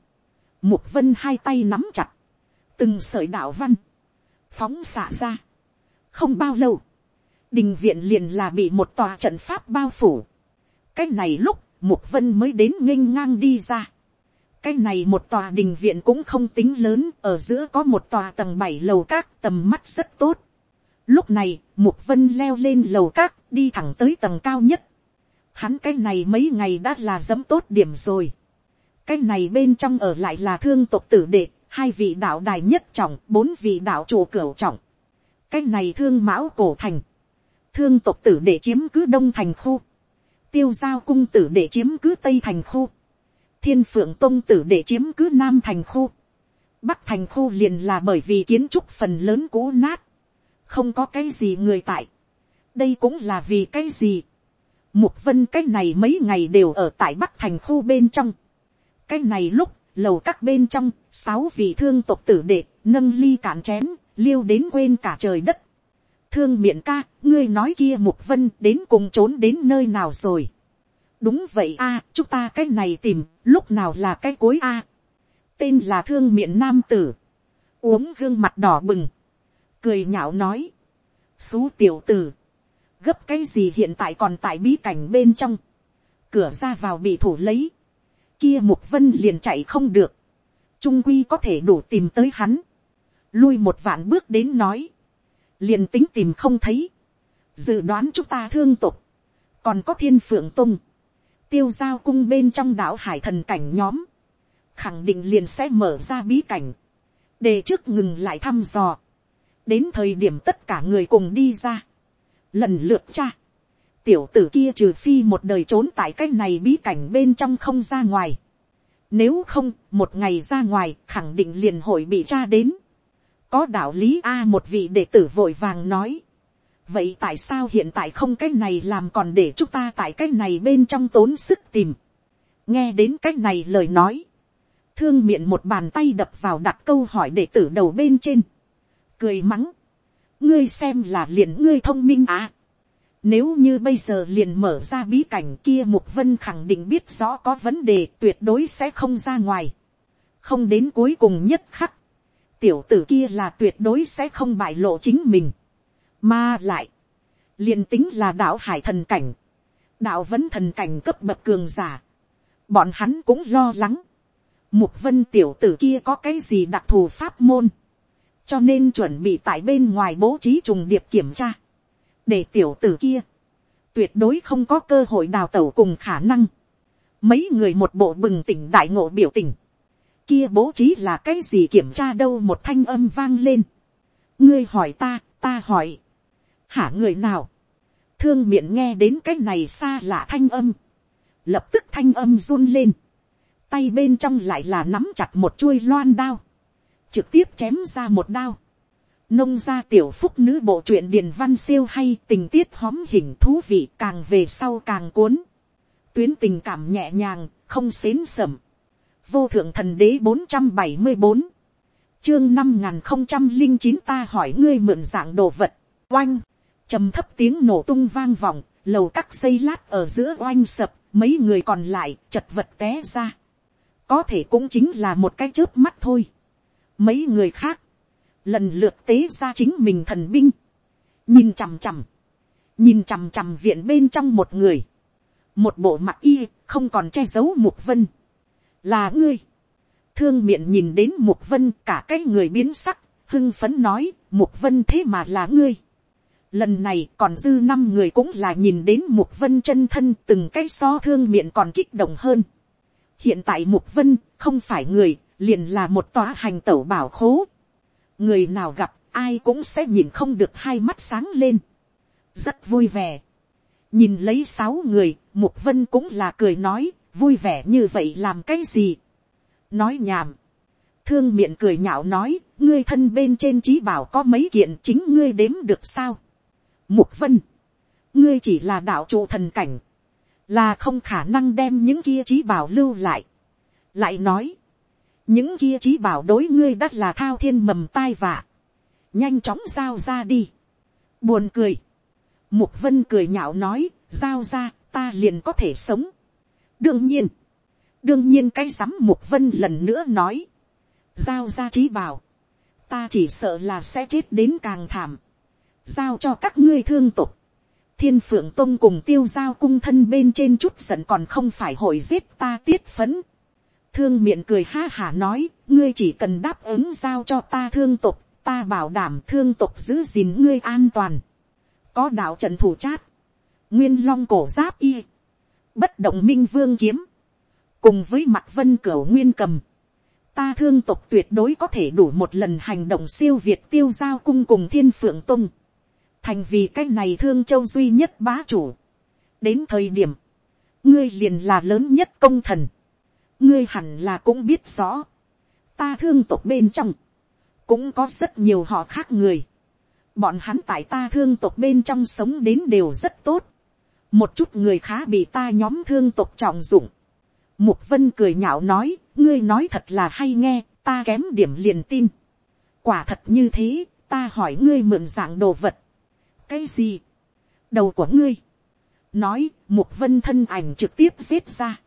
mục vân hai tay nắm chặt, từng sợi đạo văn, phóng xạ ra. không bao lâu, đình viện liền là bị một tòa trận pháp bao phủ cái này lúc, mục vân mới đến nghênh ngang đi ra. cái này một tòa đình viện cũng không tính lớn, ở giữa có một tòa tầng bảy lầu các tầm mắt rất tốt. lúc này, mục vân leo lên lầu các, đi thẳng tới tầng cao nhất. hắn cái này mấy ngày đã là dẫm tốt điểm rồi. cái này bên trong ở lại là thương tộc tử đệ, hai vị đạo đài nhất trọng, bốn vị đạo chủ cửu trọng. cái này thương mão cổ thành. thương tộc tử để chiếm cứ đông thành khu. Tiêu giao cung tử để chiếm cứ tây thành khu, thiên phượng tông tử để chiếm cứ nam thành khu, bắc thành khu liền là bởi vì kiến trúc phần lớn cũ nát, không có cái gì người tại, đây cũng là vì cái gì, mục vân cái này mấy ngày đều ở tại bắc thành khu bên trong, cái này lúc lầu các bên trong sáu vị thương tộc tử đệ nâng ly cạn chén liêu đến quên cả trời đất. Thương miệng ca, ngươi nói kia mục vân đến cùng trốn đến nơi nào rồi. đúng vậy a, chúng ta cái này tìm, lúc nào là cái cối a. tên là thương miệng nam tử, uống gương mặt đỏ bừng, cười nhạo nói, xú tiểu tử, gấp cái gì hiện tại còn tại bí cảnh bên trong, cửa ra vào bị thủ lấy, kia mục vân liền chạy không được, trung quy có thể đủ tìm tới hắn, lui một vạn bước đến nói, liền tính tìm không thấy, dự đoán chúng ta thương tục, còn có thiên phượng tung, tiêu giao cung bên trong đảo hải thần cảnh nhóm, khẳng định liền sẽ mở ra bí cảnh, để trước ngừng lại thăm dò, đến thời điểm tất cả người cùng đi ra, lần lượt cha, tiểu tử kia trừ phi một đời trốn tại cái này bí cảnh bên trong không ra ngoài, nếu không, một ngày ra ngoài, khẳng định liền hội bị tra đến có đạo lý a một vị đệ tử vội vàng nói. vậy tại sao hiện tại không cái này làm còn để chúng ta tại cái này bên trong tốn sức tìm. nghe đến cái này lời nói. thương miệng một bàn tay đập vào đặt câu hỏi đệ tử đầu bên trên. cười mắng. ngươi xem là liền ngươi thông minh à. Nếu như bây giờ liền mở ra bí cảnh kia Mục Vân khẳng định biết rõ có vấn đề tuyệt đối sẽ không ra ngoài. Không đến cuối cùng nhất khắc tiểu tử kia là tuyệt đối sẽ không bại lộ chính mình. Mà lại, liền tính là đạo hải thần cảnh, đạo vẫn thần cảnh cấp bậc cường giả. Bọn hắn cũng lo lắng. Mục vân tiểu tử kia có cái gì đặc thù pháp môn. Cho nên chuẩn bị tại bên ngoài bố trí trùng điệp kiểm tra. Để tiểu tử kia, tuyệt đối không có cơ hội đào tẩu cùng khả năng. Mấy người một bộ bừng tỉnh đại ngộ biểu tình kia bố trí là cái gì kiểm tra đâu một thanh âm vang lên. ngươi hỏi ta, ta hỏi. hả người nào. thương miệng nghe đến cái này xa lạ thanh âm. lập tức thanh âm run lên. tay bên trong lại là nắm chặt một chuôi loan đao, trực tiếp chém ra một đao, nông gia tiểu phúc nữ bộ truyện điền văn siêu hay tình tiết hóm hình thú vị càng về sau càng cuốn, tuyến tình cảm nhẹ nhàng, không xến sầm, vô thượng thần đế bốn trăm bảy mươi bốn, chương năm nghìn không trăm linh chín ta hỏi ngươi mượn dạng đồ vật, oanh, trầm thấp tiếng nổ tung vang vọng, lầu các xây lát ở giữa oanh sập, mấy người còn lại chật vật té ra, có thể cũng chính là một cái chớp mắt thôi, mấy người khác, lần lượt tế ra chính mình thần binh, nhìn chằm chằm, nhìn chằm chằm viện bên trong một người, một bộ mặt y không còn che giấu mục vân, là ngươi, thương miệng nhìn đến mục vân cả cái người biến sắc, hưng phấn nói, mục vân thế mà là ngươi. Lần này còn dư năm người cũng là nhìn đến mục vân chân thân từng cái so thương miệng còn kích động hơn. Hiện tại mục vân không phải người, liền là một tòa hành tẩu bảo khố. Người nào gặp ai cũng sẽ nhìn không được hai mắt sáng lên. Rất vui vẻ. Nhìn lấy sáu người, mục vân cũng là cười nói, vui vẻ như vậy làm cái gì nói nhảm, thương miệng cười nhạo nói, ngươi thân bên trên trí bảo có mấy kiện chính ngươi đếm được sao. mục vân, ngươi chỉ là đạo trụ thần cảnh, là không khả năng đem những kia trí bảo lưu lại. lại nói, những kia trí bảo đối ngươi đắt là thao thiên mầm tai vạ, nhanh chóng giao ra đi. buồn cười, mục vân cười nhạo nói, giao ra, ta liền có thể sống. đương nhiên, đương nhiên cái sắm mục vân lần nữa nói, giao ra trí bảo, ta chỉ sợ là sẽ chết đến càng thảm, giao cho các ngươi thương tục, thiên phượng tông cùng tiêu giao cung thân bên trên chút giận còn không phải hội giết ta tiết phấn, thương miệng cười ha hả nói, ngươi chỉ cần đáp ứng giao cho ta thương tục, ta bảo đảm thương tục giữ gìn ngươi an toàn, có đạo trận thủ chát, nguyên long cổ giáp y, bất động minh vương kiếm, cùng với mặt vân cửa nguyên cầm, ta thương tộc tuyệt đối có thể đủ một lần hành động siêu việt tiêu giao cung cùng thiên phượng tung, thành vì cái này thương châu duy nhất bá chủ. đến thời điểm, ngươi liền là lớn nhất công thần, ngươi hẳn là cũng biết rõ, ta thương tộc bên trong, cũng có rất nhiều họ khác người, bọn hắn tại ta thương tộc bên trong sống đến đều rất tốt, một chút người khá bị ta nhóm thương tộc trọng dụng, Mục vân cười nhạo nói, ngươi nói thật là hay nghe, ta kém điểm liền tin. Quả thật như thế, ta hỏi ngươi mượn dạng đồ vật. Cái gì? Đầu của ngươi. Nói, mục vân thân ảnh trực tiếp xếp ra.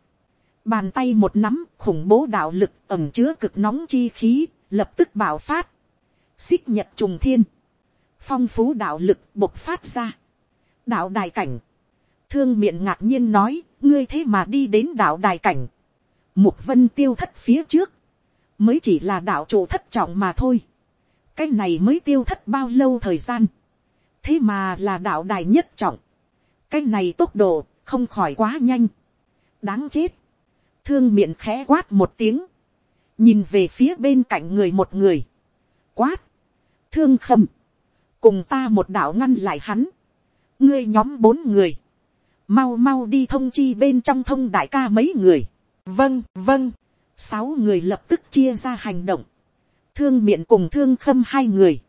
Bàn tay một nắm, khủng bố đạo lực, ẩm chứa cực nóng chi khí, lập tức bạo phát. Xích nhật trùng thiên. Phong phú đạo lực bộc phát ra. Đạo đài cảnh. Thương miệng ngạc nhiên nói, ngươi thế mà đi đến đạo đài cảnh. Mục vân tiêu thất phía trước. Mới chỉ là đạo trụ thất trọng mà thôi. Cái này mới tiêu thất bao lâu thời gian. Thế mà là đạo đài nhất trọng. Cái này tốc độ không khỏi quá nhanh. Đáng chết. Thương miệng khẽ quát một tiếng. Nhìn về phía bên cạnh người một người. Quát. Thương khâm. Cùng ta một đạo ngăn lại hắn. Ngươi nhóm bốn người mau mau đi thông chi bên trong thông đại ca mấy người. vâng vâng, sáu người lập tức chia ra hành động, thương miệng cùng thương khâm hai người,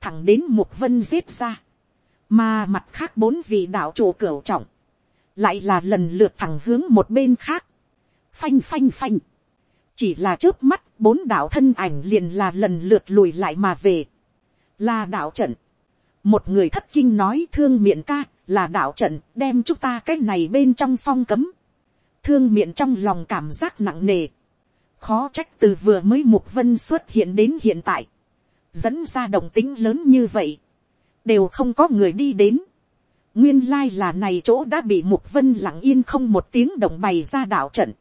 thẳng đến một vân giết ra, mà mặt khác bốn vị đạo chủ cửu trọng, lại là lần lượt thẳng hướng một bên khác, phanh phanh phanh, chỉ là trước mắt bốn đạo thân ảnh liền là lần lượt lùi lại mà về, là đạo trận, một người thất kinh nói thương miệng ca là đạo trận đem chúng ta cái này bên trong phong cấm. Thương miệng trong lòng cảm giác nặng nề. Khó trách từ vừa mới Mục Vân xuất hiện đến hiện tại. Dẫn ra động tính lớn như vậy. Đều không có người đi đến. Nguyên lai là này chỗ đã bị Mục Vân lặng yên không một tiếng động bày ra đạo trận.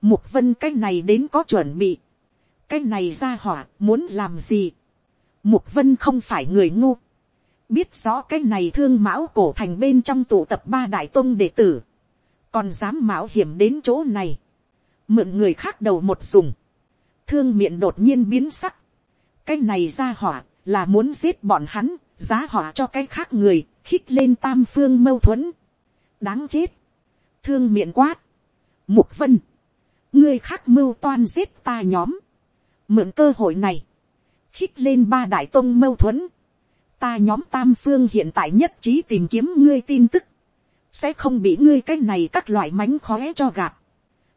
Mục Vân cái này đến có chuẩn bị. Cái này ra hỏa muốn làm gì? Mục Vân không phải người ngu. Biết rõ cái này thương mão cổ thành bên trong tụ tập ba đại tôn đệ tử, còn dám mạo hiểm đến chỗ này, mượn người khác đầu một dùng, thương miệng đột nhiên biến sắc, cái này ra hỏa là muốn giết bọn hắn, giá hỏa cho cái khác người, khích lên tam phương mâu thuẫn, đáng chết, thương miệng quát, mục vân, ngươi khác mưu toan giết ta nhóm, mượn cơ hội này, khích lên ba đại tông mâu thuẫn, ta nhóm tam phương hiện tại nhất trí tìm kiếm ngươi tin tức, sẽ không bị ngươi cái này các loại mánh khóe cho gạt.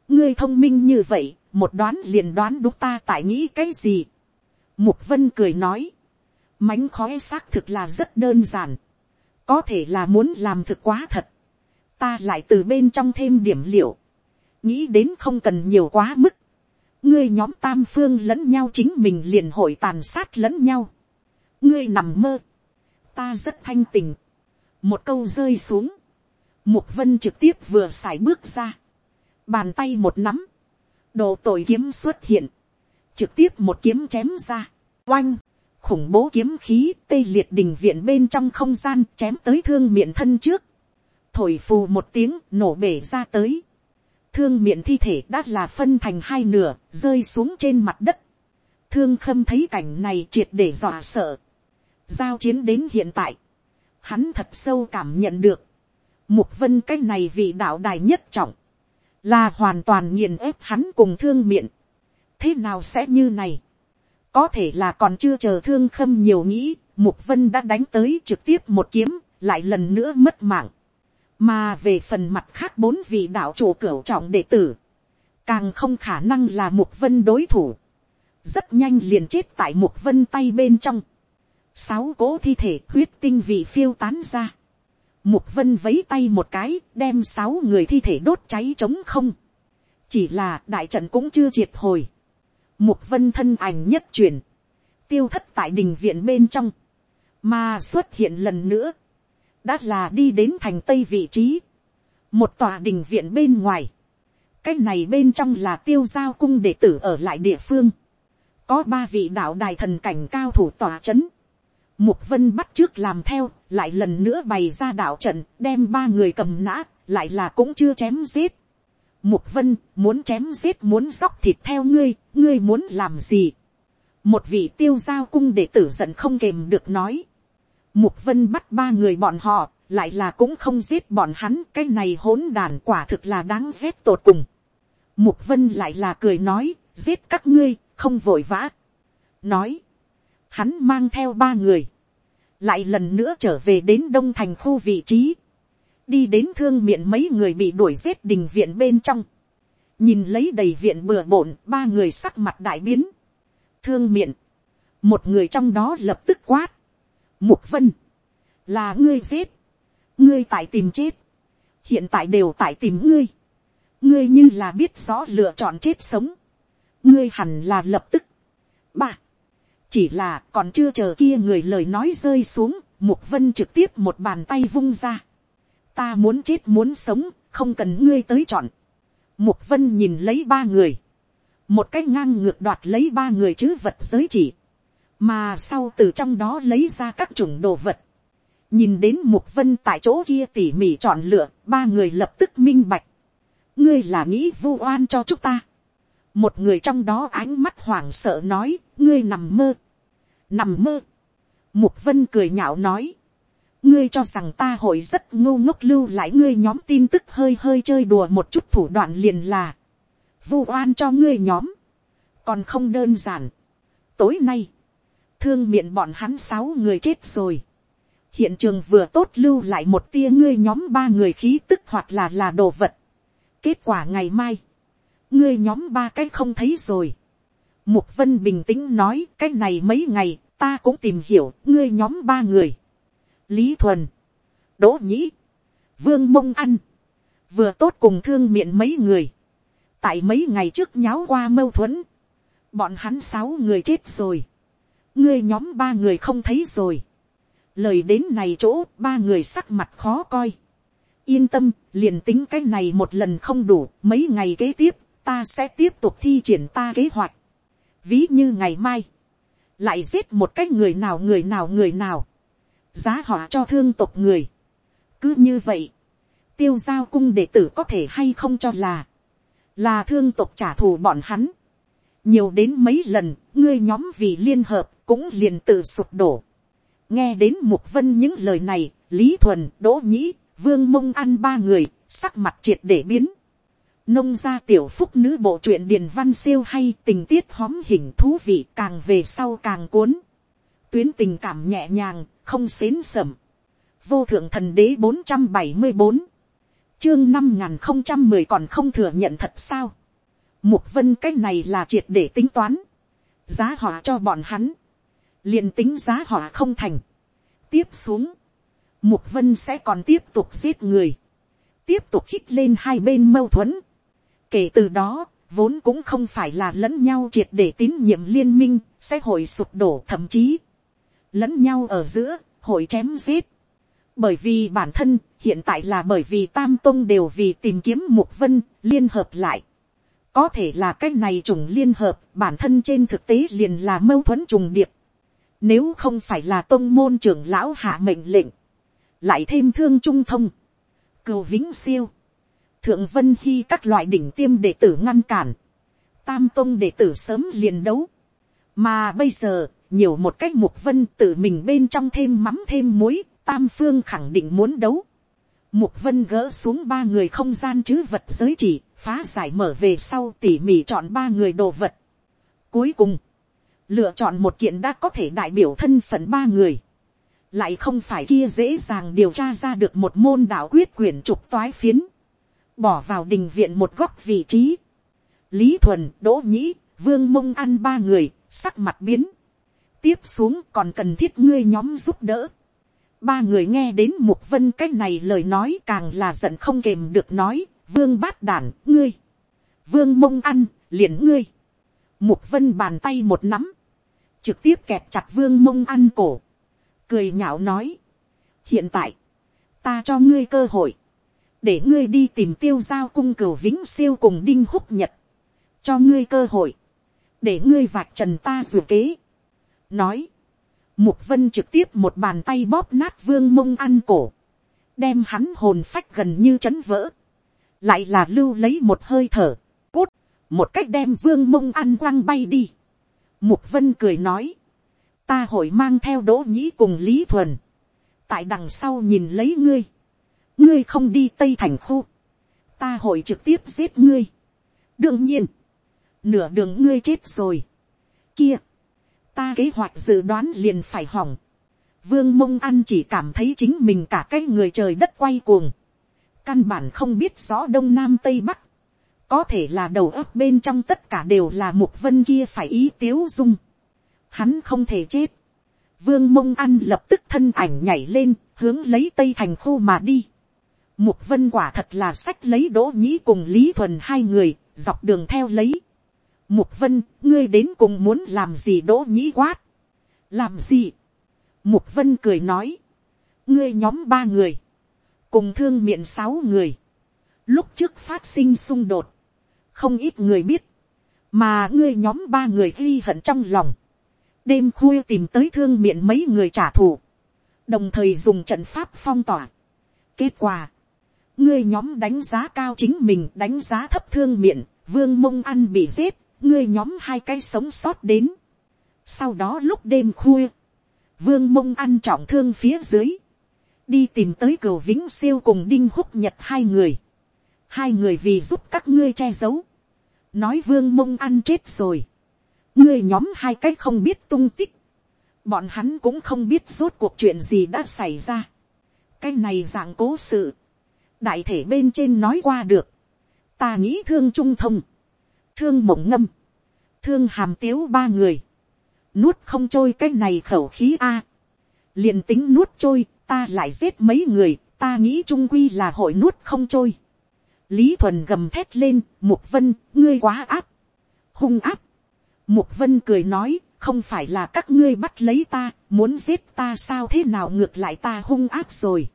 ngươi thông minh như vậy, một đoán liền đoán đúng ta tại nghĩ cái gì. mục vân cười nói, mánh khóe xác thực là rất đơn giản, có thể là muốn làm thực quá thật, ta lại từ bên trong thêm điểm liệu, nghĩ đến không cần nhiều quá mức, ngươi nhóm tam phương lẫn nhau chính mình liền hội tàn sát lẫn nhau, ngươi nằm mơ, ta rất thanh tình, một câu rơi xuống, mục vân trực tiếp vừa x à i bước ra, bàn tay một nắm, đồ tội kiếm xuất hiện, trực tiếp một kiếm chém ra, oanh, khủng bố kiếm khí tê liệt đình viện bên trong không gian chém tới thương miệng thân trước, thổi phù một tiếng nổ bể ra tới, thương miệng thi thể đã là phân thành hai nửa rơi xuống trên mặt đất, thương khâm thấy cảnh này triệt để dọa sợ, giao chiến đến hiện tại, hắn thật sâu cảm nhận được, mục vân cái này vị đạo đài nhất trọng, là hoàn toàn nghiền ép hắn cùng thương miệng, thế nào sẽ như này, có thể là còn chưa chờ thương khâm nhiều nghĩ, mục vân đã đánh tới trực tiếp một kiếm, lại lần nữa mất mạng, mà về phần mặt khác bốn vị đạo chủ cửu trọng đệ tử, càng không khả năng là mục vân đối thủ, rất nhanh liền chết tại mục vân tay bên trong, sáu cố thi thể huyết tinh vị phiêu tán ra, mục vân vấy tay một cái đem sáu người thi thể đốt cháy trống không, chỉ là đại trận cũng chưa triệt hồi, mục vân thân ảnh nhất truyền, tiêu thất tại đình viện bên trong, mà xuất hiện lần nữa, đã là đi đến thành tây vị trí, một tòa đình viện bên ngoài, cái này bên trong là tiêu giao cung đệ tử ở lại địa phương, có ba vị đạo đài thần cảnh cao thủ tòa c h ấ n mục vân bắt trước làm theo, lại lần nữa bày ra đạo trận, đem ba người cầm nã, lại là cũng chưa chém giết. mục vân muốn chém giết muốn dóc thịt theo ngươi, ngươi muốn làm gì. một vị tiêu giao cung đệ tử giận không kềm được nói. Mục vân bắt ba người bọn họ, lại là cũng không giết bọn hắn, cái này hỗn đàn quả thực là đáng ghét tột cùng. Mục vân lại là cười nói, giết các ngươi, không vội vã. Nói, hắn mang theo ba người, lại lần nữa trở về đến đông thành khu vị trí, đi đến thương miệng mấy người bị đuổi giết đình viện bên trong, nhìn lấy đầy viện bừa bộn, ba người sắc mặt đại biến, thương miệng, một người trong đó lập tức quát, Mục vân, là ngươi giết, ngươi tại tìm chết, hiện tại đều tại tìm ngươi, ngươi như là biết rõ lựa chọn chết sống, ngươi hẳn là lập tức. ba, chỉ là còn chưa chờ kia người lời nói rơi xuống, mục vân trực tiếp một bàn tay vung ra. ta muốn chết muốn sống, không cần ngươi tới chọn. mục vân nhìn lấy ba người, một cái ngang ngược đoạt lấy ba người chứ vật giới chỉ, mà sau từ trong đó lấy ra các chủng đồ vật, nhìn đến mục vân tại chỗ kia tỉ mỉ chọn lựa, ba người lập tức minh bạch, ngươi là nghĩ vu oan cho chúng ta, một người trong đó ánh mắt hoảng sợ nói, ngươi nằm mơ, nằm mơ, mục vân cười nhạo nói, ngươi cho rằng ta hội rất ngu ngốc lưu lại ngươi nhóm tin tức hơi hơi chơi đùa một chút thủ đoạn liền là, vu oan cho ngươi nhóm, còn không đơn giản. tối nay, thương miệng bọn hắn sáu người chết rồi. hiện trường vừa tốt lưu lại một tia ngươi nhóm ba người khí tức hoặc là là đồ vật. kết quả ngày mai, ngươi nhóm ba cái không thấy rồi. mục vân bình tĩnh nói cái này mấy ngày ta cũng tìm hiểu ngươi nhóm ba người. lý thuần, đỗ nhĩ, vương mông ăn, vừa tốt cùng thương miệng mấy người. tại mấy ngày trước nháo qua mâu thuẫn, bọn hắn sáu người chết rồi ngươi nhóm ba người không thấy rồi. lời đến này chỗ ba người sắc mặt khó coi. yên tâm, liền tính cái này một lần không đủ, mấy ngày kế tiếp, ta sẽ tiếp tục thi triển ta kế hoạch. ví như ngày mai, lại giết một cái người nào người nào người nào, giá họ cho thương tộc người. cứ như vậy, tiêu giao cung đệ tử có thể hay không cho là, là thương tộc trả thù bọn hắn. nhiều đến mấy lần, ngươi nhóm vì liên hợp, cũng liền tự sụp đổ. nghe đến mục vân những lời này, lý thuần, đỗ nhĩ, vương mông ăn ba người, sắc mặt triệt để biến. nông gia tiểu phúc nữ bộ truyện điền văn siêu hay tình tiết hóm hình thú vị càng về sau càng cuốn. tuyến tình cảm nhẹ nhàng, không xến sẩm. vô thượng thần đế bốn trăm bảy mươi bốn, chương năm n không trăm mười còn không thừa nhận thật sao. mục vân cái này là triệt để tính toán. giá họa cho bọn hắn liền tính giá họa không thành. tiếp xuống, mục vân sẽ còn tiếp tục giết người. tiếp tục khích lên hai bên mâu thuẫn Kể từ đó, vốn cũng không phải là lẫn nhau triệt để tín nhiệm liên minh, sẽ hội sụp đổ thậm chí lẫn nhau ở giữa, hội chém giết. Bởi vì bản thân, hiện tại là bởi vì Tam Tông đều vì tìm kiếm Mục Vân, liên hợp lại. Có thể là cách này trùng liên hợp, bản thân trên thực tế liền là mâu thuẫn trùng điệp. Nếu không phải là tôn môn trưởng lão hạ mệnh lệnh, lại thêm thương trung thông, Cửu vĩnh siêu, thượng vân hy các loại đỉnh tiêm đệ tử ngăn cản, tam tôn đệ tử sớm liền đấu, mà bây giờ, nhiều một cách mục vân tự mình bên trong thêm mắm thêm muối, tam phương khẳng định muốn đấu. Mục vân gỡ xuống ba người không gian chứ vật giới chỉ, phá giải mở về sau tỉ mỉ chọn ba người đồ vật. Cuối cùng, lựa chọn một kiện đã có thể đại biểu thân phận ba người. Lại không phải kia dễ dàng điều tra ra được một môn đạo quyết quyển trục toái phiến bỏ vào đình viện một góc vị trí. lý thuần, đỗ nhĩ, vương mông ăn ba người, sắc mặt biến. tiếp xuống còn cần thiết ngươi nhóm giúp đỡ. ba người nghe đến mục vân cái này lời nói càng là giận không kềm được nói, vương bát đản, ngươi. vương mông ăn, liền ngươi. mục vân bàn tay một nắm, trực tiếp kẹp chặt vương mông ăn cổ, cười nhạo nói. hiện tại, ta cho ngươi cơ hội, để ngươi đi tìm tiêu giao cung cửu vĩnh siêu cùng đinh húc nhật, cho ngươi cơ hội, để ngươi vạch trần ta dù kế. nói, mục vân trực tiếp một bàn tay bóp nát vương mông ăn cổ, đem hắn hồn phách gần như chấn vỡ, lại là lưu lấy một hơi thở, cút, một cách đem vương mông ăn quăng bay đi mục vân cười nói, ta hội mang theo đỗ nhĩ cùng lý thuần, tại đằng sau nhìn lấy ngươi, ngươi không đi tây thành khu, ta hội trực tiếp giết ngươi. đương nhiên, nửa đường ngươi chết rồi. kia, ta kế hoạch dự đoán liền phải hỏng. vương mông ăn chỉ cảm thấy chính mình cả cái người trời đất quay cuồng. căn bản không biết rõ đông nam tây bắc có thể là đầu óc bên trong tất cả đều là mục vân kia phải ý tiếu dung. hắn không thể chết. vương mông ăn lập tức thân ảnh nhảy lên, hướng lấy tây thành khu mà đi. Mục vân quả thật là sách lấy đỗ nhĩ cùng lý thuần hai người, dọc đường theo lấy. Mục vân, ngươi đến cùng muốn làm gì đỗ nhĩ quát. Làm gì? Mục vân cười nói. Ngươi nhóm ba người. Cùng thương miệng sáu người. Lúc trước phát sinh xung đột. Không ít người biết. Mà ngươi nhóm ba người ghi hận trong lòng. Đêm khuya tìm tới thương miệng mấy người trả thù. Đồng thời dùng trận pháp phong tỏa. Kết quả ngươi nhóm đánh giá cao chính mình đánh giá thấp thương miệng, vương mông ăn bị giết, ngươi nhóm hai cái sống sót đến. Sau đó lúc đêm khuya, vương mông ăn trọng thương phía dưới, đi tìm tới cầu vĩnh siêu cùng đinh húc nhật hai người. Hai người vì giúp các ngươi che giấu, nói vương mông ăn chết rồi. ngươi nhóm hai cái không biết tung tích, bọn hắn cũng không biết rốt cuộc chuyện gì đã xảy ra. cái này dạng cố sự, đại thể bên trên nói qua được, ta nghĩ thương trung thông, thương mộng ngâm, thương hàm tiếu ba người, nuốt không trôi cái này khẩu khí a, liền tính nuốt trôi, ta lại giết mấy người, ta nghĩ trung quy là hội nuốt không trôi lý thuần gầm thét lên, mục vân, ngươi quá áp, hung áp. mục vân cười nói, không phải là các ngươi bắt lấy ta, muốn giết ta sao thế nào ngược lại ta hung áp rồi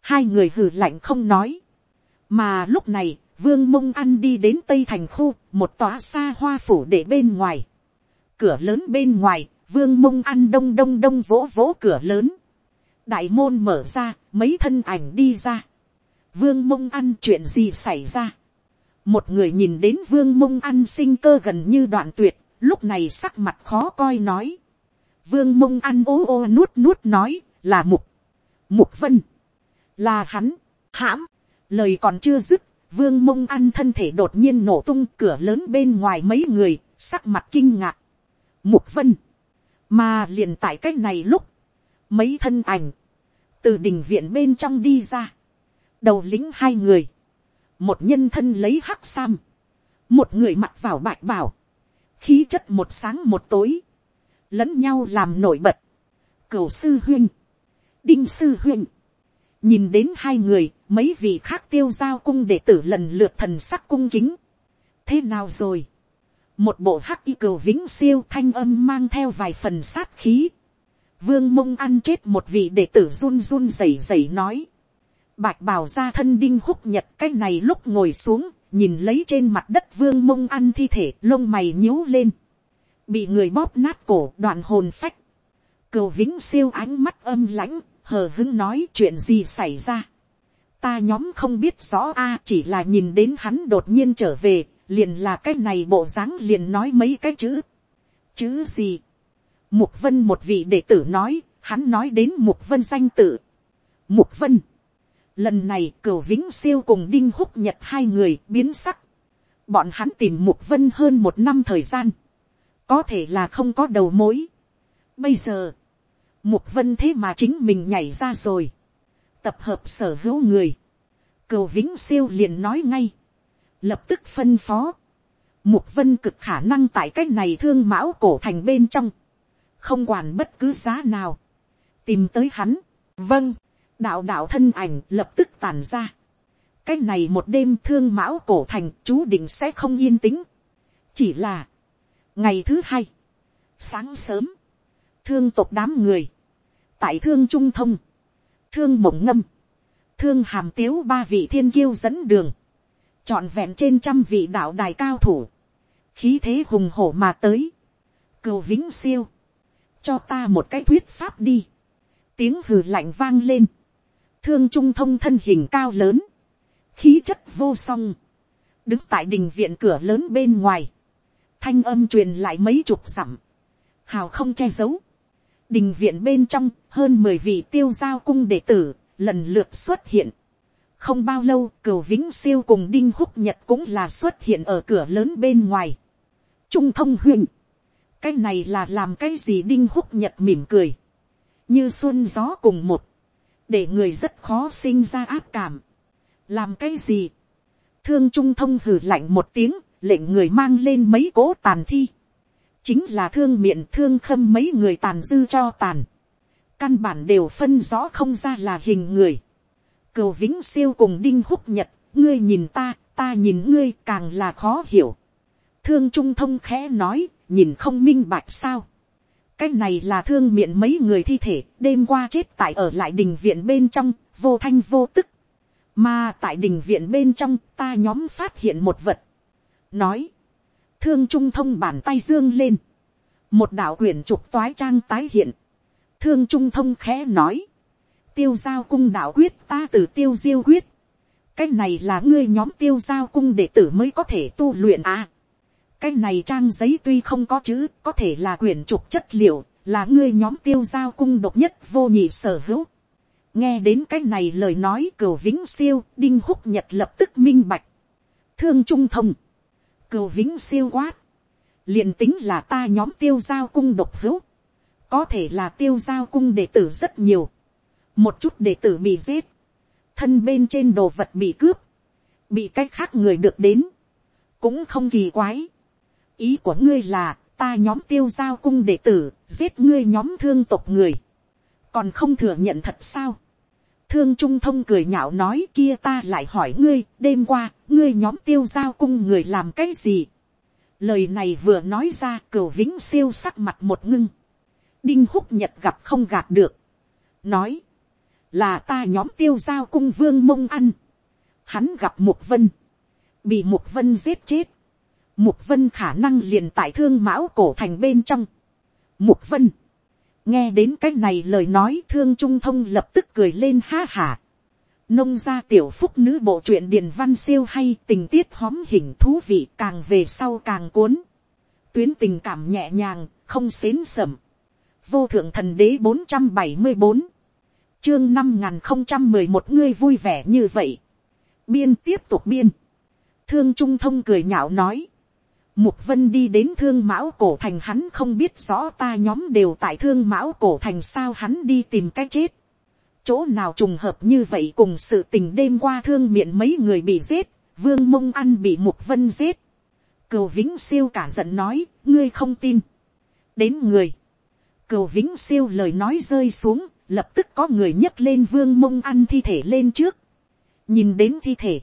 hai người hử lạnh không nói. mà lúc này, vương mông ăn đi đến tây thành khu, một tòa xa hoa phủ để bên ngoài. cửa lớn bên ngoài, vương mông ăn đông đông đông vỗ vỗ cửa lớn. đại môn mở ra, mấy thân ảnh đi ra vương mông ăn chuyện gì xảy ra. một người nhìn đến vương mông ăn sinh cơ gần như đoạn tuyệt, lúc này sắc mặt khó coi nói. vương mông ăn ô ô nuốt nuốt nói, là mục. mục vân là hắn, hãm, lời còn chưa dứt, vương mông ăn thân thể đột nhiên nổ tung cửa lớn bên ngoài mấy người, sắc mặt kinh ngạc. Mục vân, mà liền tại cách này lúc, mấy thân ảnh, từ đình viện bên trong đi ra, đầu lính hai người, một nhân thân lấy hắc sam, một người mặc vào bạch bảo, khí chất một sáng một tối, lẫn nhau làm nổi bật, cầu sư huyên, đinh sư huyên, nhìn đến hai người, mấy vị khác tiêu giao cung để tử lần lượt thần sắc cung kính. thế nào rồi, một bộ hắc y cửu vĩnh siêu thanh âm mang theo vài phần sát khí. vương mông ăn chết một vị đệ tử run run rẩy rẩy nói bạch bào ra thân đinh húc nhật cái này lúc ngồi xuống, nhìn lấy trên mặt đất vương mông ăn thi thể lông mày nhíu lên. bị người bóp nát cổ đoạn hồn phách. cừu vĩnh siêu ánh mắt âm lãnh, hờ hứng nói chuyện gì xảy ra. ta nhóm không biết rõ a chỉ là nhìn đến hắn đột nhiên trở về, liền là cái này bộ dáng liền nói mấy cái chữ. chữ gì. mục vân một vị đệ tử nói, hắn nói đến mục vân danh tự. mục vân lần này cửu vĩnh siêu cùng đinh húc nhật hai người biến sắc. bọn hắn tìm mục vân hơn một năm thời gian. có thể là không có đầu mối. bây giờ, mục vân thế mà chính mình nhảy ra rồi. tập hợp sở hữu người. cửu vĩnh siêu liền nói ngay lập tức phân phó, mục vân cực khả năng tại cái này thương mão cổ thành bên trong, không quản bất cứ giá nào, tìm tới hắn, vâng, đạo đạo thân ảnh lập tức tàn ra, cái này một đêm thương mão cổ thành chú định sẽ không yên tĩnh, chỉ là, ngày thứ hai, sáng sớm, thương tộc đám người, tại thương trung thông, thương mộng ngâm, thương hàm tiếu ba vị thiên kiêu dẫn đường, trọn vẹn trên trăm vị đạo đài cao thủ, khí thế hùng hổ mà tới, cừu vĩnh siêu, cho ta một cái thuyết pháp đi, tiếng hừ lạnh vang lên, thương trung thông thân hình cao lớn, khí chất vô song, đứng tại đình viện cửa lớn bên ngoài, thanh âm truyền lại mấy chục sẩm hào không che giấu, đình viện bên trong hơn mười vị tiêu giao cung đệ tử lần lượt xuất hiện, không bao lâu cửu vĩnh siêu cùng đinh húc nhật cũng là xuất hiện ở cửa lớn bên ngoài. trung thông huynh, cái này là làm cái gì đinh húc nhật mỉm cười, như xuân gió cùng một, để người rất khó sinh ra áp cảm. làm cái gì, thương trung thông hử lạnh một tiếng, lệnh người mang lên mấy cỗ tàn thi, chính là thương miệng thương khâm mấy người tàn dư cho tàn, căn bản đều phân rõ không ra là hình người Cừu vĩnh siêu cùng đinh húc nhật, ngươi nhìn ta, ta nhìn ngươi càng là khó hiểu. Thương trung thông khẽ nói, nhìn không minh bạch sao. Cái này là thương miệng mấy người thi thể, đêm qua chết tại ở lại đình viện bên trong, vô thanh vô tức. Mà tại đình viện bên trong, ta nhóm phát hiện một vật. Nói, thương trung thông bàn tay dương lên. Một đạo quyển trục toái trang tái hiện. Thương trung thông khẽ nói tiêu giao cung đạo quyết ta từ tiêu diêu quyết. cái này là ngươi nhóm tiêu giao cung đệ tử mới có thể tu luyện à cái này trang giấy tuy không có chữ có thể là quyển trục chất liệu là ngươi nhóm tiêu giao cung độc nhất vô nhị sở hữu. nghe đến cái này lời nói cửu vĩnh siêu đinh húc nhật lập tức minh bạch. thương trung thông. cửu vĩnh siêu quát. liền tính là ta nhóm tiêu giao cung độc hữu. có thể là tiêu giao cung đệ tử rất nhiều một chút đệ tử bị giết, thân bên trên đồ vật bị cướp, bị cái khác người được đến, cũng không kỳ quái ý của ngươi là, ta nhóm tiêu giao cung đệ tử, giết ngươi nhóm thương tộc người, còn không thừa nhận thật sao. thương trung thông cười nhạo nói kia ta lại hỏi ngươi, đêm qua, ngươi nhóm tiêu giao cung người làm cái gì. lời này vừa nói ra cửu vĩnh siêu sắc mặt một ngưng. đinh húc nhật gặp không gạt được. nói, là ta nhóm tiêu giao cung vương mông ăn. Hắn gặp mục vân, bị mục vân giết chết. Mục vân khả năng liền tại thương mão cổ thành bên trong. Mục vân, nghe đến cách này lời nói thương trung thông lập tức cười lên ha hả. Nông gia tiểu phúc nữ bộ truyện điền văn siêu hay tình tiết hóm hình thú vị càng về sau càng cuốn. Tuyến tình cảm nhẹ nhàng, không xến sầm. Vô thượng thần đế bốn trăm bảy mươi bốn chương năm nghìn không trăm mười một ngươi vui vẻ như vậy. biên tiếp tục biên. thương trung thông cười nhạo nói, Mục vân đi đến thương mão cổ thành hắn không biết rõ ta nhóm đều tại thương mão cổ thành sao hắn đi tìm cái chết. Chỗ nào trùng hợp như vậy cùng sự tình đêm qua thương miệng mấy người bị giết, vương mông ăn bị mục vân giết. Cầu vĩnh siêu cả giận nói, ngươi không tin. Đến người. Cầu vĩnh siêu lời nói rơi xuống, lập tức có người nhấc lên vương mông ăn thi thể lên trước. Nhìn đến thi thể.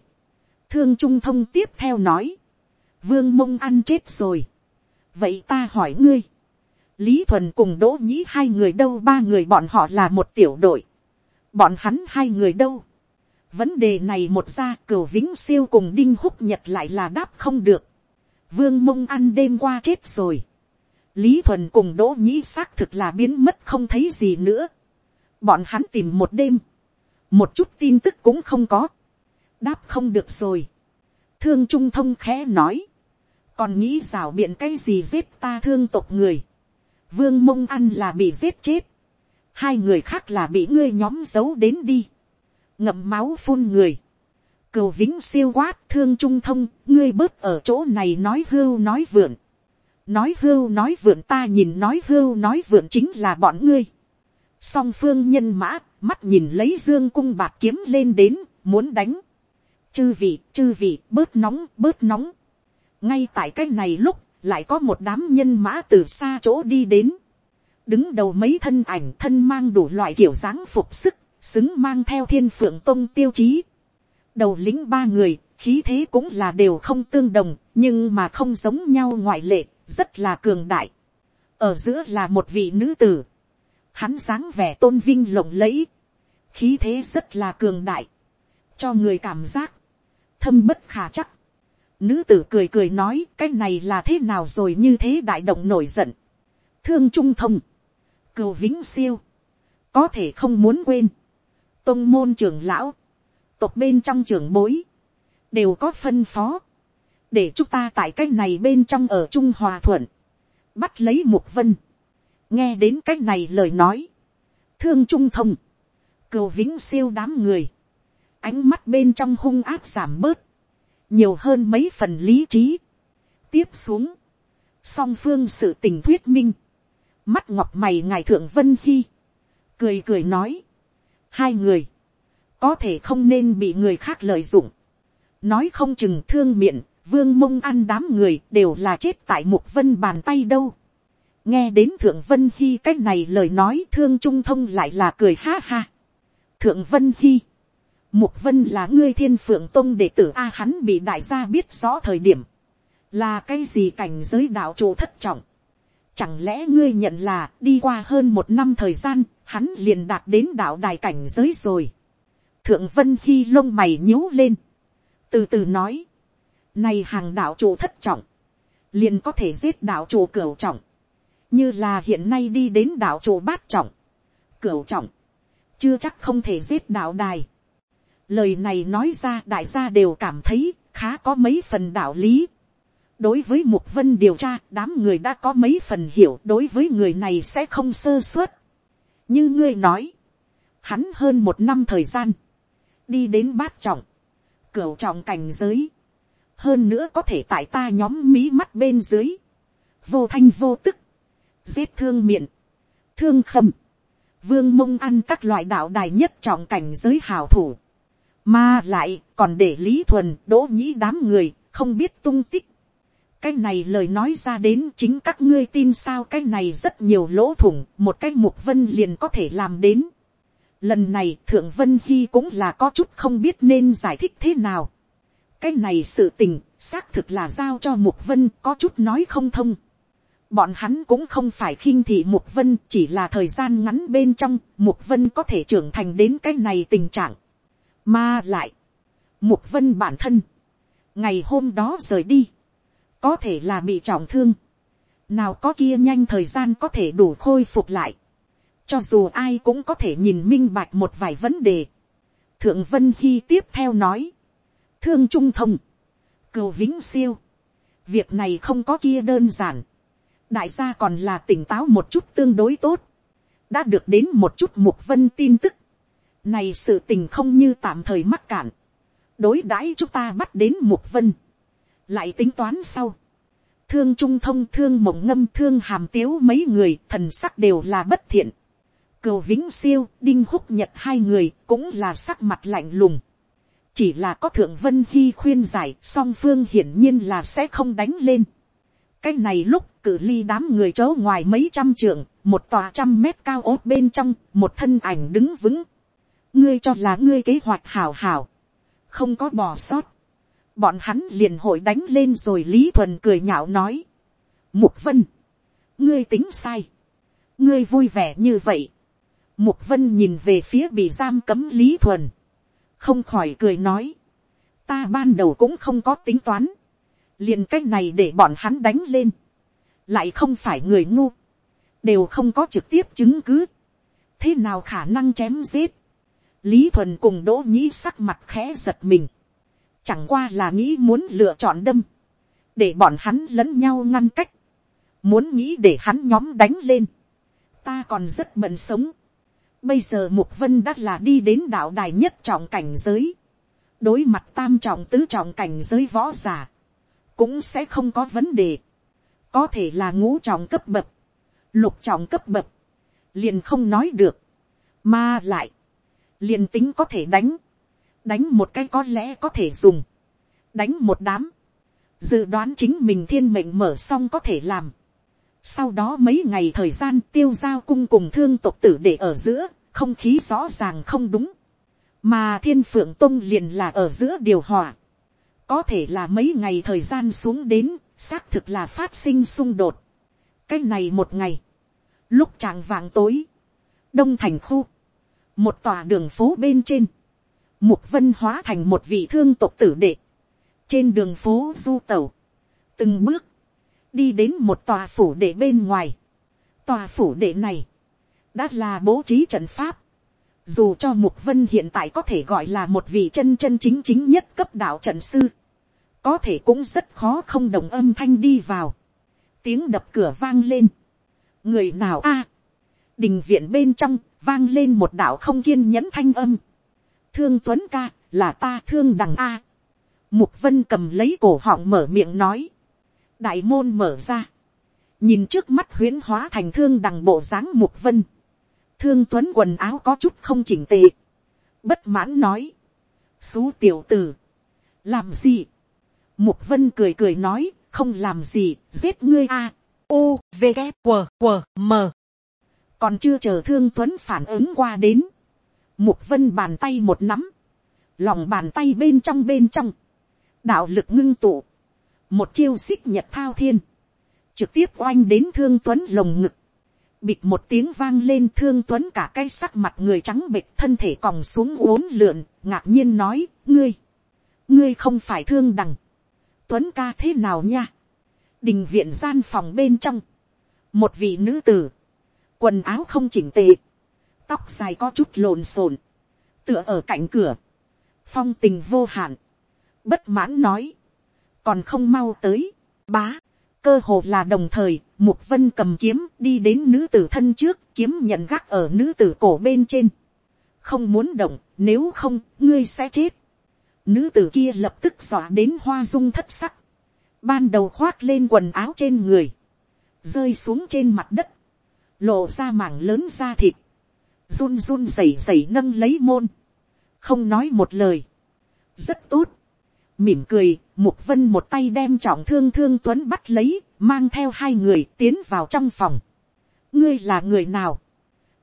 Thương trung thông tiếp theo nói vương mông ăn chết rồi. vậy ta hỏi ngươi, lý thuần cùng đỗ nhĩ hai người đâu ba người bọn họ là một tiểu đội, bọn hắn hai người đâu. vấn đề này một ra cửu vĩnh siêu cùng đinh húc nhật lại là đáp không được. vương mông ăn đêm qua chết rồi. lý thuần cùng đỗ nhĩ xác thực là biến mất không thấy gì nữa. bọn hắn tìm một đêm, một chút tin tức cũng không có. đáp không được rồi thương trung thông khẽ nói, còn nghĩ rào biện cái gì giết ta thương tộc người, vương mông ăn là bị giết chết, hai người khác là bị ngươi nhóm giấu đến đi, ngậm máu phun người, cừu vĩnh siêu quát thương trung thông, ngươi bớt ở chỗ này nói hưu nói vượn, nói hưu nói vượn ta nhìn nói hưu nói vượn chính là bọn ngươi, song phương nhân mã, mắt nhìn lấy dương cung bạc kiếm lên đến, muốn đánh, chư vị, chư vị, bớt nóng, bớt nóng. ngay tại cái này lúc, lại có một đám nhân mã từ xa chỗ đi đến. đứng đầu mấy thân ảnh thân mang đủ loại kiểu dáng phục sức, xứng mang theo thiên phượng tông tiêu chí. đầu lính ba người, khí thế cũng là đều không tương đồng, nhưng mà không giống nhau ngoại lệ, rất là cường đại. ở giữa là một vị nữ tử. hắn dáng vẻ tôn vinh lộng lẫy, khí thế rất là cường đại, cho người cảm giác thâm bất khả chắc. Nữ tử cười cười nói, cái này là thế nào rồi như thế đại động nổi giận. Thương trung thông. Cửu vĩnh siêu. Có thể không muốn quên. Tông môn trưởng lão. Tộc bên trong trưởng bối. Đều có phân phó. Để chúng ta tại cái này bên trong ở Trung Hòa Thuận. Bắt lấy Mục Vân. Nghe đến cái này lời nói. Thương trung thông. Cửu vĩnh siêu đám người ánh mắt bên trong hung áp giảm bớt, nhiều hơn mấy phần lý trí. tiếp xuống, song phương sự tình thuyết minh, mắt ngọc mày ngài thượng vân hy, cười cười nói, hai người, có thể không nên bị người khác lợi dụng, nói không chừng thương miệng, vương mông ăn đám người đều là chết tại một vân bàn tay đâu. nghe đến thượng vân hy h này lời nói thương trung thông lại là cười ha ha. thượng vân hy, Mục vân là ngươi thiên phượng tông đệ tử A hắn bị đại gia biết rõ thời điểm. Là cái gì cảnh giới đạo chủ thất trọng. Chẳng lẽ ngươi nhận là đi qua hơn một năm thời gian, hắn liền đạt đến đạo đài cảnh giới rồi. Thượng vân hy lông mày nhíu lên. Từ từ nói. Này hàng đạo chủ thất trọng. Liền có thể giết đạo chủ cửu trọng. Như là hiện nay đi đến đạo chủ bát trọng. Cửu trọng. Chưa chắc không thể giết đạo đài lời này nói ra đại gia đều cảm thấy khá có mấy phần đạo lý. đối với mục vân điều tra đám người đã có mấy phần hiểu đối với người này sẽ không sơ suất. như ngươi nói, hắn hơn một năm thời gian, đi đến bát trọng, cửu trọng cảnh giới, hơn nữa có thể tại ta nhóm mí mắt bên dưới, vô thanh vô tức, giết thương miệng, thương khâm, vương mông ăn các loại đạo đài nhất trọng cảnh giới hào thủ, mà lại, còn để lý thuần, đỗ nhĩ đám người, không biết tung tích. cái này lời nói ra đến chính các ngươi tin sao cái này rất nhiều lỗ thủng, một cái mục vân liền có thể làm đến. lần này, thượng vân hy cũng là có chút không biết nên giải thích thế nào. cái này sự tình, xác thực là giao cho mục vân, có chút nói không thông. bọn hắn cũng không phải khinh thị mục vân, chỉ là thời gian ngắn bên trong, mục vân có thể trưởng thành đến cái này tình trạng mà lại, mục vân bản thân, ngày hôm đó rời đi, có thể là bị trọng thương, nào có kia nhanh thời gian có thể đủ khôi phục lại, cho dù ai cũng có thể nhìn minh bạch một vài vấn đề. Thượng Vân Hy tiếp theo nói, thương trung thông, cừu vĩnh siêu, việc này không có kia đơn giản, đại gia còn là tỉnh táo một chút tương đối tốt, đã được đến một chút mục vân tin tức, này sự tình không như tạm thời mắc cạn. Đối đãi chúng ta bắt đến một vân. lại tính toán sau, thương trung thông thương mộng ngâm thương hàm tiếu mấy người thần sắc đều là bất thiện. cừu vĩnh siêu, đinh húc nhật hai người cũng là sắc mặt lạnh lùng. Chỉ là có thượng vân hy khuyên giải song phương hiển nhiên là sẽ không đánh lên. Cái này lúc cử ly đám người chớ ngoài mấy trăm trượng, một tòa trăm mét cao ốt bên trong, một thân ảnh đứng vững. Ngươi cho là ngươi kế hoạch hảo hảo. Không có bỏ sót bọn hắn liền hội đánh lên rồi lý thuần cười nhạo nói. mục vân, ngươi tính sai, ngươi vui vẻ như vậy. mục vân nhìn về phía bị giam cấm lý thuần, không khỏi cười nói. ta ban đầu cũng không có tính toán, liền c á c h này để bọn hắn đánh lên, lại không phải người ngu, đều không có trực tiếp chứng cứ, thế nào khả năng chém giết lý thuần cùng đỗ nhĩ sắc mặt khẽ giật mình, chẳng qua là nghĩ muốn lựa chọn đâm, để bọn hắn lẫn nhau ngăn cách, muốn nghĩ để hắn nhóm đánh lên, ta còn rất bận sống, bây giờ mục vân đã là đi đến đạo đài nhất trọng cảnh giới, đối mặt tam trọng tứ trọng cảnh giới võ giả, cũng sẽ không có vấn đề, có thể là ngũ trọng cấp bậc, lục trọng cấp bậc, liền không nói được, mà lại, liền tính có thể đánh, đánh một cái có lẽ có thể dùng, đánh một đám, dự đoán chính mình thiên mệnh mở xong có thể làm. Sau đó mấy ngày thời gian tiêu giao cung cùng thương tộc tử để ở giữa, không khí rõ ràng không đúng. Mà thiên phượng tông liền là ở giữa điều hòa. Có thể là mấy ngày thời gian xuống đến, xác thực là phát sinh xung đột. Cái này một ngày, lúc tràng vàng tối, đông thành khu, một tòa đường phố bên trên, Mục vân hóa thành một vị thương tộc tử đệ. Trên đường phố du tẩu. Từng bước. Đi đến một tòa phủ đệ bên ngoài. Tòa phủ đệ này. Đã là bố trí trận pháp. Dù cho Mục Vân hiện tại có thể gọi là một vị chân chân chính chính nhất cấp đạo trận sư. Có thể cũng rất khó không đồng âm thanh đi vào. Tiếng đập cửa vang lên. Người nào a Đình viện bên trong vang lên một đạo không kiên nhẫn thanh âm thương tuấn ca, là ta thương đằng a. Mục vân cầm lấy cổ họng mở miệng nói. đại môn mở ra. nhìn trước mắt huyễn hóa thành thương đằng bộ dáng mục vân. thương tuấn quần áo có chút không chỉnh tề. bất mãn nói. xú tiểu tử. làm gì. mục vân cười cười nói, không làm gì, giết ngươi a. u, v, g, w w m còn chưa chờ thương tuấn phản ứng qua đến Mục vân bàn tay một nắm. Lòng bàn tay bên trong bên trong. Đạo lực ngưng tụ. Một chiêu xích nhật thao thiên. Trực tiếp oanh đến thương tuấn lồng ngực. Bịt một tiếng vang lên thương tuấn cả cái sắc mặt người trắng bệch thân thể còng xuống uốn lượn. Ngạc nhiên nói, ngươi. Ngươi không phải thương đằng. Tuấn ca thế nào nha? Đình viện gian phòng bên trong. Một vị nữ tử. Quần áo không chỉnh tề tóc dài có chút lộn xộn, tựa ở cạnh cửa, phong tình vô hạn, bất mãn nói, còn không mau tới, bá, cơ hồ là đồng thời, mục vân cầm kiếm đi đến nữ tử thân trước, kiếm nhận gác ở nữ tử cổ bên trên, không muốn động, nếu không, ngươi sẽ chết. Nữ tử kia lập tức dọa đến hoa dung thất sắc, ban đầu khoác lên quần áo trên người, rơi xuống trên mặt đất, lộ ra mảng lớn da thịt, run run rẩy rẩy nâng lấy môn, không nói một lời, rất tốt, mỉm cười, mục vân một tay đem trọng thương thương tuấn bắt lấy, mang theo hai người tiến vào trong phòng. ngươi là người nào,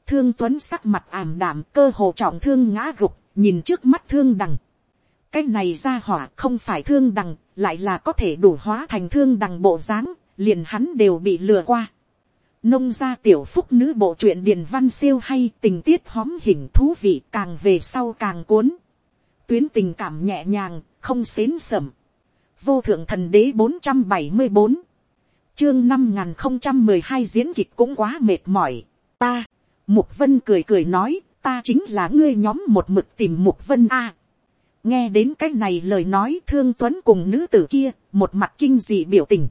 thương tuấn sắc mặt ảm đạm cơ hồ trọng thương ngã gục, nhìn trước mắt thương đằng. cái này ra hỏa không phải thương đằng, lại là có thể đủ hóa thành thương đằng bộ dáng, liền hắn đều bị lừa qua nông gia tiểu phúc nữ bộ truyện điền văn siêu hay tình tiết hóm hình thú vị càng về sau càng cuốn. Tuyến tình cảm nhẹ nhàng, không xến sẩm. Vô thượng thần đế bốn trăm bảy mươi bốn Chương năm không trăm mười hai diễn kịch cũng quá mệt mỏi. Ta, Mục Vân cười cười nói, ta chính là ngươi nhóm một mực tìm Mục Vân A. Nghe đến cái này lời nói thương tuấn cùng nữ tử kia, một mặt kinh dị biểu tình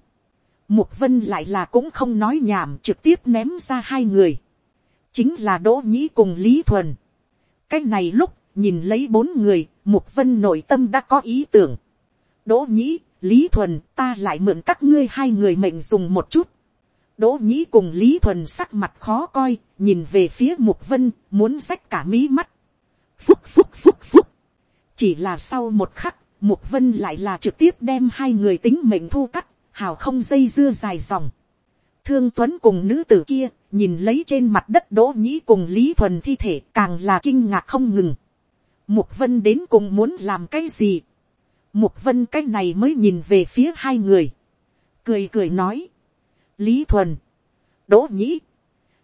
Mục vân lại là cũng không nói nhảm trực tiếp ném ra hai người. Chính là Đỗ Nhĩ cùng Lý Thuần. Cái này lúc nhìn lấy bốn người, Mục vân nội tâm đã có ý tưởng. Đỗ Nhĩ, lý thuần ta lại mượn các ngươi hai người mệnh dùng một chút. đỗ nhĩ cùng lý thuần sắc mặt khó coi, nhìn về phía mục vân, muốn rách cả mí mắt. phúc phúc phúc phúc. chỉ là sau một khắc, mục vân lại là trực tiếp đem hai người tính mệnh thu cắt, hào không dây dưa dài dòng. thương tuấn cùng nữ tử kia, nhìn lấy trên mặt đất đỗ nhĩ cùng lý thuần thi thể càng là kinh ngạc không ngừng. mục vân đến cùng muốn làm cái gì Mục vân cái này mới nhìn về phía hai người. Cười cười nói. Lý Thuần. Đỗ Nhĩ.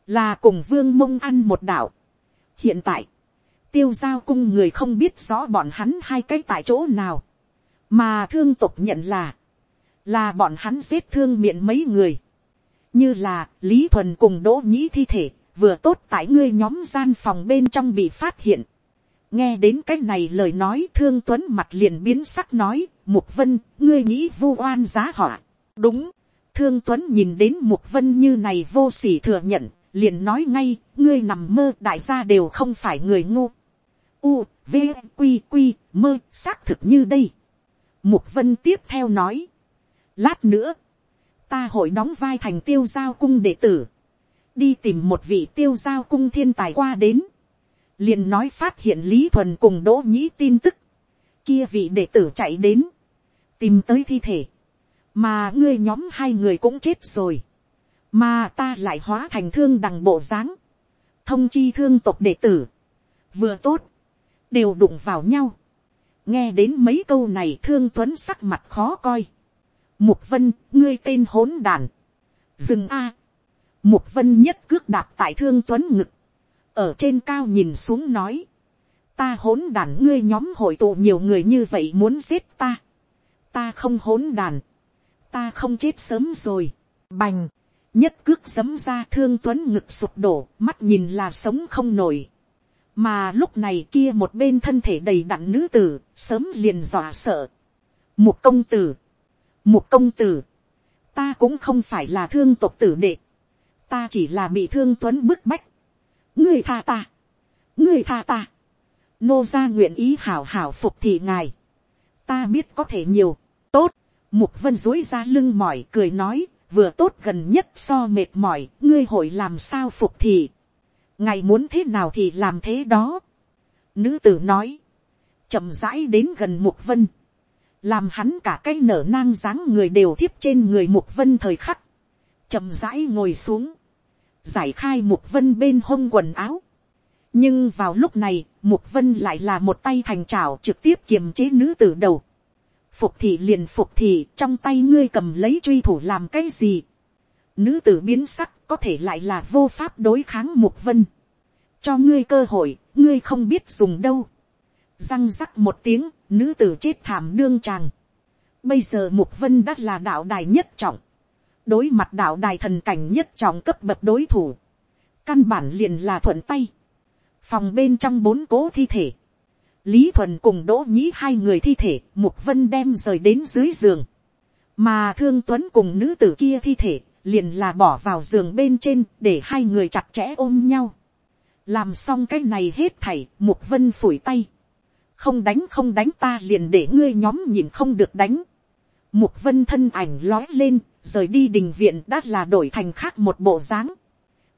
Là cùng vương mông ăn một đảo. Hiện tại. Tiêu giao cung người không biết rõ bọn hắn hai cái tại chỗ nào. Mà thương tục nhận là. Là bọn hắn giết thương miệng mấy người. Như là, Lý Thuần cùng Đỗ Nhĩ thi thể. Vừa tốt tại ngươi nhóm gian phòng bên trong bị phát hiện nghe đến cái này lời nói, thương tuấn mặt liền biến sắc nói, mục vân, ngươi nghĩ vu oan giá họa đúng thương tuấn nhìn đến mục vân như này vô sỉ thừa nhận, liền nói ngay, ngươi nằm mơ, đại gia đều không phải người ngu u, v, q q, mơ, xác thực như đây mục vân tiếp theo nói lát nữa ta hội đóng vai thành tiêu giao cung đệ tử. Đi tìm một vị tiêu giao cung thiên tài qua đến. Liền nói phát hiện lý thuần cùng đỗ nhĩ tin tức, kia vị đệ tử chạy đến, tìm tới thi thể, mà ngươi nhóm hai người cũng chết rồi, mà ta lại hóa thành thương đằng bộ dáng, thông chi thương tộc đệ tử, vừa tốt, đều đụng vào nhau, nghe đến mấy câu này thương tuấn sắc mặt khó coi, mục vân ngươi tên hỗn đàn, dừng a, mục vân nhất cước đạp tại thương tuấn ngực, ở trên cao nhìn xuống nói, ta hỗn đàn ngươi nhóm hội tụ nhiều người như vậy muốn giết ta, ta không hỗn đàn, ta không chết sớm rồi, bành, nhất cước sấm ra thương tuấn ngực sụp đổ, mắt nhìn là sống không nổi. mà lúc này kia một bên thân thể đầy đặn nữ tử, sớm liền dọa sợ. một công tử, một công tử, ta cũng không phải là thương tộc tử đệ, ta chỉ là bị thương tuấn bức bách, ngươi tha ta, ngươi tha ta, nô gia nguyện ý hảo hảo phục thị ngài, ta biết có thể nhiều, tốt, mục vân dối ra lưng mỏi cười nói, vừa tốt gần nhất so mệt mỏi, ngươi hội làm sao phục thị, ngài muốn thế nào thì làm thế đó, nữ tử nói, chậm rãi đến gần mục vân, làm hắn cả cái nở nang dáng người đều thiếp trên người mục vân thời khắc, chậm rãi ngồi xuống, giải khai mục vân bên hông quần áo. nhưng vào lúc này, mục vân lại là một tay thành trào trực tiếp kiềm chế nữ tử đầu. phục thị liền phục thị trong tay ngươi cầm lấy truy thủ làm cái gì. nữ tử biến sắc có thể lại là vô pháp đối kháng mục vân. cho ngươi cơ hội, ngươi không biết dùng đâu. răng rắc một tiếng, nữ tử chết thảm đương tràng. bây giờ mục vân đã là đạo đài nhất trọng. Đối mặt đạo đài thần cảnh nhất trọng cấp bậc đối thủ, căn bản liền là thuận tay, phòng bên trong bốn cố thi thể, lý thuần cùng đỗ nhĩ hai người thi thể mục vân đem rời đến dưới giường, mà thương tuấn cùng nữ tử kia thi thể liền là bỏ vào giường bên trên để hai người chặt chẽ ôm nhau, làm xong cái này hết thảy mục vân phủi tay, không đánh không đánh ta liền để ngươi nhóm nhìn không được đánh, Mục vân thân ảnh lói lên, rời đi đình viện đã là đổi thành khác một bộ dáng.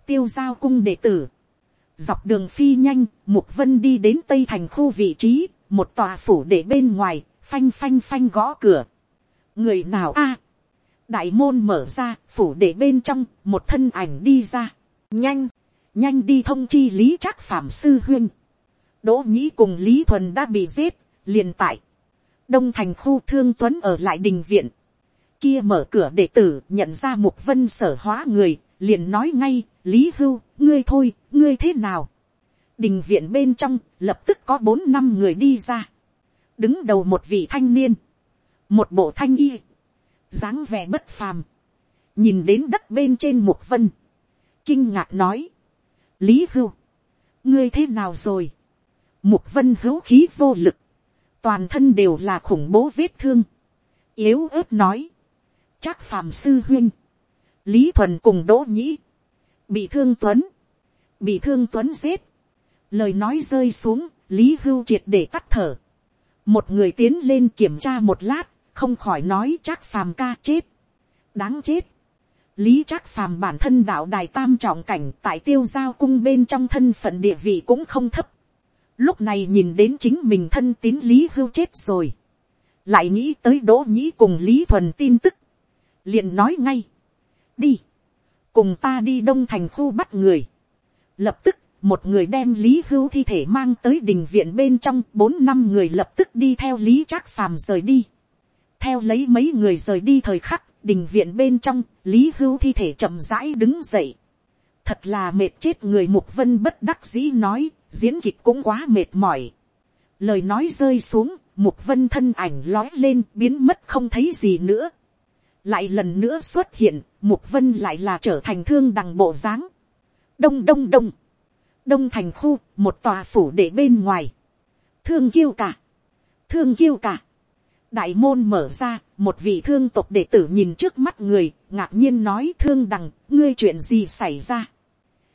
Tiêu giao cung đệ tử. Dọc đường phi nhanh, Mục vân đi đến tây thành khu vị trí, một tòa phủ để bên ngoài, phanh phanh phanh gõ cửa. Người nào a? đại môn mở ra, phủ để bên trong, một thân ảnh đi ra. Nhanh, nhanh đi thông chi lý trác phạm sư huyên. Đỗ nhĩ cùng lý thuần đã bị giết, liền tại đông thành khu thương tuấn ở lại đình viện, kia mở cửa đệ tử nhận ra mục vân sở hóa người, liền nói ngay, lý hưu, ngươi thôi, ngươi thế nào. đình viện bên trong, lập tức có bốn năm người đi ra, đứng đầu một vị thanh niên, một bộ thanh y, dáng vẻ bất phàm, nhìn đến đất bên trên mục vân, kinh ngạc nói, lý hưu, ngươi thế nào rồi, mục vân hữu khí vô lực, toàn thân đều là khủng bố vết thương, yếu ớt nói, chắc phàm sư huyên, lý thuần cùng đỗ nhĩ, bị thương tuấn, bị thương tuấn giết, lời nói rơi xuống, lý hưu triệt để tắt thở, một người tiến lên kiểm tra một lát, không khỏi nói chắc phàm ca chết, đáng chết. lý chắc phàm bản thân đạo đài tam trọng cảnh tại tiêu giao cung bên trong thân phận địa vị cũng không thấp lúc này nhìn đến chính mình thân tín lý hưu chết rồi, lại nghĩ tới đỗ nhĩ cùng lý thuần tin tức, liền nói ngay, đi, cùng ta đi đông thành khu bắt người, lập tức một người đem lý hưu thi thể mang tới đình viện bên trong. Bốn năm người lập tức đi theo lý trác phàm rời đi. Theo lấy mấy người rời đi thời khắc đình viện bên trong lý hưu thi thể chậm rãi đứng dậy. Thật là mệt chết người mục vân bất đắc dĩ nói diễn kịch cũng quá mệt mỏi. Lời nói rơi xuống mục vân thân ảnh lói lên, biến mất không thấy gì nữa. Lại lần nữa xuất hiện mục vân lại là trở thành thương đằng bộ dáng. Đông đông đông. Đông thành khu, một tòa phủ để bên ngoài. Thương kiêu cả. Thương kiêu cả. Đại môn mở ra, một vị thương tộc đệ tử nhìn trước mắt người, ngạc nhiên nói, thương đằng, ngươi chuyện gì xảy ra?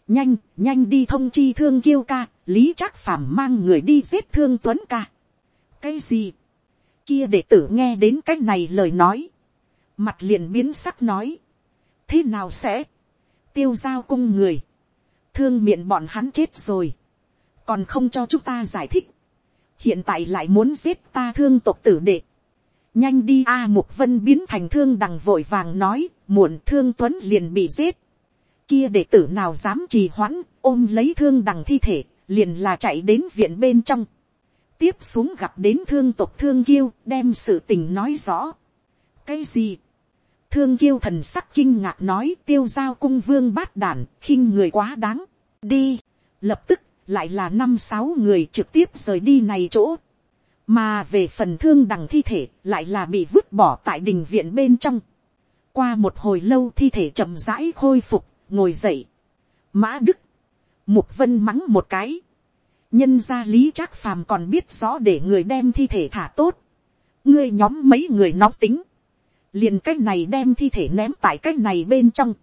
Nhanh nhanh đi thông chi thương kiêu ca lý trác phàm mang người đi giết thương tuấn ca. Cái gì? Kia đệ tử nghe đến cái này lời nói. Mặt liền biến sắc nói. Thế nào sẽ? Tiêu giao cung người. Thương miệng bọn hắn chết rồi, còn không cho chúng ta giải thích, hiện tại lại muốn giết ta thương tộc tử đệ, nhanh đi a mục vân biến thành thương đằng vội vàng nói, muộn thương tuấn liền bị giết, kia đệ tử nào dám trì hoãn, ôm lấy thương đằng thi thể, liền là chạy đến viện bên trong, tiếp xuống gặp đến thương tộc thương kiêu, đem sự tình nói rõ. cái gì, thương kiêu thần sắc kinh ngạc nói tiêu giao cung vương bát đản khinh người quá đáng. Đi! Lập tức lại là năm sáu người trực tiếp rời đi này chỗ. Mà về phần thương đằng thi thể lại là bị vứt bỏ tại đình viện bên trong. Qua một hồi lâu thi thể chậm rãi khôi phục ngồi dậy mã đức mục vân mắng một cái nhân gia lý trác phàm còn biết rõ để người đem thi thể thả tốt ngươi nhóm mấy người nóng tính liền cái này đem thi thể ném tại cái này bên trong.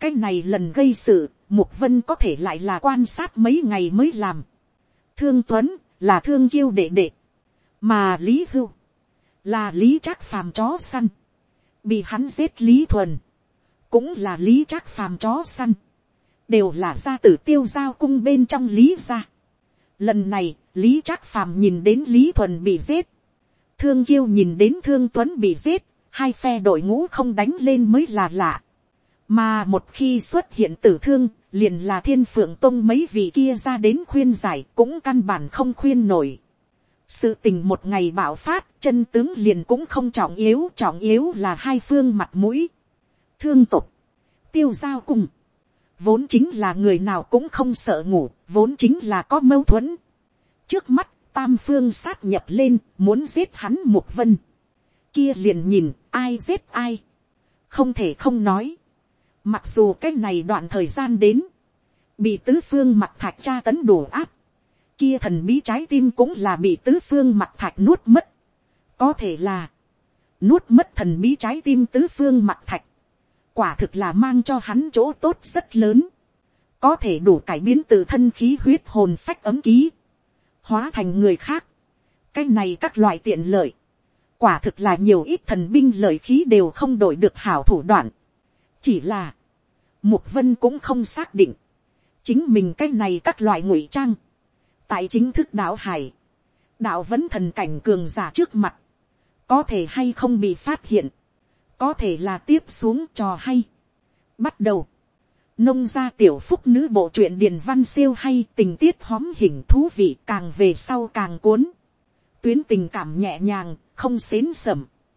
cái này lần gây sự, mục vân có thể lại là quan sát mấy ngày mới làm. thương tuấn, là thương kiêu đệ đệ. mà lý hưu, là lý trác phàm chó săn. bị hắn giết lý thuần, cũng là lý trác phàm chó săn. đều là gia tử tiêu giao cung bên trong lý gia. lần này, lý trác phàm nhìn đến lý thuần bị giết. thương kiêu nhìn đến thương tuấn bị giết hai phe đội ngũ không đánh lên mới là lạ. Mà một khi xuất hiện tử thương, liền là thiên phượng tông mấy vị kia ra đến khuyên giải cũng căn bản không khuyên nổi. Sự tình một ngày bạo phát, chân tướng liền cũng không trọng yếu, trọng yếu là hai phương mặt mũi. Thương tục, tiêu giao cùng. Vốn chính là người nào cũng không sợ ngủ, vốn chính là có mâu thuẫn. Trước mắt, tam phương sát nhập lên, muốn giết hắn một vân kia liền nhìn ai giết ai. Không thể không nói. Mặc dù cái này đoạn thời gian đến. Bị tứ phương mặt thạch tra tấn đổ áp. Kia thần bí trái tim cũng là bị tứ phương mặt thạch nuốt mất. Có thể là. Nuốt mất thần bí trái tim tứ phương mặt thạch. Quả thực là mang cho hắn chỗ tốt rất lớn. Có thể đủ cải biến từ thân khí huyết hồn phách ấm ký. Hóa thành người khác. Cái này các loại tiện lợi quả thực là nhiều ít thần binh lợi khí đều không đổi được hảo thủ đoạn. chỉ là, mục vân cũng không xác định, chính mình cái này các loại ngụy trang, tại chính thức đạo hải, đạo vẫn thần cảnh cường giả trước mặt, có thể hay không bị phát hiện, có thể là tiếp xuống trò hay. bắt đầu, nông gia tiểu phúc nữ bộ truyện điền văn siêu hay tình tiết hóm hình thú vị càng về sau càng cuốn tuyến tình cảm nhẹ nhàng, không xến sẩm.